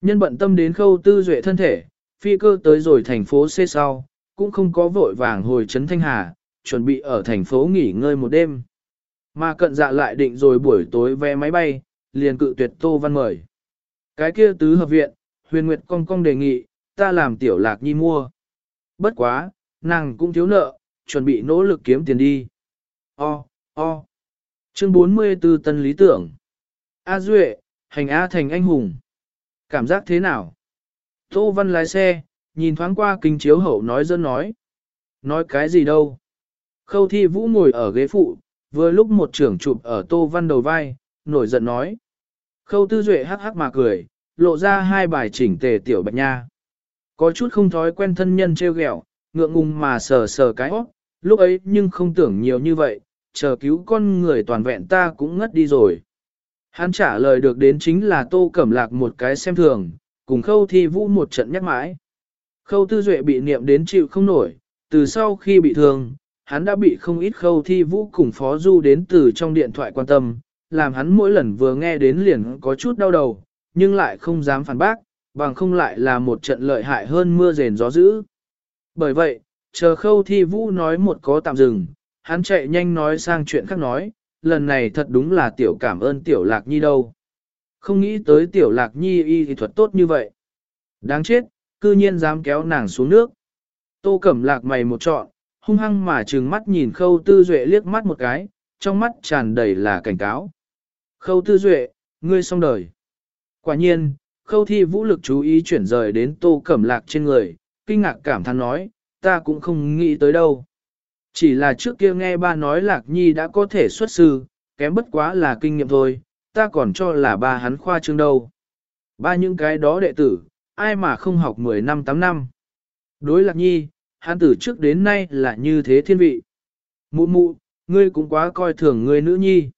Nhân bận tâm đến khâu tư duệ thân thể, phi cơ tới rồi thành phố C sau, cũng không có vội vàng hồi trấn Thanh Hà, chuẩn bị ở thành phố nghỉ ngơi một đêm. Mà cận dạ lại định rồi buổi tối vé máy bay, liền cự tuyệt Tô Văn mời. Cái kia tứ hợp viện, huyền nguyệt cong cong đề nghị, ta làm tiểu lạc nhi mua. Bất quá, nàng cũng thiếu nợ, chuẩn bị nỗ lực kiếm tiền đi. O, o. Chương 44 tân lý tưởng. A Duệ, hành A thành anh hùng. Cảm giác thế nào? Tô Văn lái xe, nhìn thoáng qua kính chiếu hậu nói dân nói. Nói cái gì đâu? Khâu thi vũ ngồi ở ghế phụ, vừa lúc một trưởng chụp ở Tô Văn đầu vai, nổi giận nói. Khâu tư duệ hắc hắc mà cười, lộ ra hai bài chỉnh tề tiểu bạch nha. Có chút không thói quen thân nhân treo ghẹo, ngượng ngùng mà sờ sờ cái hót, lúc ấy nhưng không tưởng nhiều như vậy, chờ cứu con người toàn vẹn ta cũng ngất đi rồi. Hắn trả lời được đến chính là tô cẩm lạc một cái xem thường, cùng khâu thi vũ một trận nhắc mãi. Khâu tư duệ bị niệm đến chịu không nổi, từ sau khi bị thương, hắn đã bị không ít khâu thi vũ cùng phó du đến từ trong điện thoại quan tâm, làm hắn mỗi lần vừa nghe đến liền có chút đau đầu, nhưng lại không dám phản bác, bằng không lại là một trận lợi hại hơn mưa rền gió dữ. Bởi vậy, chờ khâu thi vũ nói một có tạm dừng, hắn chạy nhanh nói sang chuyện khác nói, lần này thật đúng là tiểu cảm ơn tiểu lạc nhi đâu. Không nghĩ tới tiểu lạc nhi y thì thuật tốt như vậy. Đáng chết, cư nhiên dám kéo nàng xuống nước. Tô cẩm lạc mày một trọn, hung hăng mà trừng mắt nhìn khâu tư duệ liếc mắt một cái, trong mắt tràn đầy là cảnh cáo. Khâu tư duệ, ngươi xong đời. Quả nhiên, khâu thi vũ lực chú ý chuyển rời đến tô cẩm lạc trên người, kinh ngạc cảm thán nói, ta cũng không nghĩ tới đâu. Chỉ là trước kia nghe ba nói lạc nhi đã có thể xuất sư, kém bất quá là kinh nghiệm thôi, ta còn cho là ba hắn khoa trương đâu. Ba những cái đó đệ tử, ai mà không học 10 năm 8 năm. Đối lạc nhi, hắn từ trước đến nay là như thế thiên vị. Mụ mụ, ngươi cũng quá coi thường ngươi nữ nhi.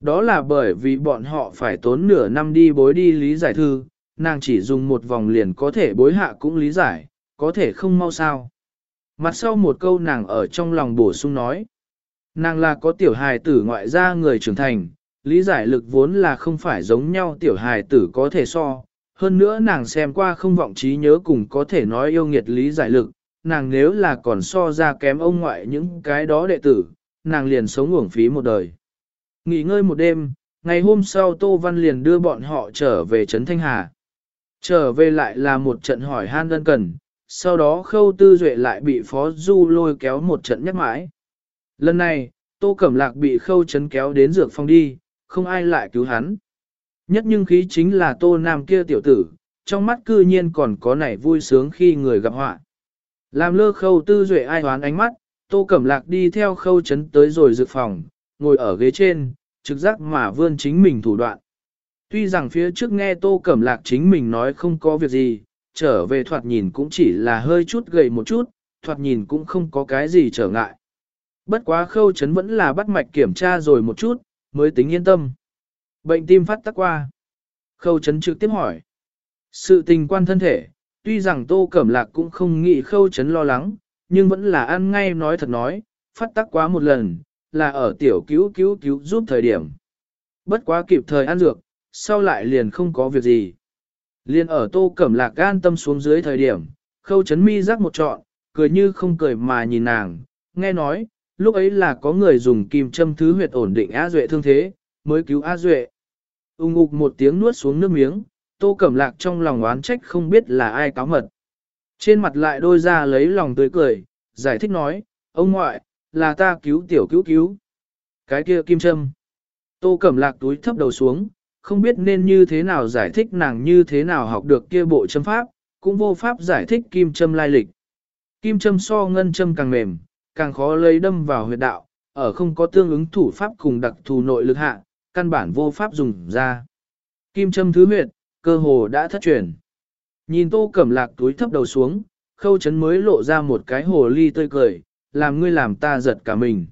Đó là bởi vì bọn họ phải tốn nửa năm đi bối đi lý giải thư, nàng chỉ dùng một vòng liền có thể bối hạ cũng lý giải, có thể không mau sao. Mặt sau một câu nàng ở trong lòng bổ sung nói. Nàng là có tiểu hài tử ngoại gia người trưởng thành, lý giải lực vốn là không phải giống nhau tiểu hài tử có thể so. Hơn nữa nàng xem qua không vọng trí nhớ cùng có thể nói yêu nghiệt lý giải lực, nàng nếu là còn so ra kém ông ngoại những cái đó đệ tử, nàng liền sống uổng phí một đời. Nghỉ ngơi một đêm, ngày hôm sau Tô Văn liền đưa bọn họ trở về Trấn Thanh Hà. Trở về lại là một trận hỏi han đơn cần, sau đó khâu tư duệ lại bị Phó Du lôi kéo một trận nhắc mãi. Lần này, Tô Cẩm Lạc bị khâu chấn kéo đến dược phong đi, không ai lại cứu hắn. Nhất nhưng khí chính là Tô Nam kia tiểu tử, trong mắt cư nhiên còn có nảy vui sướng khi người gặp họa. Làm lơ khâu tư duệ ai hoán ánh mắt, Tô Cẩm Lạc đi theo khâu chấn tới rồi dự phòng, ngồi ở ghế trên, trực giác mà vươn chính mình thủ đoạn. Tuy rằng phía trước nghe Tô Cẩm Lạc chính mình nói không có việc gì, trở về thoạt nhìn cũng chỉ là hơi chút gầy một chút, thoạt nhìn cũng không có cái gì trở ngại. Bất quá khâu chấn vẫn là bắt mạch kiểm tra rồi một chút, mới tính yên tâm. Bệnh tim phát tắc qua. Khâu chấn trực tiếp hỏi. Sự tình quan thân thể, tuy rằng Tô Cẩm Lạc cũng không nghĩ khâu chấn lo lắng, nhưng vẫn là ăn ngay nói thật nói, phát tắc quá một lần, là ở tiểu cứu cứu cứu giúp thời điểm. Bất quá kịp thời ăn dược, sau lại liền không có việc gì. Liền ở tô cẩm lạc gan tâm xuống dưới thời điểm, khâu chấn mi rắc một trọn, cười như không cười mà nhìn nàng, nghe nói, lúc ấy là có người dùng kim châm thứ huyệt ổn định A Duệ thương thế, mới cứu A Duệ. Ung ục một tiếng nuốt xuống nước miếng, tô cẩm lạc trong lòng oán trách không biết là ai cáo mật. Trên mặt lại đôi ra lấy lòng tươi cười, giải thích nói, ông ngoại, là ta cứu tiểu cứu cứu. Cái kia kim châm. Tô cẩm lạc túi thấp đầu xuống, không biết nên như thế nào giải thích nàng như thế nào học được kia bộ châm pháp, cũng vô pháp giải thích kim châm lai lịch. Kim châm so ngân châm càng mềm, càng khó lấy đâm vào huyệt đạo, ở không có tương ứng thủ pháp cùng đặc thù nội lực hạ, căn bản vô pháp dùng ra. Kim châm thứ huyệt, cơ hồ đã thất truyền. Nhìn tô cẩm lạc túi thấp đầu xuống, khâu chấn mới lộ ra một cái hồ ly tươi cười, làm ngươi làm ta giật cả mình.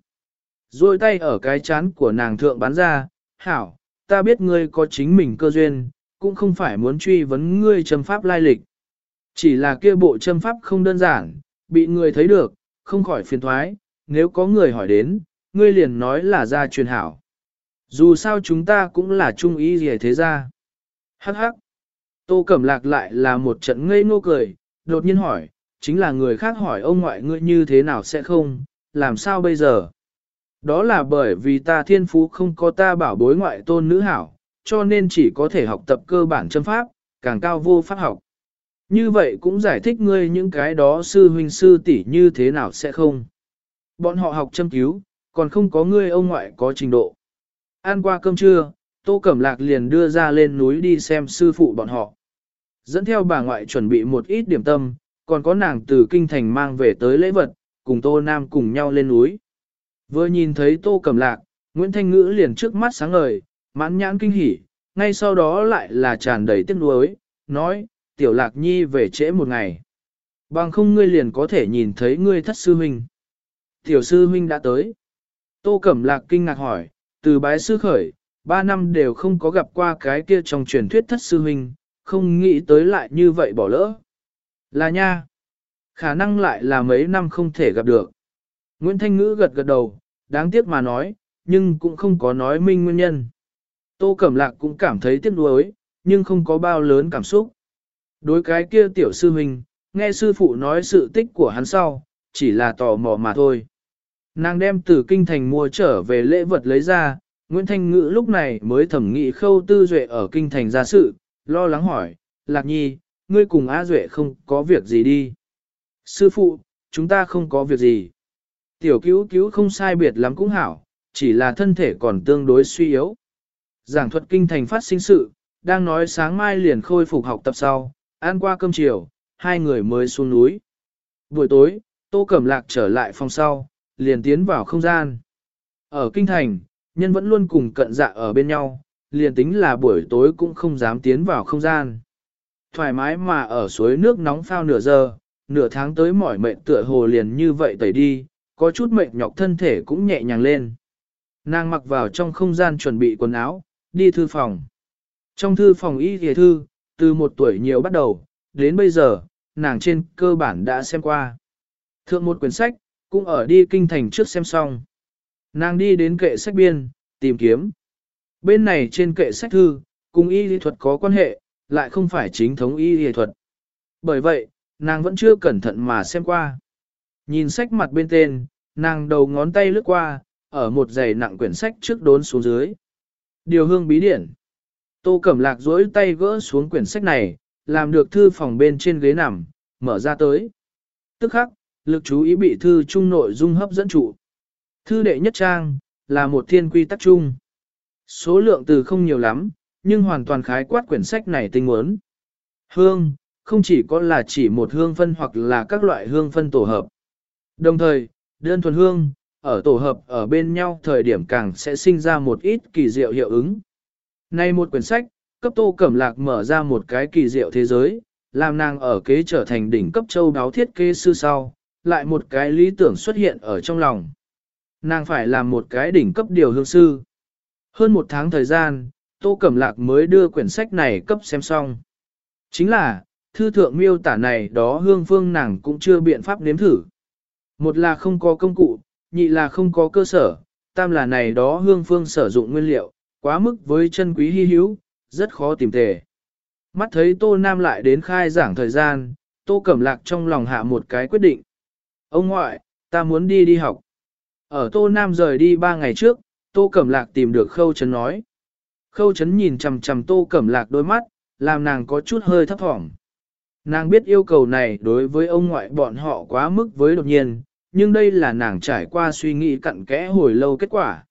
Rồi tay ở cái chán của nàng thượng bán ra, hảo, ta biết ngươi có chính mình cơ duyên, cũng không phải muốn truy vấn ngươi châm pháp lai lịch. Chỉ là kia bộ châm pháp không đơn giản, bị người thấy được, không khỏi phiền thoái, nếu có người hỏi đến, ngươi liền nói là ra truyền hảo. Dù sao chúng ta cũng là trung ý gì thế ra. Hắc hắc. Tô Cẩm Lạc lại là một trận ngây ngô cười, đột nhiên hỏi, chính là người khác hỏi ông ngoại ngươi như thế nào sẽ không, làm sao bây giờ? Đó là bởi vì ta thiên phú không có ta bảo bối ngoại tôn nữ hảo, cho nên chỉ có thể học tập cơ bản châm pháp, càng cao vô pháp học. Như vậy cũng giải thích ngươi những cái đó sư huynh sư tỷ như thế nào sẽ không. Bọn họ học châm cứu, còn không có ngươi ông ngoại có trình độ. Ăn qua cơm trưa, Tô Cẩm Lạc liền đưa ra lên núi đi xem sư phụ bọn họ. Dẫn theo bà ngoại chuẩn bị một ít điểm tâm, còn có nàng từ kinh thành mang về tới lễ vật, cùng Tô Nam cùng nhau lên núi. Vừa nhìn thấy Tô Cẩm Lạc, Nguyễn Thanh Ngữ liền trước mắt sáng ngời, mãn nhãn kinh hỉ, ngay sau đó lại là tràn đầy tiếc nuối, nói, Tiểu Lạc Nhi về trễ một ngày. Bằng không ngươi liền có thể nhìn thấy ngươi thất sư huynh. Tiểu sư huynh đã tới. Tô Cẩm Lạc kinh ngạc hỏi, từ bái sư khởi, ba năm đều không có gặp qua cái kia trong truyền thuyết thất sư huynh, không nghĩ tới lại như vậy bỏ lỡ. Là nha. Khả năng lại là mấy năm không thể gặp được. Nguyễn Thanh Ngữ gật gật đầu, đáng tiếc mà nói, nhưng cũng không có nói minh nguyên nhân. Tô Cẩm Lạc cũng cảm thấy tiếc nuối, nhưng không có bao lớn cảm xúc. Đối cái kia tiểu sư huynh, nghe sư phụ nói sự tích của hắn sau, chỉ là tò mò mà thôi. Nàng đem từ kinh thành mua trở về lễ vật lấy ra, Nguyễn Thanh Ngữ lúc này mới thẩm nghị khâu tư duệ ở kinh thành ra sự, lo lắng hỏi, Lạc Nhi, ngươi cùng A Duệ không có việc gì đi. Sư phụ, chúng ta không có việc gì. Tiểu cứu cứu không sai biệt lắm cũng hảo, chỉ là thân thể còn tương đối suy yếu. Giảng thuật kinh thành phát sinh sự, đang nói sáng mai liền khôi phục học tập sau, ăn qua cơm chiều, hai người mới xuống núi. Buổi tối, Tô Cẩm Lạc trở lại phòng sau, liền tiến vào không gian. Ở kinh thành, nhân vẫn luôn cùng cận dạ ở bên nhau, liền tính là buổi tối cũng không dám tiến vào không gian. Thoải mái mà ở suối nước nóng phao nửa giờ, nửa tháng tới mỏi mệt tựa hồ liền như vậy tẩy đi, có chút mệt nhọc thân thể cũng nhẹ nhàng lên. Nàng mặc vào trong không gian chuẩn bị quần áo, đi thư phòng. Trong thư phòng y thề thư, từ một tuổi nhiều bắt đầu, đến bây giờ, nàng trên cơ bản đã xem qua. Thượng một quyển sách, cũng ở đi kinh thành trước xem xong. Nàng đi đến kệ sách biên, tìm kiếm. Bên này trên kệ sách thư, cùng y lý thuật có quan hệ, lại không phải chính thống y lý thuật. Bởi vậy, nàng vẫn chưa cẩn thận mà xem qua. Nhìn sách mặt bên tên, nàng đầu ngón tay lướt qua, ở một giày nặng quyển sách trước đốn xuống dưới. Điều hương bí điển. Tô Cẩm Lạc duỗi tay gỡ xuống quyển sách này, làm được thư phòng bên trên ghế nằm, mở ra tới. Tức khắc, lực chú ý bị thư trung nội dung hấp dẫn trụ. Thư đệ nhất trang, là một thiên quy tắc chung. Số lượng từ không nhiều lắm, nhưng hoàn toàn khái quát quyển sách này tinh muốn. Hương, không chỉ có là chỉ một hương phân hoặc là các loại hương phân tổ hợp. Đồng thời, đơn thuần hương, ở tổ hợp ở bên nhau thời điểm càng sẽ sinh ra một ít kỳ diệu hiệu ứng. Nay một quyển sách, cấp tô cẩm lạc mở ra một cái kỳ diệu thế giới, làm nàng ở kế trở thành đỉnh cấp châu đáo thiết kế sư sau, lại một cái lý tưởng xuất hiện ở trong lòng. Nàng phải làm một cái đỉnh cấp điều hương sư. Hơn một tháng thời gian, Tô Cẩm Lạc mới đưa quyển sách này cấp xem xong. Chính là, thư thượng miêu tả này đó hương phương nàng cũng chưa biện pháp nếm thử. Một là không có công cụ, nhị là không có cơ sở, tam là này đó hương phương sử dụng nguyên liệu, quá mức với chân quý hy hữu, rất khó tìm tề. Mắt thấy Tô Nam lại đến khai giảng thời gian, Tô Cẩm Lạc trong lòng hạ một cái quyết định. Ông ngoại, ta muốn đi đi học. Ở Tô Nam rời đi ba ngày trước, Tô Cẩm Lạc tìm được Khâu Trấn nói. Khâu Trấn nhìn chằm chằm Tô Cẩm Lạc đôi mắt, làm nàng có chút hơi thấp thỏm. Nàng biết yêu cầu này đối với ông ngoại bọn họ quá mức với đột nhiên, nhưng đây là nàng trải qua suy nghĩ cặn kẽ hồi lâu kết quả.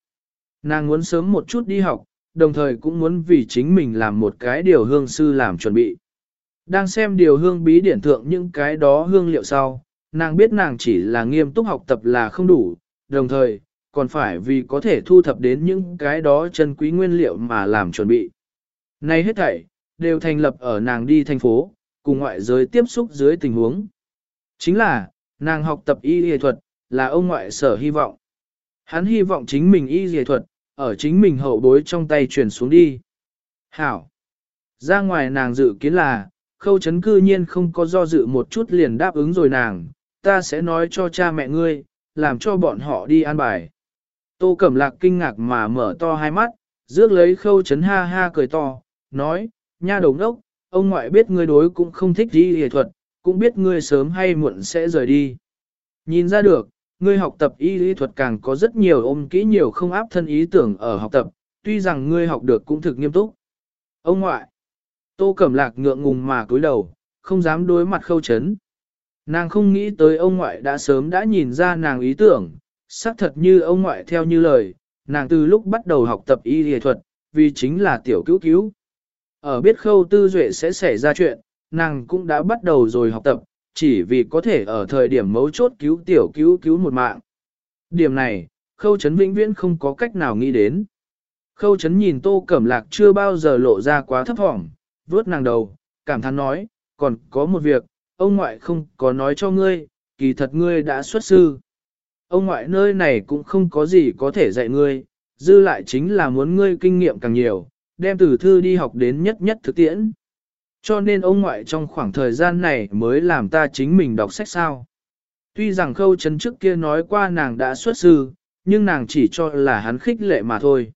Nàng muốn sớm một chút đi học, đồng thời cũng muốn vì chính mình làm một cái điều hương sư làm chuẩn bị. Đang xem điều hương bí điển thượng những cái đó hương liệu sau, nàng biết nàng chỉ là nghiêm túc học tập là không đủ, đồng thời, còn phải vì có thể thu thập đến những cái đó chân quý nguyên liệu mà làm chuẩn bị. Nay hết thảy, đều thành lập ở nàng đi thành phố, cùng ngoại giới tiếp xúc dưới tình huống. Chính là, nàng học tập y y thuật, là ông ngoại sở hy vọng. Hắn hy vọng chính mình y y thuật, ở chính mình hậu bối trong tay truyền xuống đi. Hảo! Ra ngoài nàng dự kiến là, khâu chấn cư nhiên không có do dự một chút liền đáp ứng rồi nàng, ta sẽ nói cho cha mẹ ngươi, làm cho bọn họ đi an bài. Tô Cẩm Lạc kinh ngạc mà mở to hai mắt, rước lấy khâu chấn ha ha cười to, nói, nha đồng đốc, ông ngoại biết ngươi đối cũng không thích đi y thuật, cũng biết ngươi sớm hay muộn sẽ rời đi. Nhìn ra được, ngươi học tập y lý thuật càng có rất nhiều ôm kỹ nhiều không áp thân ý tưởng ở học tập, tuy rằng ngươi học được cũng thực nghiêm túc. Ông ngoại, tô cẩm lạc ngượng ngùng mà cúi đầu, không dám đối mặt khâu chấn. Nàng không nghĩ tới ông ngoại đã sớm đã nhìn ra nàng ý tưởng, xác thật như ông ngoại theo như lời, nàng từ lúc bắt đầu học tập y y thuật, vì chính là tiểu cứu cứu. Ở biết khâu tư duệ sẽ xảy ra chuyện, nàng cũng đã bắt đầu rồi học tập, chỉ vì có thể ở thời điểm mấu chốt cứu tiểu cứu cứu một mạng. Điểm này, khâu chấn vĩnh viễn không có cách nào nghĩ đến. Khâu chấn nhìn tô cẩm lạc chưa bao giờ lộ ra quá thấp thỏm, vớt nàng đầu, cảm thán nói, còn có một việc, ông ngoại không có nói cho ngươi, kỳ thật ngươi đã xuất sư. Ông ngoại nơi này cũng không có gì có thể dạy ngươi, dư lại chính là muốn ngươi kinh nghiệm càng nhiều, đem từ thư đi học đến nhất nhất thực tiễn. Cho nên ông ngoại trong khoảng thời gian này mới làm ta chính mình đọc sách sao. Tuy rằng khâu chấn trước kia nói qua nàng đã xuất sư, nhưng nàng chỉ cho là hắn khích lệ mà thôi.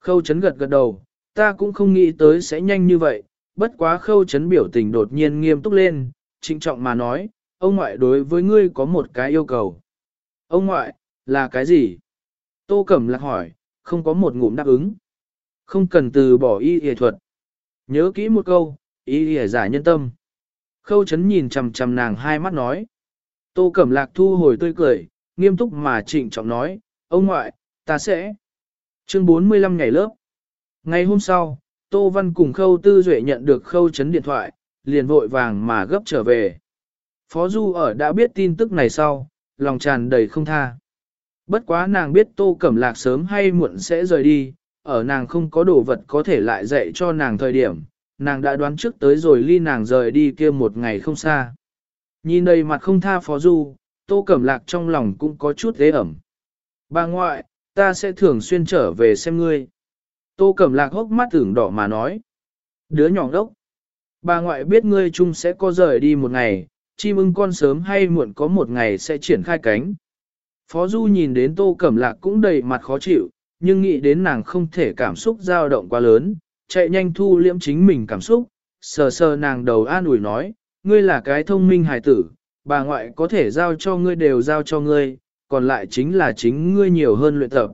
Khâu chấn gật gật đầu, ta cũng không nghĩ tới sẽ nhanh như vậy, bất quá khâu chấn biểu tình đột nhiên nghiêm túc lên, trịnh trọng mà nói, ông ngoại đối với ngươi có một cái yêu cầu. Ông ngoại, là cái gì? Tô Cẩm lạc hỏi, không có một ngụm đáp ứng. Không cần từ bỏ y y thuật. Nhớ kỹ một câu, y y giả nhân tâm. Khâu chấn nhìn chằm chằm nàng hai mắt nói. Tô Cẩm Lạc thu hồi tươi cười, nghiêm túc mà trịnh trọng nói, ông ngoại, ta sẽ. Chương 45 ngày lớp. Ngày hôm sau, Tô Văn cùng Khâu Tư Duệ nhận được Khâu chấn điện thoại, liền vội vàng mà gấp trở về. Phó Du ở đã biết tin tức này sau, lòng tràn đầy không tha. Bất quá nàng biết Tô Cẩm Lạc sớm hay muộn sẽ rời đi, ở nàng không có đồ vật có thể lại dạy cho nàng thời điểm, nàng đã đoán trước tới rồi ly nàng rời đi kia một ngày không xa. Nhìn đầy mặt không tha phó du, tô cẩm lạc trong lòng cũng có chút ghế ẩm. Bà ngoại, ta sẽ thường xuyên trở về xem ngươi. Tô cẩm lạc hốc mắt tưởng đỏ mà nói. Đứa nhỏ đốc. Bà ngoại biết ngươi chung sẽ có rời đi một ngày, chim ưng con sớm hay muộn có một ngày sẽ triển khai cánh. Phó Du nhìn đến Tô Cẩm Lạc cũng đầy mặt khó chịu, nhưng nghĩ đến nàng không thể cảm xúc dao động quá lớn, chạy nhanh thu liễm chính mình cảm xúc, sờ sờ nàng đầu an ủi nói, ngươi là cái thông minh hài tử, bà ngoại có thể giao cho ngươi đều giao cho ngươi, còn lại chính là chính ngươi nhiều hơn luyện tập.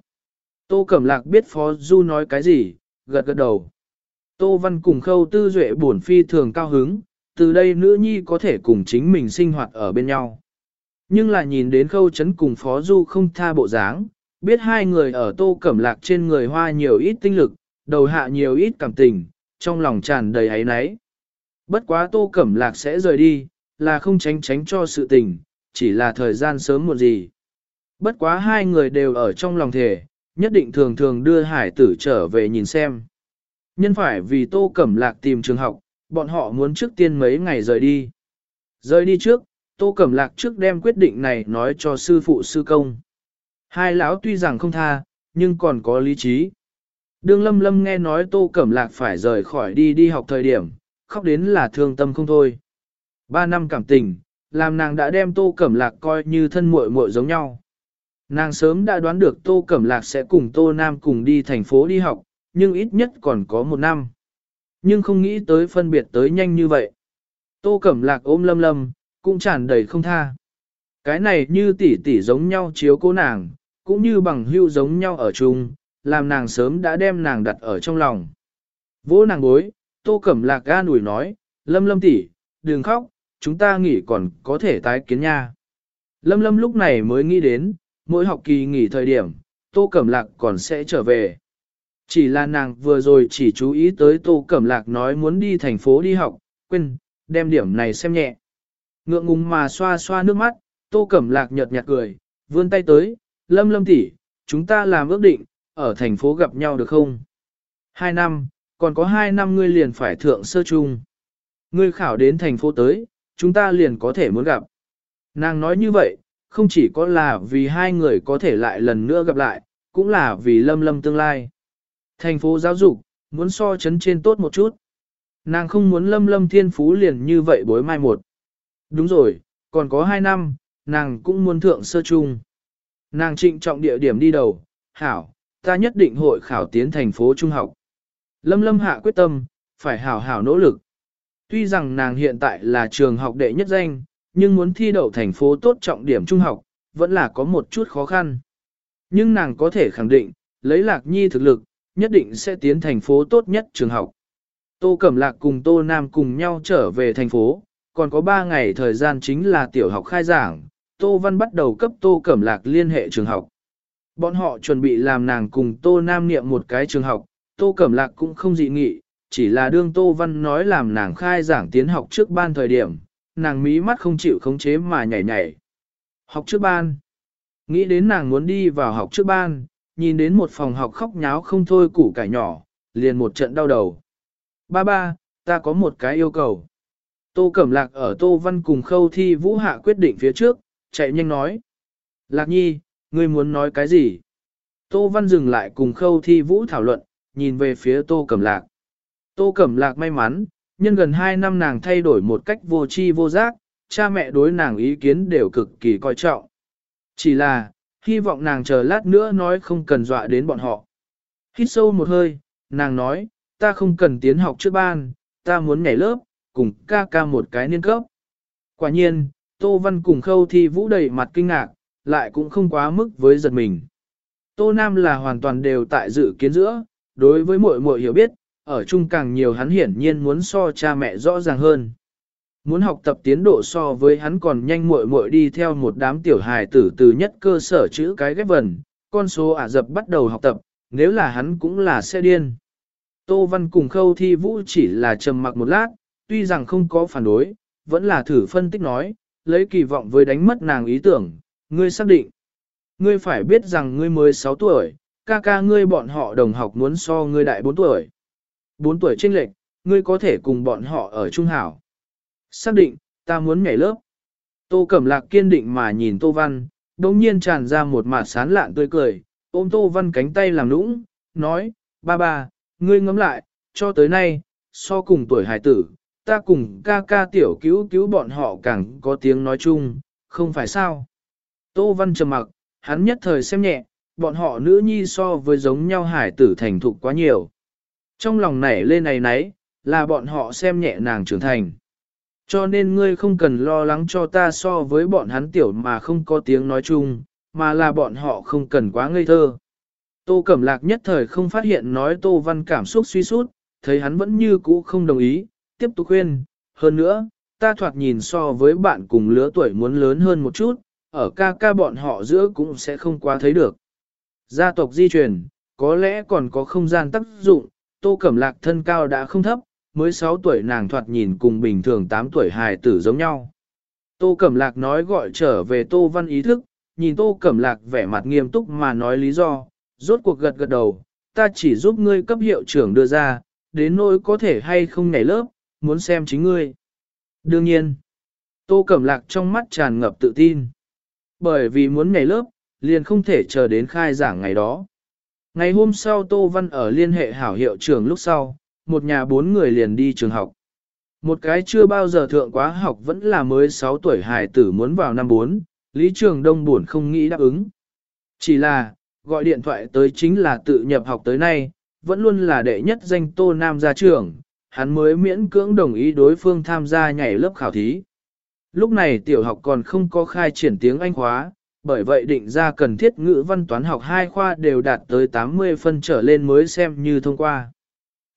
Tô Cẩm Lạc biết Phó Du nói cái gì, gật gật đầu. Tô Văn cùng khâu tư duệ buồn phi thường cao hứng, từ đây nữ nhi có thể cùng chính mình sinh hoạt ở bên nhau. Nhưng lại nhìn đến khâu chấn cùng Phó Du không tha bộ dáng, biết hai người ở tô cẩm lạc trên người hoa nhiều ít tinh lực, đầu hạ nhiều ít cảm tình, trong lòng tràn đầy ấy náy. Bất quá tô cẩm lạc sẽ rời đi, là không tránh tránh cho sự tình, chỉ là thời gian sớm một gì. Bất quá hai người đều ở trong lòng thể, nhất định thường thường đưa hải tử trở về nhìn xem. Nhân phải vì tô cẩm lạc tìm trường học, bọn họ muốn trước tiên mấy ngày rời đi. Rời đi trước, tô cẩm lạc trước đem quyết định này nói cho sư phụ sư công. Hai lão tuy rằng không tha, nhưng còn có lý trí. Đương lâm lâm nghe nói tô cẩm lạc phải rời khỏi đi đi học thời điểm, khóc đến là thương tâm không thôi. Ba năm cảm tình, làm nàng đã đem tô cẩm lạc coi như thân muội muội giống nhau. Nàng sớm đã đoán được tô cẩm lạc sẽ cùng tô nam cùng đi thành phố đi học, nhưng ít nhất còn có một năm. Nhưng không nghĩ tới phân biệt tới nhanh như vậy. Tô cẩm lạc ôm lâm lâm, cũng tràn đầy không tha. Cái này như tỷ tỷ giống nhau chiếu cố nàng, cũng như bằng hưu giống nhau ở chung, làm nàng sớm đã đem nàng đặt ở trong lòng. Vỗ nàng bối, tô cẩm lạc ga nủi nói, lâm lâm tỷ, đừng khóc, chúng ta nghỉ còn có thể tái kiến nha. Lâm lâm lúc này mới nghĩ đến, mỗi học kỳ nghỉ thời điểm, tô cẩm lạc còn sẽ trở về. Chỉ là nàng vừa rồi chỉ chú ý tới tô cẩm lạc nói muốn đi thành phố đi học, quên, đem điểm này xem nhẹ. Ngượng ngùng mà xoa xoa nước mắt, tô cẩm lạc nhợt nhạt cười, vươn tay tới, lâm lâm tỷ, chúng ta làm ước định, ở thành phố gặp nhau được không? Hai năm, còn có hai năm ngươi liền phải thượng sơ chung. Ngươi khảo đến thành phố tới, chúng ta liền có thể muốn gặp. Nàng nói như vậy, không chỉ có là vì hai người có thể lại lần nữa gặp lại, cũng là vì lâm lâm tương lai. Thành phố giáo dục, muốn so chấn trên tốt một chút. Nàng không muốn lâm lâm thiên phú liền như vậy bối mai một. Đúng rồi, còn có hai năm, nàng cũng muốn thượng sơ chung. Nàng trịnh trọng địa điểm đi đầu, hảo, ta nhất định hội khảo tiến thành phố trung học. Lâm lâm hạ quyết tâm, phải hảo hảo nỗ lực. Tuy rằng nàng hiện tại là trường học đệ nhất danh, nhưng muốn thi đậu thành phố tốt trọng điểm trung học, vẫn là có một chút khó khăn. Nhưng nàng có thể khẳng định, lấy lạc nhi thực lực, nhất định sẽ tiến thành phố tốt nhất trường học. Tô Cẩm Lạc cùng Tô Nam cùng nhau trở về thành phố, còn có 3 ngày thời gian chính là tiểu học khai giảng, Tô Văn bắt đầu cấp Tô Cẩm Lạc liên hệ trường học. Bọn họ chuẩn bị làm nàng cùng Tô Nam niệm một cái trường học, Tô Cẩm Lạc cũng không dị nghị, chỉ là đương Tô Văn nói làm nàng khai giảng tiến học trước ban thời điểm, nàng mí mắt không chịu khống chế mà nhảy nhảy. Học trước ban. Nghĩ đến nàng muốn đi vào học trước ban, nhìn đến một phòng học khóc nháo không thôi củ cải nhỏ, liền một trận đau đầu. Ba ba, ta có một cái yêu cầu. Tô Cẩm Lạc ở Tô Văn cùng khâu thi vũ hạ quyết định phía trước, chạy nhanh nói. Lạc nhi, ngươi muốn nói cái gì? Tô Văn dừng lại cùng khâu thi vũ thảo luận, nhìn về phía Tô Cẩm Lạc. Tô Cẩm Lạc may mắn, nhân gần 2 năm nàng thay đổi một cách vô tri vô giác, cha mẹ đối nàng ý kiến đều cực kỳ coi trọng. Chỉ là, hy vọng nàng chờ lát nữa nói không cần dọa đến bọn họ. Hít sâu một hơi, nàng nói, ta không cần tiến học trước ban, ta muốn nhảy lớp, cùng ca ca một cái niên cấp. Quả nhiên, Tô Văn cùng khâu thi vũ đầy mặt kinh ngạc, lại cũng không quá mức với giật mình. Tô Nam là hoàn toàn đều tại dự kiến giữa, đối với muội muội hiểu biết, ở chung càng nhiều hắn hiển nhiên muốn so cha mẹ rõ ràng hơn. Muốn học tập tiến độ so với hắn còn nhanh muội muội đi theo một đám tiểu hài tử từ nhất cơ sở chữ cái ghép vần, con số ả dập bắt đầu học tập, nếu là hắn cũng là xe điên. Tô Văn cùng khâu thi vũ chỉ là trầm mặc một lát, tuy rằng không có phản đối, vẫn là thử phân tích nói, lấy kỳ vọng với đánh mất nàng ý tưởng, ngươi xác định. Ngươi phải biết rằng ngươi mới 6 tuổi, ca ca ngươi bọn họ đồng học muốn so ngươi đại 4 tuổi. 4 tuổi chênh lệch, ngươi có thể cùng bọn họ ở trung hảo. Xác định, ta muốn nhảy lớp. Tô Cẩm Lạc kiên định mà nhìn Tô Văn, đồng nhiên tràn ra một mặt sán lạn tươi cười, ôm Tô Văn cánh tay làm nũng, nói, ba ba, ngươi ngẫm lại, cho tới nay, so cùng tuổi hải tử, ta cùng ca ca tiểu cứu cứu bọn họ càng có tiếng nói chung, không phải sao. Tô Văn trầm mặc, hắn nhất thời xem nhẹ, bọn họ nữ nhi so với giống nhau hải tử thành thục quá nhiều. Trong lòng nảy lên này nấy, là bọn họ xem nhẹ nàng trưởng thành. Cho nên ngươi không cần lo lắng cho ta so với bọn hắn tiểu mà không có tiếng nói chung, mà là bọn họ không cần quá ngây thơ. Tô Cẩm Lạc nhất thời không phát hiện nói Tô Văn cảm xúc suy sút, thấy hắn vẫn như cũ không đồng ý, tiếp tục khuyên, hơn nữa, ta thoạt nhìn so với bạn cùng lứa tuổi muốn lớn hơn một chút, ở ca ca bọn họ giữa cũng sẽ không quá thấy được. Gia tộc di truyền, có lẽ còn có không gian tác dụng, Tô Cẩm Lạc thân cao đã không thấp, mới 6 tuổi nàng thoạt nhìn cùng bình thường 8 tuổi hài tử giống nhau. Tô Cẩm Lạc nói gọi trở về Tô Văn ý thức, nhìn Tô Cẩm Lạc vẻ mặt nghiêm túc mà nói lý do, rốt cuộc gật gật đầu, ta chỉ giúp ngươi cấp hiệu trưởng đưa ra, đến nỗi có thể hay không nhảy lớp, muốn xem chính ngươi. Đương nhiên, Tô Cẩm Lạc trong mắt tràn ngập tự tin. Bởi vì muốn nhảy lớp, liền không thể chờ đến khai giảng ngày đó. Ngày hôm sau Tô Văn ở liên hệ hảo hiệu trưởng lúc sau, một nhà bốn người liền đi trường học. Một cái chưa bao giờ thượng quá học vẫn là mới 6 tuổi hài tử muốn vào năm 4, Lý Trường Đông buồn không nghĩ đáp ứng. Chỉ là, gọi điện thoại tới chính là tự nhập học tới nay, vẫn luôn là đệ nhất danh Tô Nam gia trưởng, hắn mới miễn cưỡng đồng ý đối phương tham gia nhảy lớp khảo thí. Lúc này tiểu học còn không có khai triển tiếng Anh khóa, bởi vậy định ra cần thiết ngữ văn toán học hai khoa đều đạt tới 80 phân trở lên mới xem như thông qua.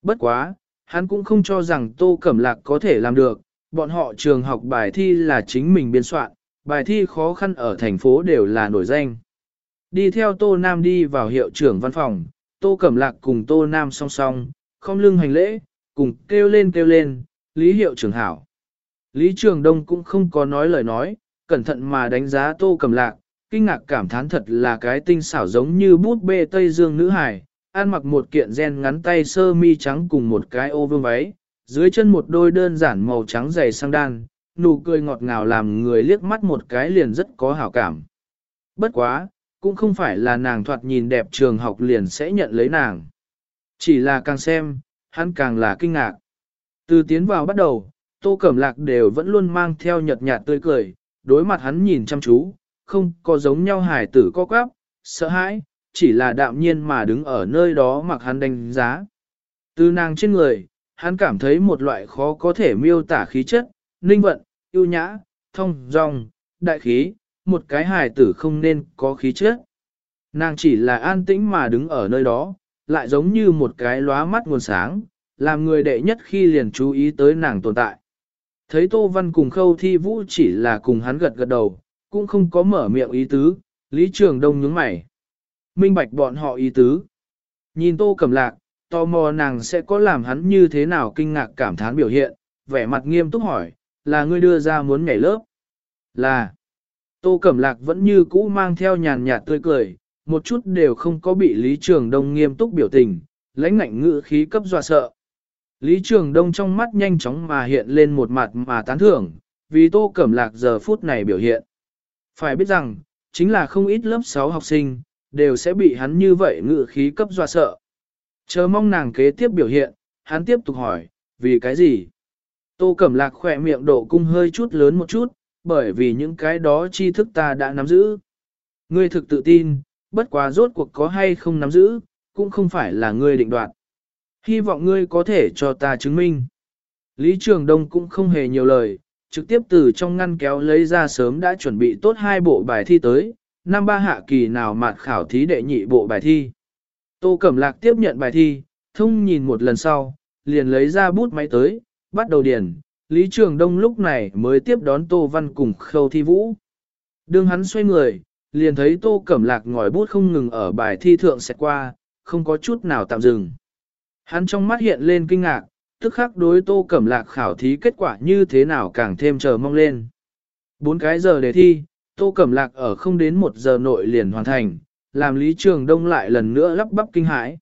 Bất quá, hắn cũng không cho rằng Tô Cẩm Lạc có thể làm được, bọn họ trường học bài thi là chính mình biên soạn, bài thi khó khăn ở thành phố đều là nổi danh. Đi theo Tô Nam đi vào hiệu trưởng văn phòng, Tô Cẩm Lạc cùng Tô Nam song song, không lưng hành lễ, cùng kêu lên kêu lên, Lý hiệu trưởng hảo. Lý Trường Đông cũng không có nói lời nói, cẩn thận mà đánh giá Tô Cẩm Lạc, kinh ngạc cảm thán thật là cái tinh xảo giống như bút bê Tây Dương nữ hài, ăn mặc một kiện ren ngắn tay sơ mi trắng cùng một cái ô vương váy, dưới chân một đôi đơn giản màu trắng dày sang đan, nụ cười ngọt ngào làm người liếc mắt một cái liền rất có hảo cảm. Bất quá, cũng không phải là nàng thoạt nhìn đẹp trường học liền sẽ nhận lấy nàng. Chỉ là càng xem, hắn càng là kinh ngạc. Từ tiến vào bắt đầu, Tô Cẩm Lạc đều vẫn luôn mang theo nhợt nhạt tươi cười, đối mặt hắn nhìn chăm chú, không có giống nhau hài tử co quắp, sợ hãi, chỉ là đạm nhiên mà đứng ở nơi đó mặc hắn đánh giá. Từ nàng trên người, hắn cảm thấy một loại khó có thể miêu tả khí chất, ninh vận, yêu nhã, thông, dong, đại khí, một cái hài tử không nên có khí chất. Nàng chỉ là an tĩnh mà đứng ở nơi đó, lại giống như một cái lóa mắt nguồn sáng, làm người đệ nhất khi liền chú ý tới nàng tồn tại. Thấy Tô Văn cùng khâu thi vũ chỉ là cùng hắn gật gật đầu, cũng không có mở miệng ý tứ, Lý Trường Đông nhướng mày. Minh bạch bọn họ ý tứ. Nhìn Tô Cẩm Lạc, tò mò nàng sẽ có làm hắn như thế nào kinh ngạc cảm thán biểu hiện, vẻ mặt nghiêm túc hỏi, là ngươi đưa ra muốn nhảy lớp? Là. Tô Cẩm Lạc vẫn như cũ mang theo nhàn nhạt tươi cười, một chút đều không có bị Lý Trường Đông nghiêm túc biểu tình, lãnh ngạnh ngữ khí cấp dọa sợ. Lý Trường Đông trong mắt nhanh chóng mà hiện lên một mặt mà tán thưởng, vì Tô Cẩm Lạc giờ phút này biểu hiện. Phải biết rằng, chính là không ít lớp 6 học sinh, đều sẽ bị hắn như vậy ngự khí cấp dọa sợ. Chờ mong nàng kế tiếp biểu hiện, hắn tiếp tục hỏi, vì cái gì? Tô Cẩm Lạc khỏe miệng độ cung hơi chút lớn một chút, bởi vì những cái đó tri thức ta đã nắm giữ. Ngươi thực tự tin, bất quá rốt cuộc có hay không nắm giữ, cũng không phải là ngươi định đoạt. Hy vọng ngươi có thể cho ta chứng minh. Lý Trường Đông cũng không hề nhiều lời, trực tiếp từ trong ngăn kéo lấy ra sớm đã chuẩn bị tốt hai bộ bài thi tới, năm ba hạ kỳ nào mạt khảo thí đệ nhị bộ bài thi. Tô Cẩm Lạc tiếp nhận bài thi, thông nhìn một lần sau, liền lấy ra bút máy tới, bắt đầu điền. Lý Trường Đông lúc này mới tiếp đón Tô Văn cùng khâu thi vũ. Đương hắn xoay người, liền thấy Tô Cẩm Lạc ngòi bút không ngừng ở bài thi thượng xẹt qua, không có chút nào tạm dừng. Hắn trong mắt hiện lên kinh ngạc, tức khắc đối Tô Cẩm Lạc khảo thí kết quả như thế nào càng thêm chờ mong lên. Bốn cái giờ đề thi, Tô Cẩm Lạc ở không đến một giờ nội liền hoàn thành, làm Lý Trường Đông lại lần nữa lắp bắp kinh hãi.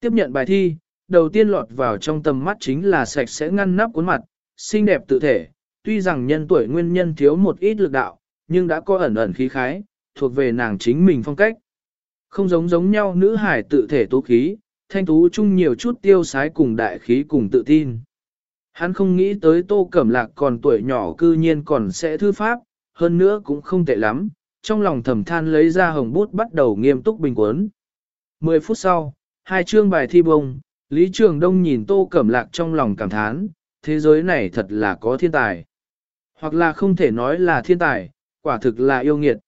Tiếp nhận bài thi, đầu tiên lọt vào trong tầm mắt chính là sạch sẽ ngăn nắp cuốn mặt, xinh đẹp tự thể, tuy rằng nhân tuổi nguyên nhân thiếu một ít lực đạo, nhưng đã có ẩn ẩn khí khái, thuộc về nàng chính mình phong cách. Không giống giống nhau nữ hải tự thể tố khí, thanh tú chung nhiều chút tiêu sái cùng đại khí cùng tự tin. Hắn không nghĩ tới tô cẩm lạc còn tuổi nhỏ cư nhiên còn sẽ thư pháp, hơn nữa cũng không tệ lắm, trong lòng thầm than lấy ra hồng bút bắt đầu nghiêm túc bình cuốn. Mười phút sau, hai chương bài thi bông, Lý Trường Đông nhìn tô cẩm lạc trong lòng cảm thán, thế giới này thật là có thiên tài. Hoặc là không thể nói là thiên tài, quả thực là yêu nghiệt.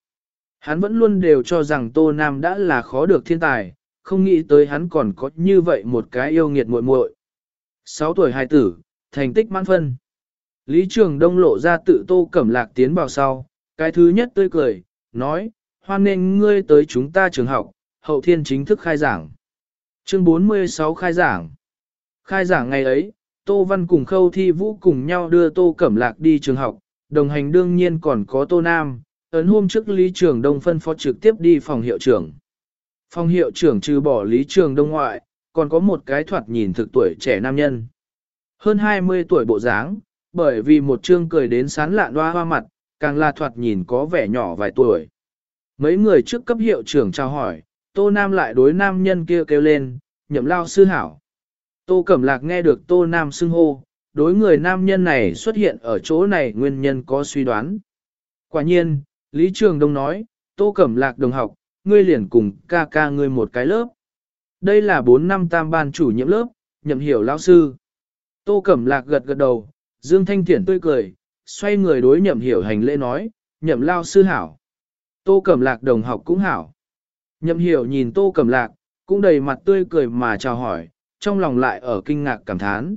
Hắn vẫn luôn đều cho rằng Tô Nam đã là khó được thiên tài, không nghĩ tới hắn còn có như vậy một cái yêu nghiệt muội muội. 6 tuổi hài tử, thành tích mãn phân. Lý Trường Đông lộ ra tự Tô Cẩm Lạc tiến vào sau, cái thứ nhất tươi cười, nói, hoan nghênh ngươi tới chúng ta trường học, hậu thiên chính thức khai giảng. Chương 46 khai giảng. Khai giảng ngày ấy, Tô Văn cùng Khâu Thi Vũ cùng nhau đưa Tô Cẩm Lạc đi trường học, đồng hành đương nhiên còn có Tô Nam, ấn hôm trước Lý Trường Đông phân phó trực tiếp đi phòng hiệu trưởng. Phòng hiệu trưởng trừ bỏ Lý Trường Đông ngoại, còn có một cái thoạt nhìn thực tuổi trẻ nam nhân. Hơn 20 tuổi bộ dáng, bởi vì một chương cười đến sán lạn hoa hoa mặt, càng là thoạt nhìn có vẻ nhỏ vài tuổi. Mấy người trước cấp hiệu trưởng chào hỏi, Tô Nam lại đối nam nhân kia kêu lên, nhậm lao sư hảo. Tô Cẩm Lạc nghe được Tô Nam xưng hô, đối người nam nhân này xuất hiện ở chỗ này nguyên nhân có suy đoán. Quả nhiên, Lý Trường Đông nói, Tô Cẩm Lạc đồng học, ngươi liền cùng ca ca ngươi một cái lớp. Đây là 4 năm tam ban chủ nhiệm lớp, nhậm hiểu lão sư. Tô Cẩm Lạc gật gật đầu, Dương Thanh Thiển tươi cười, xoay người đối nhậm hiểu hành lễ nói, nhậm lao sư hảo. Tô Cẩm Lạc đồng học cũng hảo. Nhậm hiểu nhìn Tô Cẩm Lạc, cũng đầy mặt tươi cười mà chào hỏi, trong lòng lại ở kinh ngạc cảm thán.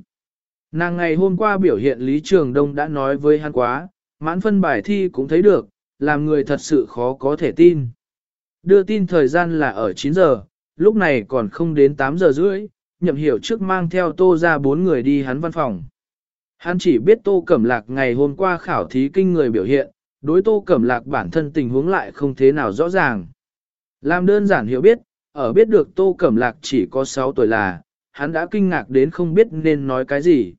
Nàng ngày hôm qua biểu hiện Lý Trường Đông đã nói với hắn quá, mãn phân bài thi cũng thấy được, làm người thật sự khó có thể tin. Đưa tin thời gian là ở 9 giờ, lúc này còn không đến 8 giờ rưỡi, nhậm hiểu trước mang theo tô ra bốn người đi hắn văn phòng. Hắn chỉ biết tô cẩm lạc ngày hôm qua khảo thí kinh người biểu hiện, đối tô cẩm lạc bản thân tình huống lại không thế nào rõ ràng. Làm đơn giản hiểu biết, ở biết được tô cẩm lạc chỉ có 6 tuổi là, hắn đã kinh ngạc đến không biết nên nói cái gì.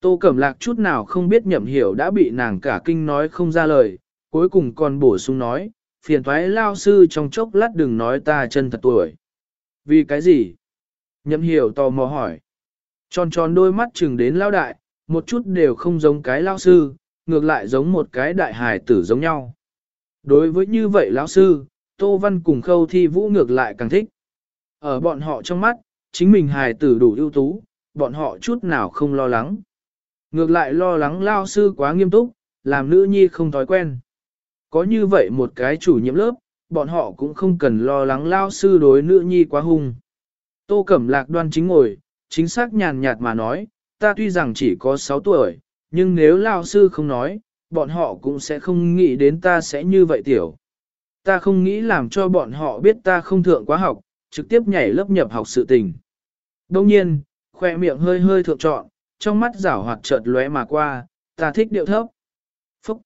Tô Cẩm Lạc chút nào không biết nhậm hiểu đã bị nàng cả kinh nói không ra lời, cuối cùng còn bổ sung nói, phiền thoái lao sư trong chốc lát đừng nói ta chân thật tuổi. Vì cái gì? Nhậm hiểu tò mò hỏi. Tròn tròn đôi mắt chừng đến lao đại, một chút đều không giống cái lao sư, ngược lại giống một cái đại hài tử giống nhau. Đối với như vậy lão sư, Tô Văn cùng khâu thi vũ ngược lại càng thích. Ở bọn họ trong mắt, chính mình hài tử đủ ưu tú, bọn họ chút nào không lo lắng. Ngược lại lo lắng lao sư quá nghiêm túc, làm nữ nhi không thói quen. Có như vậy một cái chủ nhiệm lớp, bọn họ cũng không cần lo lắng lao sư đối nữ nhi quá hung. Tô Cẩm Lạc đoan chính ngồi, chính xác nhàn nhạt mà nói, ta tuy rằng chỉ có 6 tuổi, nhưng nếu lao sư không nói, bọn họ cũng sẽ không nghĩ đến ta sẽ như vậy tiểu. Ta không nghĩ làm cho bọn họ biết ta không thượng quá học, trực tiếp nhảy lớp nhập học sự tình. Đông nhiên, khoe miệng hơi hơi thượng trọn, trong mắt rảo hoạt chợt lóe mà qua, ta thích điệu thấp. Phúc!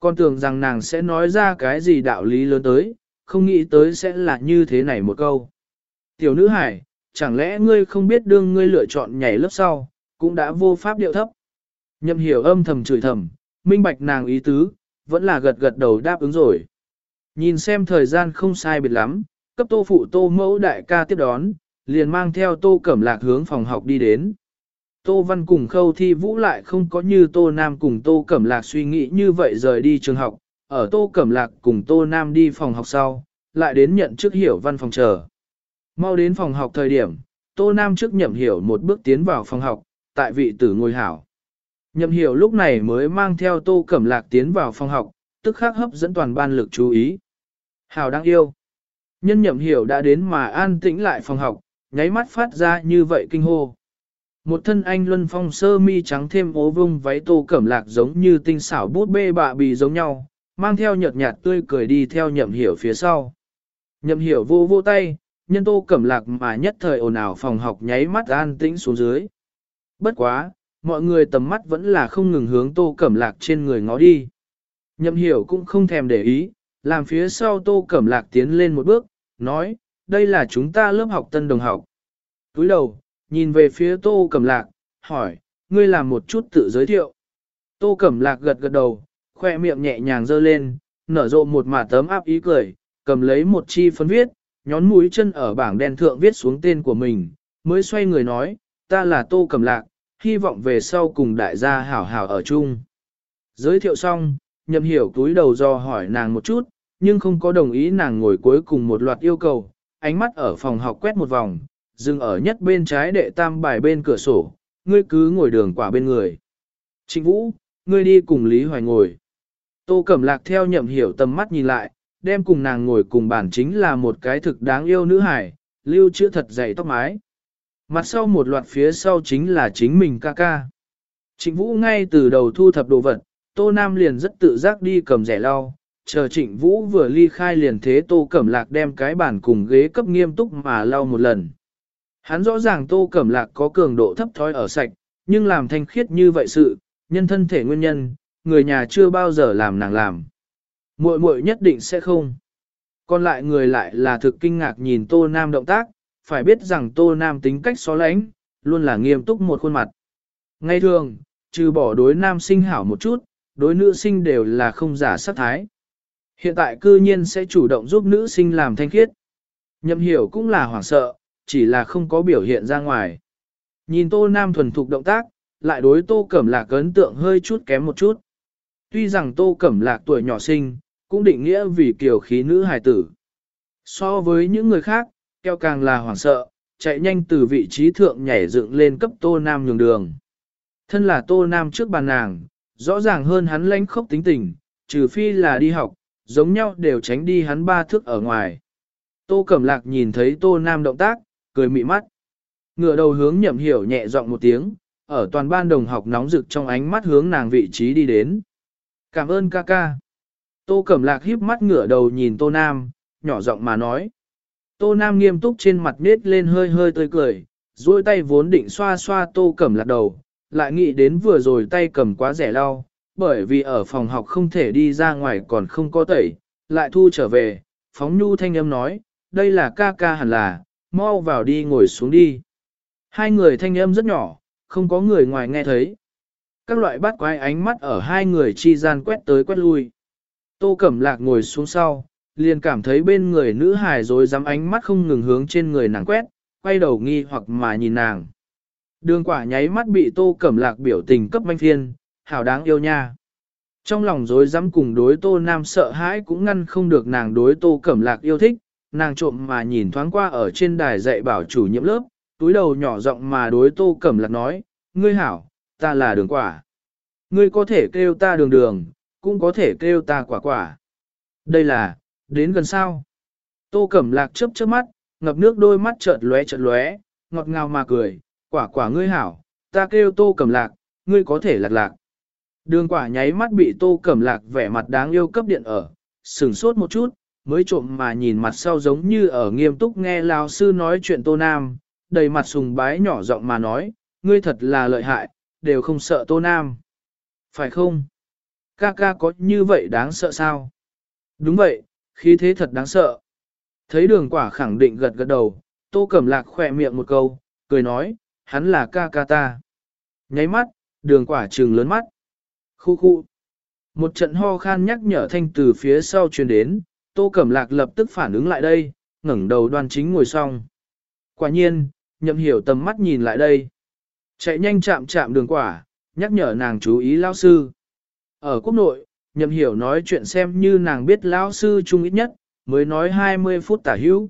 Con tưởng rằng nàng sẽ nói ra cái gì đạo lý lớn tới, không nghĩ tới sẽ là như thế này một câu. Tiểu nữ hải, chẳng lẽ ngươi không biết đương ngươi lựa chọn nhảy lớp sau, cũng đã vô pháp điệu thấp. Nhậm hiểu âm thầm chửi thầm, minh bạch nàng ý tứ, vẫn là gật gật đầu đáp ứng rồi. Nhìn xem thời gian không sai biệt lắm, cấp tô phụ tô mẫu đại ca tiếp đón, liền mang theo tô cẩm lạc hướng phòng học đi đến. Tô Văn cùng khâu thi vũ lại không có như Tô Nam cùng Tô Cẩm Lạc suy nghĩ như vậy rời đi trường học, ở Tô Cẩm Lạc cùng Tô Nam đi phòng học sau, lại đến nhận trước hiểu văn phòng chờ. Mau đến phòng học thời điểm, Tô Nam trước nhậm hiểu một bước tiến vào phòng học, tại vị tử ngồi hảo. Nhậm hiểu lúc này mới mang theo Tô Cẩm Lạc tiến vào phòng học, tức khắc hấp dẫn toàn ban lực chú ý. Hảo đang yêu. Nhân nhậm hiểu đã đến mà an tĩnh lại phòng học, nháy mắt phát ra như vậy kinh hô. Một thân anh luân phong sơ mi trắng thêm ố vung váy tô cẩm lạc giống như tinh xảo bút bê bạ bì giống nhau, mang theo nhợt nhạt tươi cười đi theo nhậm hiểu phía sau. Nhậm hiểu vô vô tay, nhân tô cẩm lạc mà nhất thời ồn ào phòng học nháy mắt an tĩnh xuống dưới. Bất quá, mọi người tầm mắt vẫn là không ngừng hướng tô cẩm lạc trên người ngó đi. Nhậm hiểu cũng không thèm để ý, làm phía sau tô cẩm lạc tiến lên một bước, nói, đây là chúng ta lớp học tân đồng học. Túi đầu, nhìn về phía tô cẩm lạc, hỏi, ngươi làm một chút tự giới thiệu. Tô cẩm lạc gật gật đầu, khoe miệng nhẹ nhàng giơ lên, nở rộ một mả tấm áp ý cười, cầm lấy một chi phấn viết, nhón mũi chân ở bảng đen thượng viết xuống tên của mình, mới xoay người nói, ta là Tô Cẩm Lạc, hy vọng về sau cùng đại gia hảo hảo ở chung. Giới thiệu xong, nhậm hiểu túi đầu do hỏi nàng một chút, nhưng không có đồng ý nàng ngồi cuối cùng một loạt yêu cầu, ánh mắt ở phòng học quét một vòng, dừng ở nhất bên trái đệ tam bài bên cửa sổ, ngươi cứ ngồi đường quả bên người. Trịnh Vũ, ngươi đi cùng Lý Hoài ngồi. Tô Cẩm Lạc theo nhậm hiểu tầm mắt nhìn lại, đem cùng nàng ngồi cùng bản chính là một cái thực đáng yêu nữ hải, lưu chữ thật dày tóc mái. Mặt sau một loạt phía sau chính là chính mình ca ca. Trịnh Vũ ngay từ đầu thu thập đồ vật, Tô Nam liền rất tự giác đi cầm rẻ lau, chờ Trịnh Vũ vừa ly khai liền thế Tô Cẩm Lạc đem cái bản cùng ghế cấp nghiêm túc mà lau một lần. Hắn rõ ràng Tô Cẩm Lạc có cường độ thấp thói ở sạch, nhưng làm thanh khiết như vậy sự, nhân thân thể nguyên nhân, người nhà chưa bao giờ làm nàng làm. Muội muội nhất định sẽ không. Còn lại người lại là thực kinh ngạc nhìn Tô Nam động tác, phải biết rằng Tô Nam tính cách xó lãnh, luôn là nghiêm túc một khuôn mặt. Ngay thường, trừ bỏ đối nam sinh hảo một chút, đối nữ sinh đều là không giả sát thái. Hiện tại cư nhiên sẽ chủ động giúp nữ sinh làm thanh khiết. Nhậm hiểu cũng là hoảng sợ, chỉ là không có biểu hiện ra ngoài. Nhìn Tô Nam thuần thục động tác, lại đối Tô Cẩm Lạc ấn tượng hơi chút kém một chút. Tuy rằng Tô Cẩm Lạc tuổi nhỏ sinh, cũng định nghĩa vì kiểu khí nữ hài tử. So với những người khác, keo càng là hoảng sợ, chạy nhanh từ vị trí thượng nhảy dựng lên cấp Tô Nam nhường đường. Thân là Tô Nam trước bàn nàng, rõ ràng hơn hắn lãnh khốc tính tình, trừ phi là đi học, giống nhau đều tránh đi hắn ba thước ở ngoài. Tô Cẩm Lạc nhìn thấy Tô Nam động tác, cười mị mắt. Ngựa đầu hướng nhậm hiểu nhẹ giọng một tiếng, ở toàn ban đồng học nóng rực trong ánh mắt hướng nàng vị trí đi đến. Cảm ơn ca ca. Tô Cẩm Lạc híp mắt ngửa đầu nhìn Tô Nam, nhỏ giọng mà nói. Tô Nam nghiêm túc trên mặt nết lên hơi hơi tươi cười, duỗi tay vốn định xoa xoa Tô Cẩm Lạc đầu, lại nghĩ đến vừa rồi tay cầm quá rẻ lau, bởi vì ở phòng học không thể đi ra ngoài còn không có tẩy, lại thu trở về, phóng nhu thanh âm nói, đây là ca ca hẳn là, mau vào đi ngồi xuống đi. Hai người thanh âm rất nhỏ, không có người ngoài nghe thấy. Các loại bát quái ánh mắt ở hai người chi gian quét tới quét lui. Tô Cẩm Lạc ngồi xuống sau, liền cảm thấy bên người nữ hài rồi dám ánh mắt không ngừng hướng trên người nàng quét, quay đầu nghi hoặc mà nhìn nàng. Đường quả nháy mắt bị Tô Cẩm Lạc biểu tình cấp manh thiên, hảo đáng yêu nha. Trong lòng dối dám cùng đối Tô Nam sợ hãi cũng ngăn không được nàng đối Tô Cẩm Lạc yêu thích, nàng trộm mà nhìn thoáng qua ở trên đài dạy bảo chủ nhiệm lớp, túi đầu nhỏ giọng mà đối tô cẩm lạc nói, ngươi hảo, ta là đường quả. Ngươi có thể kêu ta đường đường, cũng có thể kêu ta quả quả. Đây là, đến gần sao. Tô cẩm lạc chớp chớp mắt, ngập nước đôi mắt chợt lóe chợt lóe, ngọt ngào mà cười, quả quả ngươi hảo, ta kêu tô cẩm lạc, ngươi có thể lạc lạc. Đường quả nháy mắt bị tô cẩm lạc vẻ mặt đáng yêu cấp điện ở, sửng sốt một chút, mới trộm mà nhìn mặt sau giống như ở nghiêm túc nghe lao sư nói chuyện tô nam, đầy mặt sùng bái nhỏ giọng mà nói, ngươi thật là lợi hại, đều không sợ tô nam. Phải không? Ca ca có như vậy đáng sợ sao? Đúng vậy, khí thế thật đáng sợ. Thấy đường quả khẳng định gật gật đầu, tô cẩm lạc khỏe miệng một câu, cười nói, hắn là ca ca ta. Nháy mắt, đường quả trừng lớn mắt. Khu khu. Một trận ho khan nhắc nhở thanh từ phía sau truyền đến, tô cẩm lạc lập tức phản ứng lại đây, ngẩng đầu đoan chính ngồi xong. Quả nhiên, nhậm hiểu tầm mắt nhìn lại đây. Chạy nhanh chạm chạm đường quả, nhắc nhở nàng chú ý lao sư. Ở quốc nội, nhậm hiểu nói chuyện xem như nàng biết lão sư chung ít nhất, mới nói 20 phút tả hữu.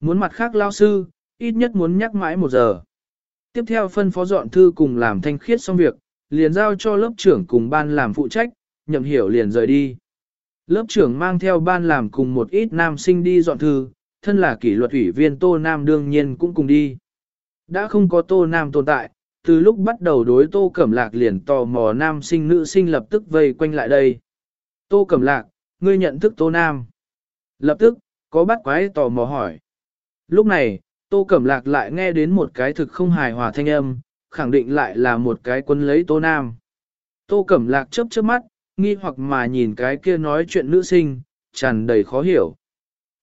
Muốn mặt khác lão sư, ít nhất muốn nhắc mãi một giờ. Tiếp theo phân phó dọn thư cùng làm thanh khiết xong việc, liền giao cho lớp trưởng cùng ban làm phụ trách, nhậm hiểu liền rời đi. Lớp trưởng mang theo ban làm cùng một ít nam sinh đi dọn thư, thân là kỷ luật ủy viên Tô Nam đương nhiên cũng cùng đi. Đã không có Tô Nam tồn tại, từ lúc bắt đầu đối Tô Cẩm Lạc liền tò mò nam sinh nữ sinh lập tức vây quanh lại đây. Tô Cẩm Lạc, ngươi nhận thức Tô Nam. Lập tức, có bắt quái tò mò hỏi. Lúc này, Tô Cẩm Lạc lại nghe đến một cái thực không hài hòa thanh âm, khẳng định lại là một cái quân lấy Tô Nam. Tô Cẩm Lạc chớp chớp mắt, nghi hoặc mà nhìn cái kia nói chuyện nữ sinh, tràn đầy khó hiểu.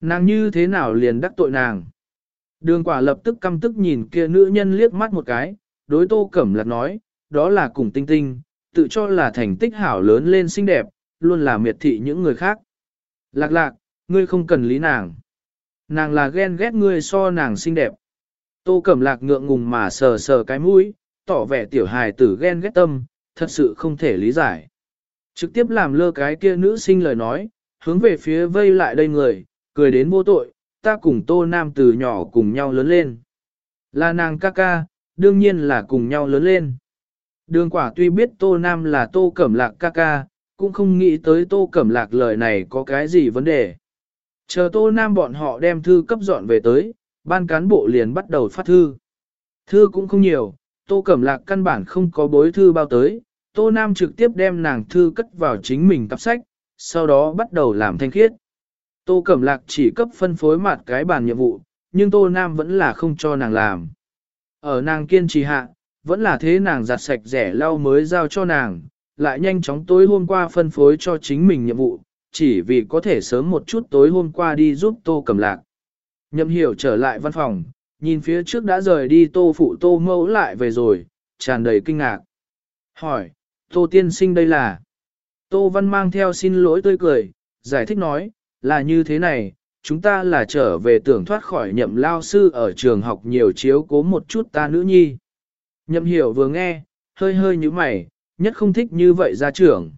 Nàng như thế nào liền đắc tội nàng? Đường quả lập tức căm tức nhìn kia nữ nhân liếc mắt một cái, đối Tô Cẩm Lạc nói, đó là cùng tinh tinh, tự cho là thành tích hảo lớn lên xinh đẹp, luôn là miệt thị những người khác. Lạc lạc, ngươi không cần lý nàng. Nàng là ghen ghét ngươi so nàng xinh đẹp. Tô Cẩm Lạc ngượng ngùng mà sờ sờ cái mũi, tỏ vẻ tiểu hài tử ghen ghét tâm, thật sự không thể lý giải. Trực tiếp làm lơ cái kia nữ sinh lời nói, hướng về phía vây lại đây người, cười đến vô tội, ta cùng Tô Nam từ nhỏ cùng nhau lớn lên. Là nàng ca ca, đương nhiên là cùng nhau lớn lên. Đường quả tuy biết Tô Nam là Tô Cẩm Lạc ca ca, cũng không nghĩ tới Tô Cẩm Lạc lời này có cái gì vấn đề. Chờ Tô Nam bọn họ đem thư cấp dọn về tới, ban cán bộ liền bắt đầu phát thư. Thư cũng không nhiều, Tô Cẩm Lạc căn bản không có bối thư bao tới, Tô Nam trực tiếp đem nàng thư cất vào chính mình cặp sách, sau đó bắt đầu làm thanh khiết. Tô Cẩm Lạc chỉ cấp phân phối mặt cái bàn nhiệm vụ, nhưng Tô Nam vẫn là không cho nàng làm. Ở nàng kiên trì hạ, vẫn là thế nàng giặt sạch rẻ lau mới giao cho nàng, lại nhanh chóng tối hôm qua phân phối cho chính mình nhiệm vụ, chỉ vì có thể sớm một chút tối hôm qua đi giúp Tô Cẩm Lạc. Nhậm hiểu trở lại văn phòng, nhìn phía trước đã rời đi Tô Phụ Tô Mẫu lại về rồi, tràn đầy kinh ngạc. Hỏi, Tô Tiên Sinh đây là? Tô Văn mang theo xin lỗi tươi cười, giải thích nói, là như thế này, chúng ta là trở về tưởng thoát khỏi nhậm lao sư ở trường học nhiều chiếu cố một chút ta nữ nhi. Nhậm hiểu vừa nghe, hơi hơi như mày, nhất không thích như vậy ra trưởng.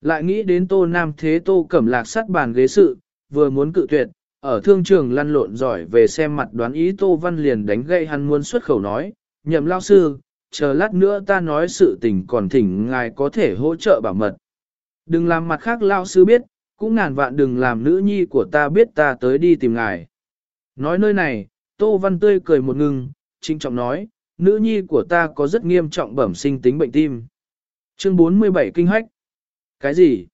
Lại nghĩ đến tô nam thế tô cẩm lạc sắt bàn ghế sự, vừa muốn cự tuyệt, ở thương trường lăn lộn giỏi về xem mặt đoán ý tô văn liền đánh gây hắn muốn xuất khẩu nói, nhậm lao sư, chờ lát nữa ta nói sự tình còn thỉnh ngài có thể hỗ trợ bảo mật. Đừng làm mặt khác lao sư biết, cũng ngàn vạn đừng làm nữ nhi của ta biết ta tới đi tìm ngài. Nói nơi này, Tô Văn Tươi cười một ngừng, trinh trọng nói, nữ nhi của ta có rất nghiêm trọng bẩm sinh tính bệnh tim. Chương 47 Kinh Hách Cái gì?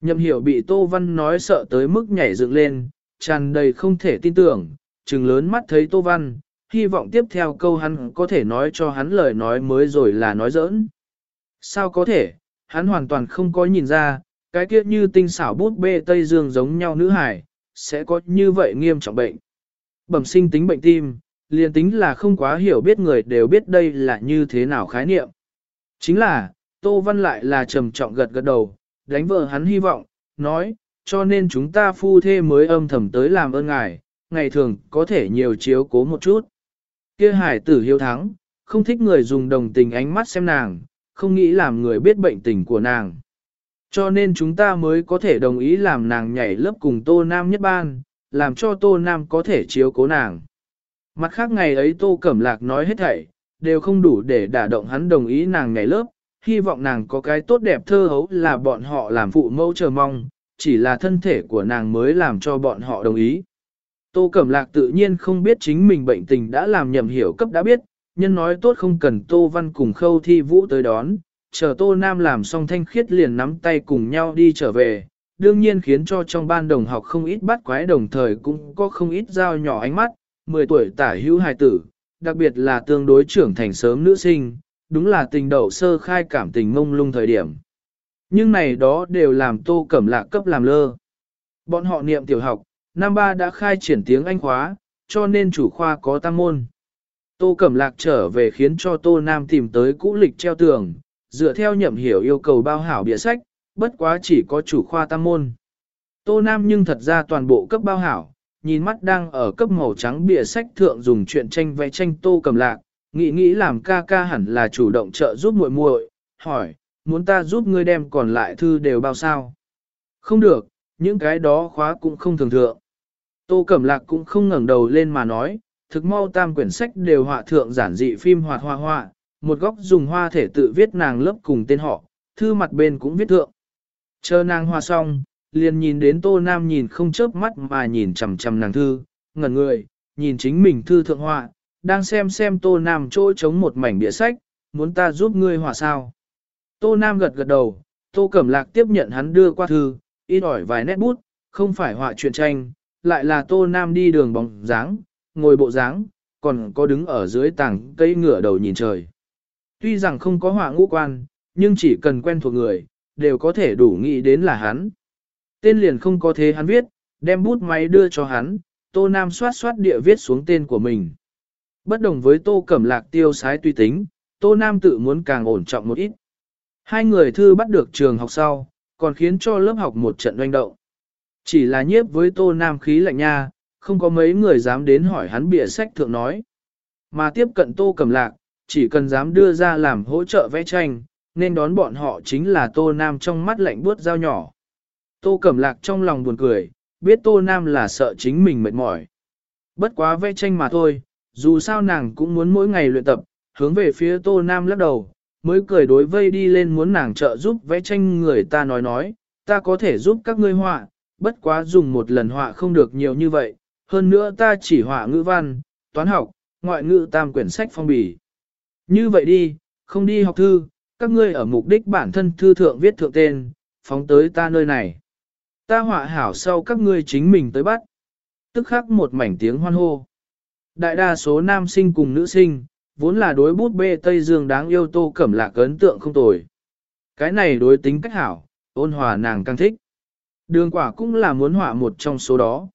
Nhậm hiểu bị Tô Văn nói sợ tới mức nhảy dựng lên, tràn đầy không thể tin tưởng, trừng lớn mắt thấy Tô Văn, hy vọng tiếp theo câu hắn có thể nói cho hắn lời nói mới rồi là nói giỡn. Sao có thể, hắn hoàn toàn không có nhìn ra, cái kia như tinh xảo bút bê Tây Dương giống nhau nữ hải, sẽ có như vậy nghiêm trọng bệnh. Bẩm sinh tính bệnh tim, liền tính là không quá hiểu biết người đều biết đây là như thế nào khái niệm. Chính là, Tô Văn lại là trầm trọng gật gật đầu, đánh vợ hắn hy vọng, nói, cho nên chúng ta phu thê mới âm thầm tới làm ơn ngài, ngày thường có thể nhiều chiếu cố một chút. Kia hải tử hiếu thắng, không thích người dùng đồng tình ánh mắt xem nàng, không nghĩ làm người biết bệnh tình của nàng. Cho nên chúng ta mới có thể đồng ý làm nàng nhảy lớp cùng Tô Nam nhất ban, làm cho Tô Nam có thể chiếu cố nàng. Mặt khác ngày ấy Tô Cẩm Lạc nói hết thảy, đều không đủ để đả động hắn đồng ý nàng nhảy lớp, hy vọng nàng có cái tốt đẹp thơ hấu là bọn họ làm phụ mẫu chờ mong, chỉ là thân thể của nàng mới làm cho bọn họ đồng ý. Tô Cẩm Lạc tự nhiên không biết chính mình bệnh tình đã làm nhầm hiểu cấp đã biết, nhân nói tốt không cần Tô Văn cùng khâu thi vũ tới đón, chờ Tô Nam làm xong thanh khiết liền nắm tay cùng nhau đi trở về, đương nhiên khiến cho trong ban đồng học không ít bắt quái đồng thời cũng có không ít dao nhỏ ánh mắt, 10 tuổi tả hữu hài tử, đặc biệt là tương đối trưởng thành sớm nữ sinh, đúng là tình đậu sơ khai cảm tình ngông lung thời điểm. Nhưng này đó đều làm Tô Cẩm Lạc cấp làm lơ. Bọn họ niệm tiểu học, năm ba đã khai triển tiếng Anh khóa, cho nên chủ khoa có tăng môn. Tô Cẩm Lạc trở về khiến cho Tô Nam tìm tới cũ lịch treo tường, dựa theo nhậm hiểu yêu cầu bao hảo bịa sách, bất quá chỉ có chủ khoa tam môn. Tô Nam nhưng thật ra toàn bộ cấp bao hảo, nhìn mắt đang ở cấp màu trắng bìa sách thượng dùng chuyện tranh vẽ tranh Tô Cẩm Lạc, nghĩ nghĩ làm ca ca hẳn là chủ động trợ giúp muội muội, hỏi, muốn ta giúp ngươi đem còn lại thư đều bao sao? Không được, những cái đó khóa cũng không thường thượng. Tô Cẩm Lạc cũng không ngẩng đầu lên mà nói, thực mau tam quyển sách đều họa thượng giản dị phim hoạt hoa hoa, một góc dùng hoa thể tự viết nàng lớp cùng tên họ, thư mặt bên cũng viết thượng. Chờ nàng hoa xong, liền nhìn đến Tô Nam nhìn không chớp mắt mà nhìn chằm chằm nàng thư, ngẩn người, nhìn chính mình thư thượng họa, đang xem xem Tô Nam chỗ chống một mảnh địa sách, muốn ta giúp ngươi hòa sao. Tô Nam gật gật đầu, Tô Cẩm Lạc tiếp nhận hắn đưa qua thư, ít ỏi vài nét bút, không phải họa truyện tranh, lại là Tô Nam đi đường bóng dáng, ngồi bộ dáng, còn có đứng ở dưới tảng cây ngửa đầu nhìn trời. Tuy rằng không có họa ngũ quan, nhưng chỉ cần quen thuộc người, đều có thể đủ nghĩ đến là hắn. Tên liền không có thế hắn viết, đem bút máy đưa cho hắn, Tô Nam xoát xoát địa viết xuống tên của mình. Bất đồng với Tô Cẩm Lạc tiêu sái tùy tính, Tô Nam tự muốn càng ổn trọng một ít. Hai người thư bắt được trường học sau, còn khiến cho lớp học một trận doanh động. Chỉ là nhiếp với Tô Nam khí lạnh nha, không có mấy người dám đến hỏi hắn bịa sách thượng nói. Mà tiếp cận Tô Cẩm Lạc, chỉ cần dám đưa ra làm hỗ trợ vẽ tranh, nên đón bọn họ chính là Tô Nam trong mắt lạnh buốt dao nhỏ. Tô Cẩm Lạc trong lòng buồn cười, biết Tô Nam là sợ chính mình mệt mỏi. Bất quá vẽ tranh mà thôi, dù sao nàng cũng muốn mỗi ngày luyện tập, hướng về phía Tô Nam lắc đầu, mới cười đối vây đi lên muốn nàng trợ giúp vẽ tranh người ta nói nói, ta có thể giúp các ngươi họa, bất quá dùng một lần họa không được nhiều như vậy, hơn nữa ta chỉ họa ngữ văn, toán học, ngoại ngữ tam quyển sách phong bì. Như vậy đi, không đi học thư, các ngươi ở mục đích bản thân thư thượng viết thượng tên, phóng tới ta nơi này. Ta họa hảo sau các ngươi chính mình tới bắt. Tức khắc một mảnh tiếng hoan hô. Đại đa số nam sinh cùng nữ sinh, vốn là đối bút bê Tây Dương đáng yêu tô cẩm lạc ấn tượng không tồi. Cái này đối tính cách hảo, ôn hòa nàng càng thích. Đường quả cũng là muốn họa một trong số đó.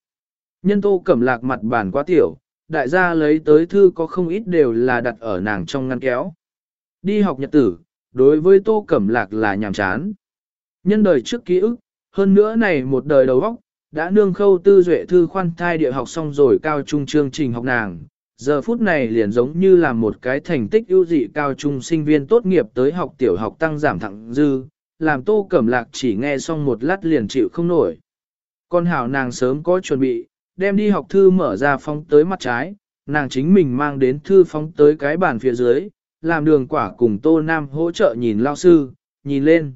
Nhân tô cẩm lạc mặt bản quá tiểu, đại gia lấy tới thư có không ít đều là đặt ở nàng trong ngăn kéo. Đi học nhật tử, đối với tô cẩm lạc là nhàm chán. Nhân đời trước ký ức, hơn nữa này một đời đầu óc, đã nương khâu tư duệ thư khoan thai địa học xong rồi cao trung chương trình học nàng. Giờ phút này liền giống như là một cái thành tích ưu dị cao trung sinh viên tốt nghiệp tới học tiểu học tăng giảm thẳng dư, làm tô cẩm lạc chỉ nghe xong một lát liền chịu không nổi. Con hảo nàng sớm có chuẩn bị, đem đi học thư mở ra phóng tới mặt trái, nàng chính mình mang đến thư phóng tới cái bàn phía dưới, làm đường quả cùng tô nam hỗ trợ nhìn lao sư, nhìn lên.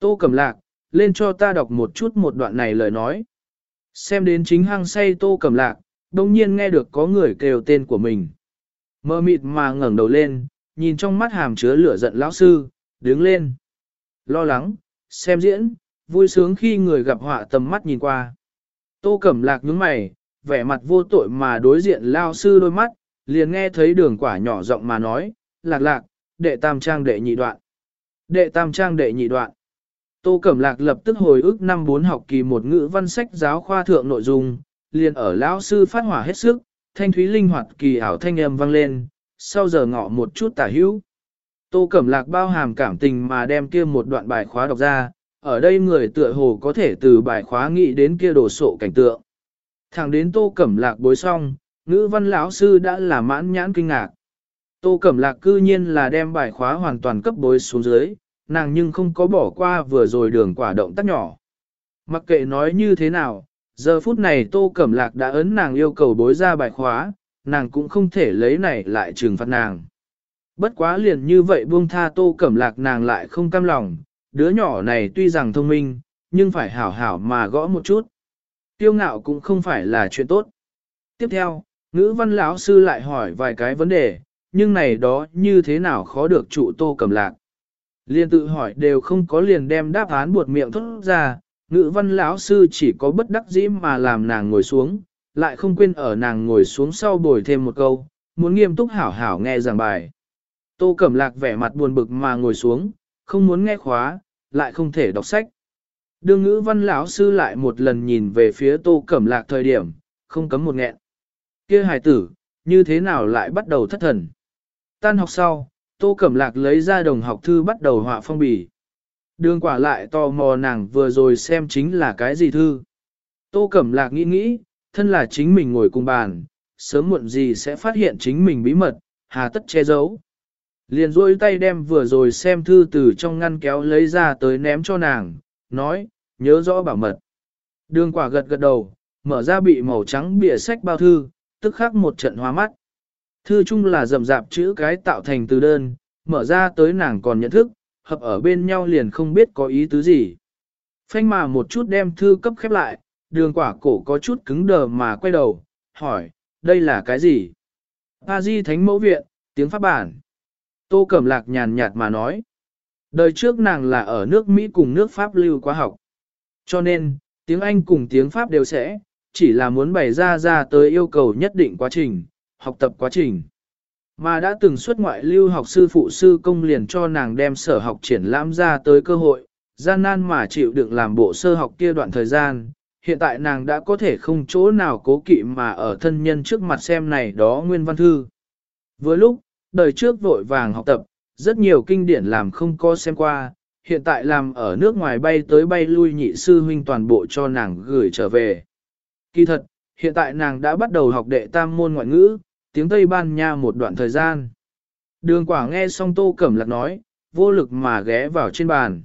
Tô cẩm lạc, lên cho ta đọc một chút một đoạn này lời nói. Xem đến chính hăng say tô cầm lạc, đồng nhiên nghe được có người kêu tên của mình. Mơ mịt mà ngẩng đầu lên, nhìn trong mắt hàm chứa lửa giận lão sư, đứng lên. Lo lắng, xem diễn, vui sướng khi người gặp họa tầm mắt nhìn qua. Tô cẩm lạc nhướng mày, vẻ mặt vô tội mà đối diện lao sư đôi mắt, liền nghe thấy đường quả nhỏ giọng mà nói, lạc lạc, đệ tam trang đệ nhị đoạn. Đệ tam trang đệ nhị đoạn. Tô Cẩm Lạc lập tức hồi ức năm bốn học kỳ một ngữ văn sách giáo khoa thượng nội dung, liền ở lão sư phát hỏa hết sức, thanh thúy linh hoạt kỳ ảo thanh âm vang lên, sau giờ ngọ một chút tả hữu. Tô Cẩm Lạc bao hàm cảm tình mà đem kia một đoạn bài khóa đọc ra, ở đây người tựa hồ có thể từ bài khóa nghĩ đến kia đổ sộ cảnh tượng. Thẳng đến Tô Cẩm Lạc bối xong, ngữ văn lão sư đã là mãn nhãn kinh ngạc. Tô Cẩm Lạc cư nhiên là đem bài khóa hoàn toàn cấp bối xuống dưới, nàng nhưng không có bỏ qua vừa rồi đường quả động tác nhỏ. Mặc kệ nói như thế nào, giờ phút này Tô Cẩm Lạc đã ấn nàng yêu cầu bối ra bài khóa, nàng cũng không thể lấy này lại trừng phạt nàng. Bất quá liền như vậy buông tha tô cẩm lạc nàng lại không cam lòng, đứa nhỏ này tuy rằng thông minh, nhưng phải hảo hảo mà gõ một chút. Tiêu ngạo cũng không phải là chuyện tốt. Tiếp theo, ngữ văn lão sư lại hỏi vài cái vấn đề, nhưng này đó như thế nào khó được trụ tô cẩm lạc. Liên tự hỏi đều không có liền đem đáp án buột miệng thốt ra, ngữ văn lão sư chỉ có bất đắc dĩ mà làm nàng ngồi xuống, lại không quên ở nàng ngồi xuống sau bồi thêm một câu, muốn nghiêm túc hảo hảo nghe giảng bài. Tô Cẩm Lạc vẻ mặt buồn bực mà ngồi xuống, không muốn nghe khóa, lại không thể đọc sách. Đương ngữ văn lão sư lại một lần nhìn về phía Tô Cẩm Lạc thời điểm, không cấm một nghẹn. kia hài tử, như thế nào lại bắt đầu thất thần. Tan học sau, Tô Cẩm Lạc lấy ra đồng học thư bắt đầu họa phong bì. Đường quả lại tò mò nàng vừa rồi xem chính là cái gì thư. Tô Cẩm Lạc nghĩ nghĩ, thân là chính mình ngồi cùng bàn, sớm muộn gì sẽ phát hiện chính mình bí mật, hà tất che giấu. Liền rôi tay đem vừa rồi xem thư từ trong ngăn kéo lấy ra tới ném cho nàng, nói, nhớ rõ bảo mật. Đường quả gật gật đầu, mở ra bị màu trắng bìa sách bao thư, tức khắc một trận hoa mắt. Thư chung là rậm rạp chữ cái tạo thành từ đơn, mở ra tới nàng còn nhận thức, hợp ở bên nhau liền không biết có ý tứ gì. Phanh mà một chút đem thư cấp khép lại, đường quả cổ có chút cứng đờ mà quay đầu, hỏi, đây là cái gì? A Di Thánh Mẫu Viện, tiếng Pháp bản. Tô Cẩm Lạc nhàn nhạt mà nói. Đời trước nàng là ở nước Mỹ cùng nước Pháp lưu qua học. Cho nên, tiếng Anh cùng tiếng Pháp đều sẽ, chỉ là muốn bày ra ra tới yêu cầu nhất định quá trình, học tập quá trình. Mà đã từng xuất ngoại lưu học sư phụ sư công liền cho nàng đem sở học triển lãm ra tới cơ hội, gian nan mà chịu đựng làm bộ sơ học kia đoạn thời gian. Hiện tại nàng đã có thể không chỗ nào cố kỵ mà ở thân nhân trước mặt xem này đó nguyên văn thư. Vừa lúc, đời trước vội vàng học tập, rất nhiều kinh điển làm không có xem qua, hiện tại làm ở nước ngoài bay tới bay lui nhị sư huynh toàn bộ cho nàng gửi trở về. Kỳ thật, hiện tại nàng đã bắt đầu học đệ tam môn ngoại ngữ, tiếng Tây Ban Nha một đoạn thời gian. Đường quả nghe xong tô cẩm lạc nói, vô lực mà ghé vào trên bàn.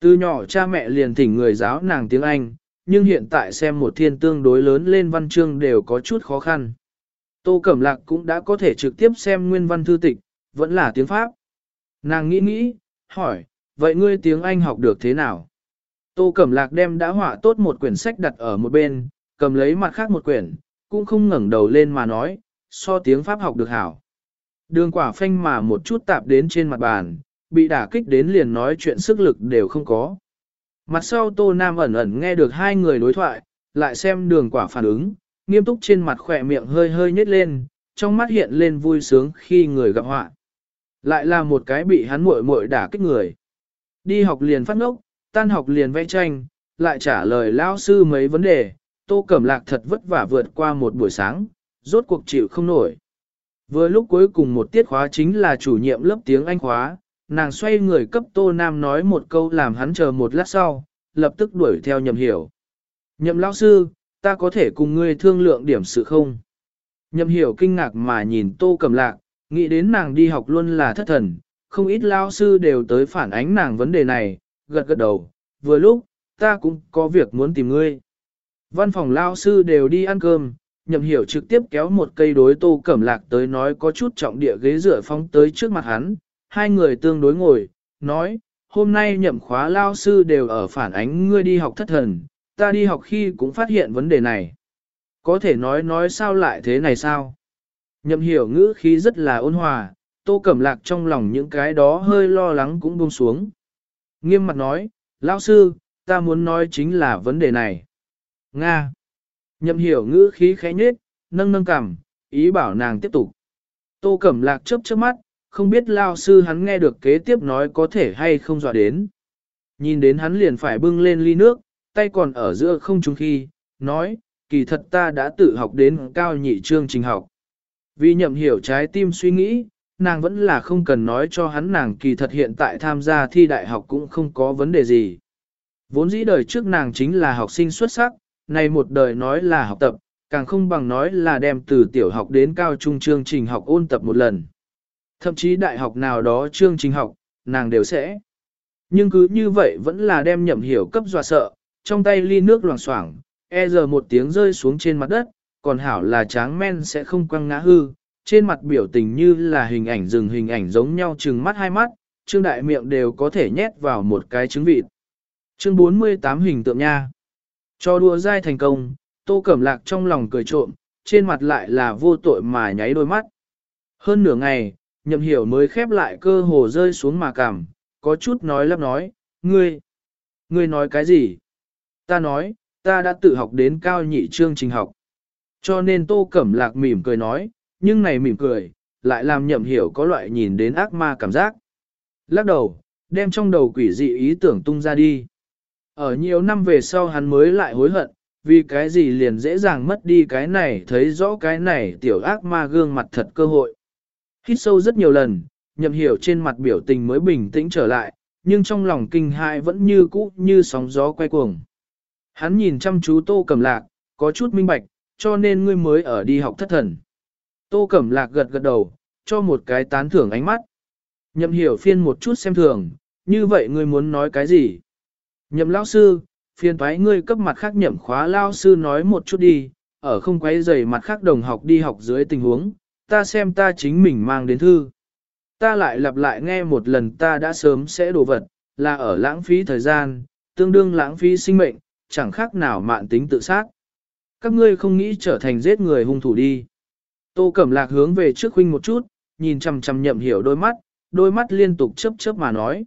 Từ nhỏ cha mẹ liền thỉnh người giáo nàng tiếng Anh, nhưng hiện tại xem một thiên tương đối lớn lên văn chương đều có chút khó khăn. Tô Cẩm Lạc cũng đã có thể trực tiếp xem nguyên văn thư tịch, vẫn là tiếng Pháp. Nàng nghĩ nghĩ, hỏi, vậy ngươi tiếng Anh học được thế nào? Tô Cẩm Lạc đem đã họa tốt một quyển sách đặt ở một bên, cầm lấy mặt khác một quyển, cũng không ngẩng đầu lên mà nói, so tiếng Pháp học được hảo. Đường quả phanh mà một chút tạp đến trên mặt bàn, bị đả kích đến liền nói chuyện sức lực đều không có. Mặt sau Tô Nam ẩn ẩn nghe được hai người đối thoại, lại xem đường quả phản ứng, nghiêm túc trên mặt khỏe miệng hơi hơi nhếch lên, trong mắt hiện lên vui sướng khi người gặp họa. Lại là một cái bị hắn muội muội đả kích người. Đi học liền phát ngốc, tan học liền vẽ tranh, lại trả lời lao sư mấy vấn đề, Tô Cẩm Lạc thật vất vả vượt qua một buổi sáng, rốt cuộc chịu không nổi. Vừa lúc cuối cùng một tiết khóa chính là chủ nhiệm lớp tiếng Anh khóa, nàng xoay người cấp Tô Nam nói một câu làm hắn chờ một lát sau, lập tức đuổi theo nhậm hiểu. Nhậm lão sư, ta có thể cùng ngươi thương lượng điểm sự không? Nhậm hiểu kinh ngạc mà nhìn Tô Cẩm Lạc, nghĩ đến nàng đi học luôn là thất thần, không ít lao sư đều tới phản ánh nàng vấn đề này, gật gật đầu, vừa lúc, ta cũng có việc muốn tìm ngươi. Văn phòng lao sư đều đi ăn cơm, nhậm hiểu trực tiếp kéo một cây đối tô cẩm lạc tới nói có chút trọng địa ghế rửa phóng tới trước mặt hắn, hai người tương đối ngồi, nói, hôm nay nhậm khóa lao sư đều ở phản ánh ngươi đi học thất thần, ta đi học khi cũng phát hiện vấn đề này. Có thể nói nói sao lại thế này sao? Nhậm hiểu ngữ khí rất là ôn hòa, tô cẩm lạc trong lòng những cái đó hơi lo lắng cũng buông xuống. Nghiêm mặt nói, lão sư, ta muốn nói chính là vấn đề này. Nga. Nhậm hiểu ngữ khí khẽ nhết, nâng nâng cằm, ý bảo nàng tiếp tục. Tô Cẩm Lạc chớp chớp mắt, không biết lao sư hắn nghe được kế tiếp nói có thể hay không dọa đến. Nhìn đến hắn liền phải bưng lên ly nước, tay còn ở giữa không trung khi, nói, kỳ thật ta đã tự học đến cao nhị chương trình học. Vì nhậm hiểu trái tim suy nghĩ, nàng vẫn là không cần nói cho hắn nàng kỳ thật hiện tại tham gia thi đại học cũng không có vấn đề gì. Vốn dĩ đời trước nàng chính là học sinh xuất sắc, này một đời nói là học tập, càng không bằng nói là đem từ tiểu học đến cao trung chương trình học ôn tập một lần. Thậm chí đại học nào đó chương trình học, nàng đều sẽ. Nhưng cứ như vậy vẫn là đem nhậm hiểu cấp dọa sợ, trong tay ly nước loảng xoảng, e giờ một tiếng rơi xuống trên mặt đất, còn hảo là tráng men sẽ không quăng ngã hư, trên mặt biểu tình như là hình ảnh rừng hình ảnh giống nhau chừng mắt hai mắt, trương đại miệng đều có thể nhét vào một cái trứng vịt. Chương 48 hình tượng nha. Cho đua dai thành công, tô cẩm lạc trong lòng cười trộm, trên mặt lại là vô tội mà nháy đôi mắt. Hơn nửa ngày, nhậm hiểu mới khép lại cơ hồ rơi xuống mà cảm, có chút nói lắp nói, ngươi, ngươi nói cái gì? Ta nói, ta đã tự học đến cao nhị chương trình học. Cho nên tô cẩm lạc mỉm cười nói, nhưng này mỉm cười, lại làm nhậm hiểu có loại nhìn đến ác ma cảm giác. Lắc đầu, đem trong đầu quỷ dị ý tưởng tung ra đi. Ở nhiều năm về sau hắn mới lại hối hận, vì cái gì liền dễ dàng mất đi cái này thấy rõ cái này tiểu ác ma gương mặt thật cơ hội. Hít sâu rất nhiều lần, nhậm hiểu trên mặt biểu tình mới bình tĩnh trở lại, nhưng trong lòng kinh hại vẫn như cũ như sóng gió quay cuồng. Hắn nhìn chăm chú tô cầm lạc, có chút minh bạch, cho nên ngươi mới ở đi học thất thần. Tô Cẩm Lạc gật gật đầu, cho một cái tán thưởng ánh mắt. Nhậm hiểu phiên một chút xem thường, như vậy ngươi muốn nói cái gì? Nhậm lão sư, phiên thoái ngươi cấp mặt khác nhậm khóa lao sư nói một chút đi, ở không quấy rầy mặt khác đồng học đi học dưới tình huống, ta xem ta chính mình mang đến thư. Ta lại lặp lại nghe một lần ta đã sớm sẽ đổ vật, là ở lãng phí thời gian, tương đương lãng phí sinh mệnh, chẳng khác nào mạn tính tự sát. Các ngươi không nghĩ trở thành giết người hung thủ đi. Tô Cẩm Lạc hướng về trước huynh một chút, nhìn chằm chằm nhậm hiểu đôi mắt, đôi mắt liên tục chớp chớp mà nói.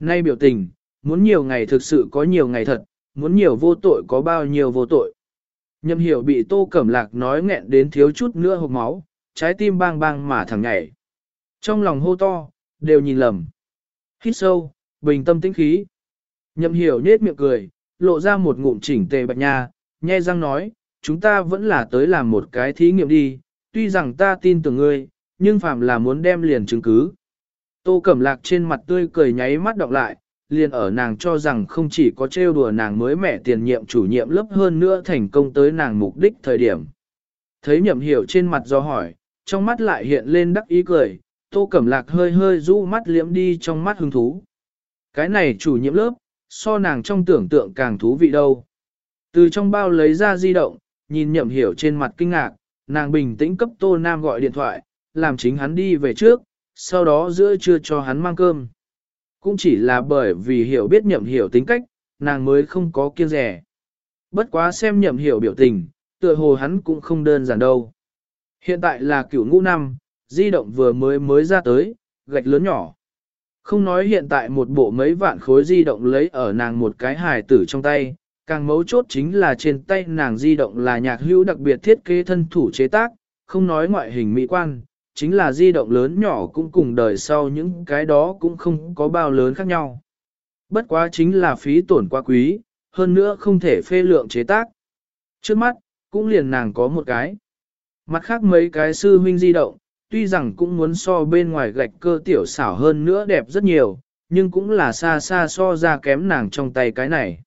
Nay biểu tình, muốn nhiều ngày thực sự có nhiều ngày thật, muốn nhiều vô tội có bao nhiêu vô tội. Nhậm hiểu bị Tô Cẩm Lạc nói nghẹn đến thiếu chút nữa hộp máu, trái tim bang bang mà thẳng nhảy. Trong lòng hô to, đều nhìn lầm. Hít sâu, bình tâm tĩnh khí. Nhậm hiểu nết miệng cười, lộ ra một ngụm chỉnh tề bạch nha, nhe răng nói, chúng ta vẫn là tới làm một cái thí nghiệm đi, tuy rằng ta tin tưởng ngươi, nhưng phạm là muốn đem liền chứng cứ. Tô Cẩm Lạc trên mặt tươi cười nháy mắt đọc lại, liền ở nàng cho rằng không chỉ có trêu đùa nàng mới mẹ tiền nhiệm chủ nhiệm lớp hơn nữa thành công tới nàng mục đích thời điểm. Thấy nhậm hiểu trên mặt do hỏi, trong mắt lại hiện lên đắc ý cười, Tô Cẩm Lạc hơi hơi rũ mắt liễm đi trong mắt hứng thú. Cái này chủ nhiệm lớp, so nàng trong tưởng tượng càng thú vị đâu. Từ trong bao lấy ra di động, nhìn nhậm hiểu trên mặt kinh ngạc, nàng bình tĩnh cấp Tô Nam gọi điện thoại, làm chính hắn đi về trước, sau đó giữa trưa cho hắn mang cơm. Cũng chỉ là bởi vì hiểu biết nhậm hiểu tính cách, nàng mới không có kiêng rẻ. Bất quá xem nhậm hiểu biểu tình, tựa hồ hắn cũng không đơn giản đâu. Hiện tại là cửu ngũ năm, di động vừa mới mới ra tới, gạch lớn nhỏ. Không nói hiện tại một bộ mấy vạn khối di động lấy ở nàng một cái hài tử trong tay, càng mấu chốt chính là trên tay nàng di động là nhạc hữu đặc biệt thiết kế thân thủ chế tác, không nói ngoại hình mỹ quan, chính là di động lớn nhỏ cũng cùng đời sau những cái đó cũng không có bao lớn khác nhau. Bất quá chính là phí tổn quá quý, hơn nữa không thể phê lượng chế tác. Trước mắt, cũng liền nàng có một cái. Mặt khác mấy cái sư huynh di động, tuy rằng cũng muốn so bên ngoài gạch cơ tiểu xảo hơn nữa đẹp rất nhiều, nhưng cũng là xa xa so ra kém nàng trong tay cái này.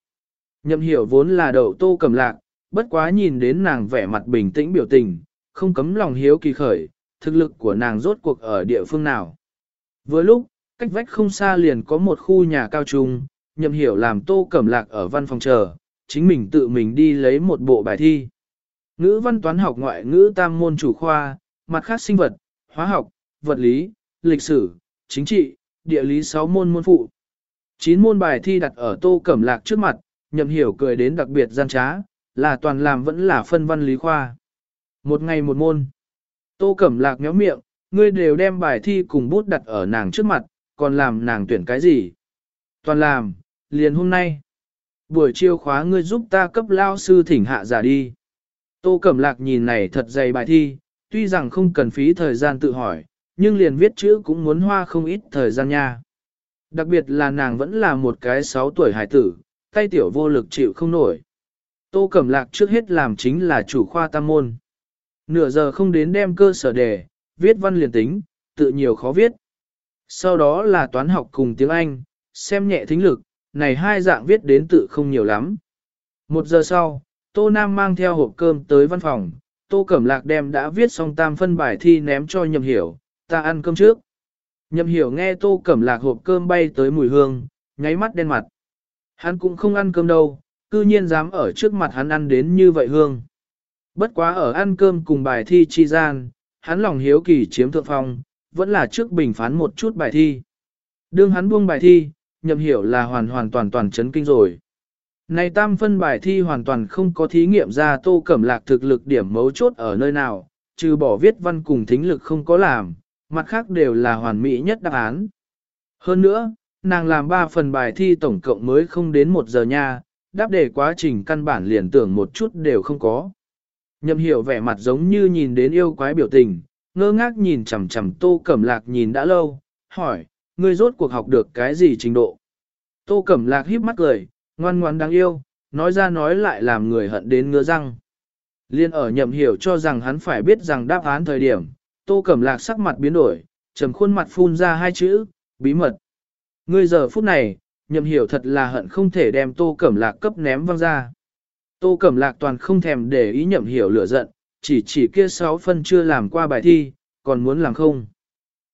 Nhậm hiểu vốn là đậu tô cầm lạc, bất quá nhìn đến nàng vẻ mặt bình tĩnh biểu tình, không cấm lòng hiếu kỳ khởi, thực lực của nàng rốt cuộc ở địa phương nào. Vừa lúc, cách vách không xa liền có một khu nhà cao trung, nhậm hiểu làm tô cẩm lạc ở văn phòng chờ, chính mình tự mình đi lấy một bộ bài thi. Ngữ văn toán học ngoại ngữ tam môn chủ khoa, mặt khác sinh vật, hóa học, vật lý, lịch sử, chính trị, địa lý 6 môn môn phụ. 9 môn bài thi đặt ở tô cẩm lạc trước mặt, nhậm hiểu cười đến đặc biệt gian trá, là toàn làm vẫn là phân văn lý khoa. Một ngày một môn. Tô Cẩm Lạc nhó miệng, ngươi đều đem bài thi cùng bút đặt ở nàng trước mặt, còn làm nàng tuyển cái gì? Toàn làm, liền hôm nay. Buổi chiều khóa ngươi giúp ta cấp lao sư thỉnh hạ giả đi. Tô Cẩm Lạc nhìn này thật dày bài thi, tuy rằng không cần phí thời gian tự hỏi, nhưng liền viết chữ cũng muốn hoa không ít thời gian nha. Đặc biệt là nàng vẫn là một cái 6 tuổi hải tử, tay tiểu vô lực chịu không nổi. Tô Cẩm Lạc trước hết làm chính là chủ khoa tam môn. Nửa giờ không đến đem cơ sở đề, viết văn liền tính, tự nhiều khó viết. Sau đó là toán học cùng tiếng Anh, xem nhẹ thính lực, này hai dạng viết đến tự không nhiều lắm. Một giờ sau, Tô Nam mang theo hộp cơm tới văn phòng, Tô Cẩm Lạc đem đã viết xong tam phân bài thi ném cho Nhậm Hiểu, ta ăn cơm trước. Nhậm Hiểu nghe Tô Cẩm Lạc hộp cơm bay tới mùi hương, nháy mắt đen mặt. Hắn cũng không ăn cơm đâu, cư nhiên dám ở trước mặt hắn ăn đến như vậy hương. Bất quá ở ăn cơm cùng bài thi chi gian, hắn lòng hiếu kỳ chiếm thượng phong, vẫn là trước bình phán một chút bài thi. Đương hắn buông bài thi, nhậm hiểu là hoàn hoàn toàn toàn chấn kinh rồi. Này tam phân bài thi hoàn toàn không có thí nghiệm ra tô cẩm lạc thực lực điểm mấu chốt ở nơi nào, trừ bỏ viết văn cùng thính lực không có làm, mặt khác đều là hoàn mỹ nhất đáp án. Hơn nữa, nàng làm 3 phần bài thi tổng cộng mới không đến 1 giờ nha, đáp đề quá trình căn bản liền tưởng một chút đều không có. Nhậm hiểu vẻ mặt giống như nhìn đến yêu quái biểu tình, ngơ ngác nhìn chằm chằm tô cẩm lạc nhìn đã lâu, hỏi, ngươi rốt cuộc học được cái gì trình độ? Tô cẩm lạc híp mắt cười, ngoan ngoan đáng yêu, nói ra nói lại làm người hận đến ngứa răng. Liên ở nhậm hiểu cho rằng hắn phải biết rằng đáp án thời điểm, tô cẩm lạc sắc mặt biến đổi, trầm khuôn mặt phun ra hai chữ, bí mật. Ngươi giờ phút này, nhậm hiểu thật là hận không thể đem tô cẩm lạc cấp ném văng ra. Tô cẩm lạc toàn không thèm để ý nhậm hiểu lửa giận, chỉ chỉ kia sáu phân chưa làm qua bài thi, còn muốn làm không.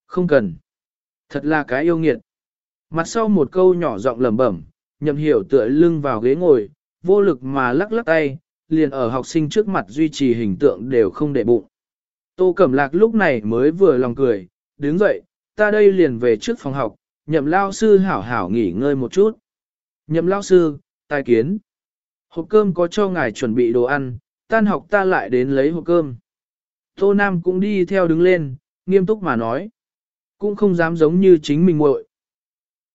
Không cần. Thật là cái yêu nghiệt. Mặt sau một câu nhỏ giọng lẩm bẩm, nhậm hiểu tựa lưng vào ghế ngồi, vô lực mà lắc lắc tay, liền ở học sinh trước mặt duy trì hình tượng đều không để bụng. Tô Cẩm Lạc lúc này mới vừa lòng cười, đứng dậy, ta đây liền về trước phòng học, nhậm lao sư hảo hảo nghỉ ngơi một chút. Nhậm lao sư, tài kiến. Hộp cơm có cho ngài chuẩn bị đồ ăn, tan học ta lại đến lấy hộp cơm. Tô Nam cũng đi theo đứng lên, nghiêm túc mà nói. Cũng không dám giống như chính mình muội.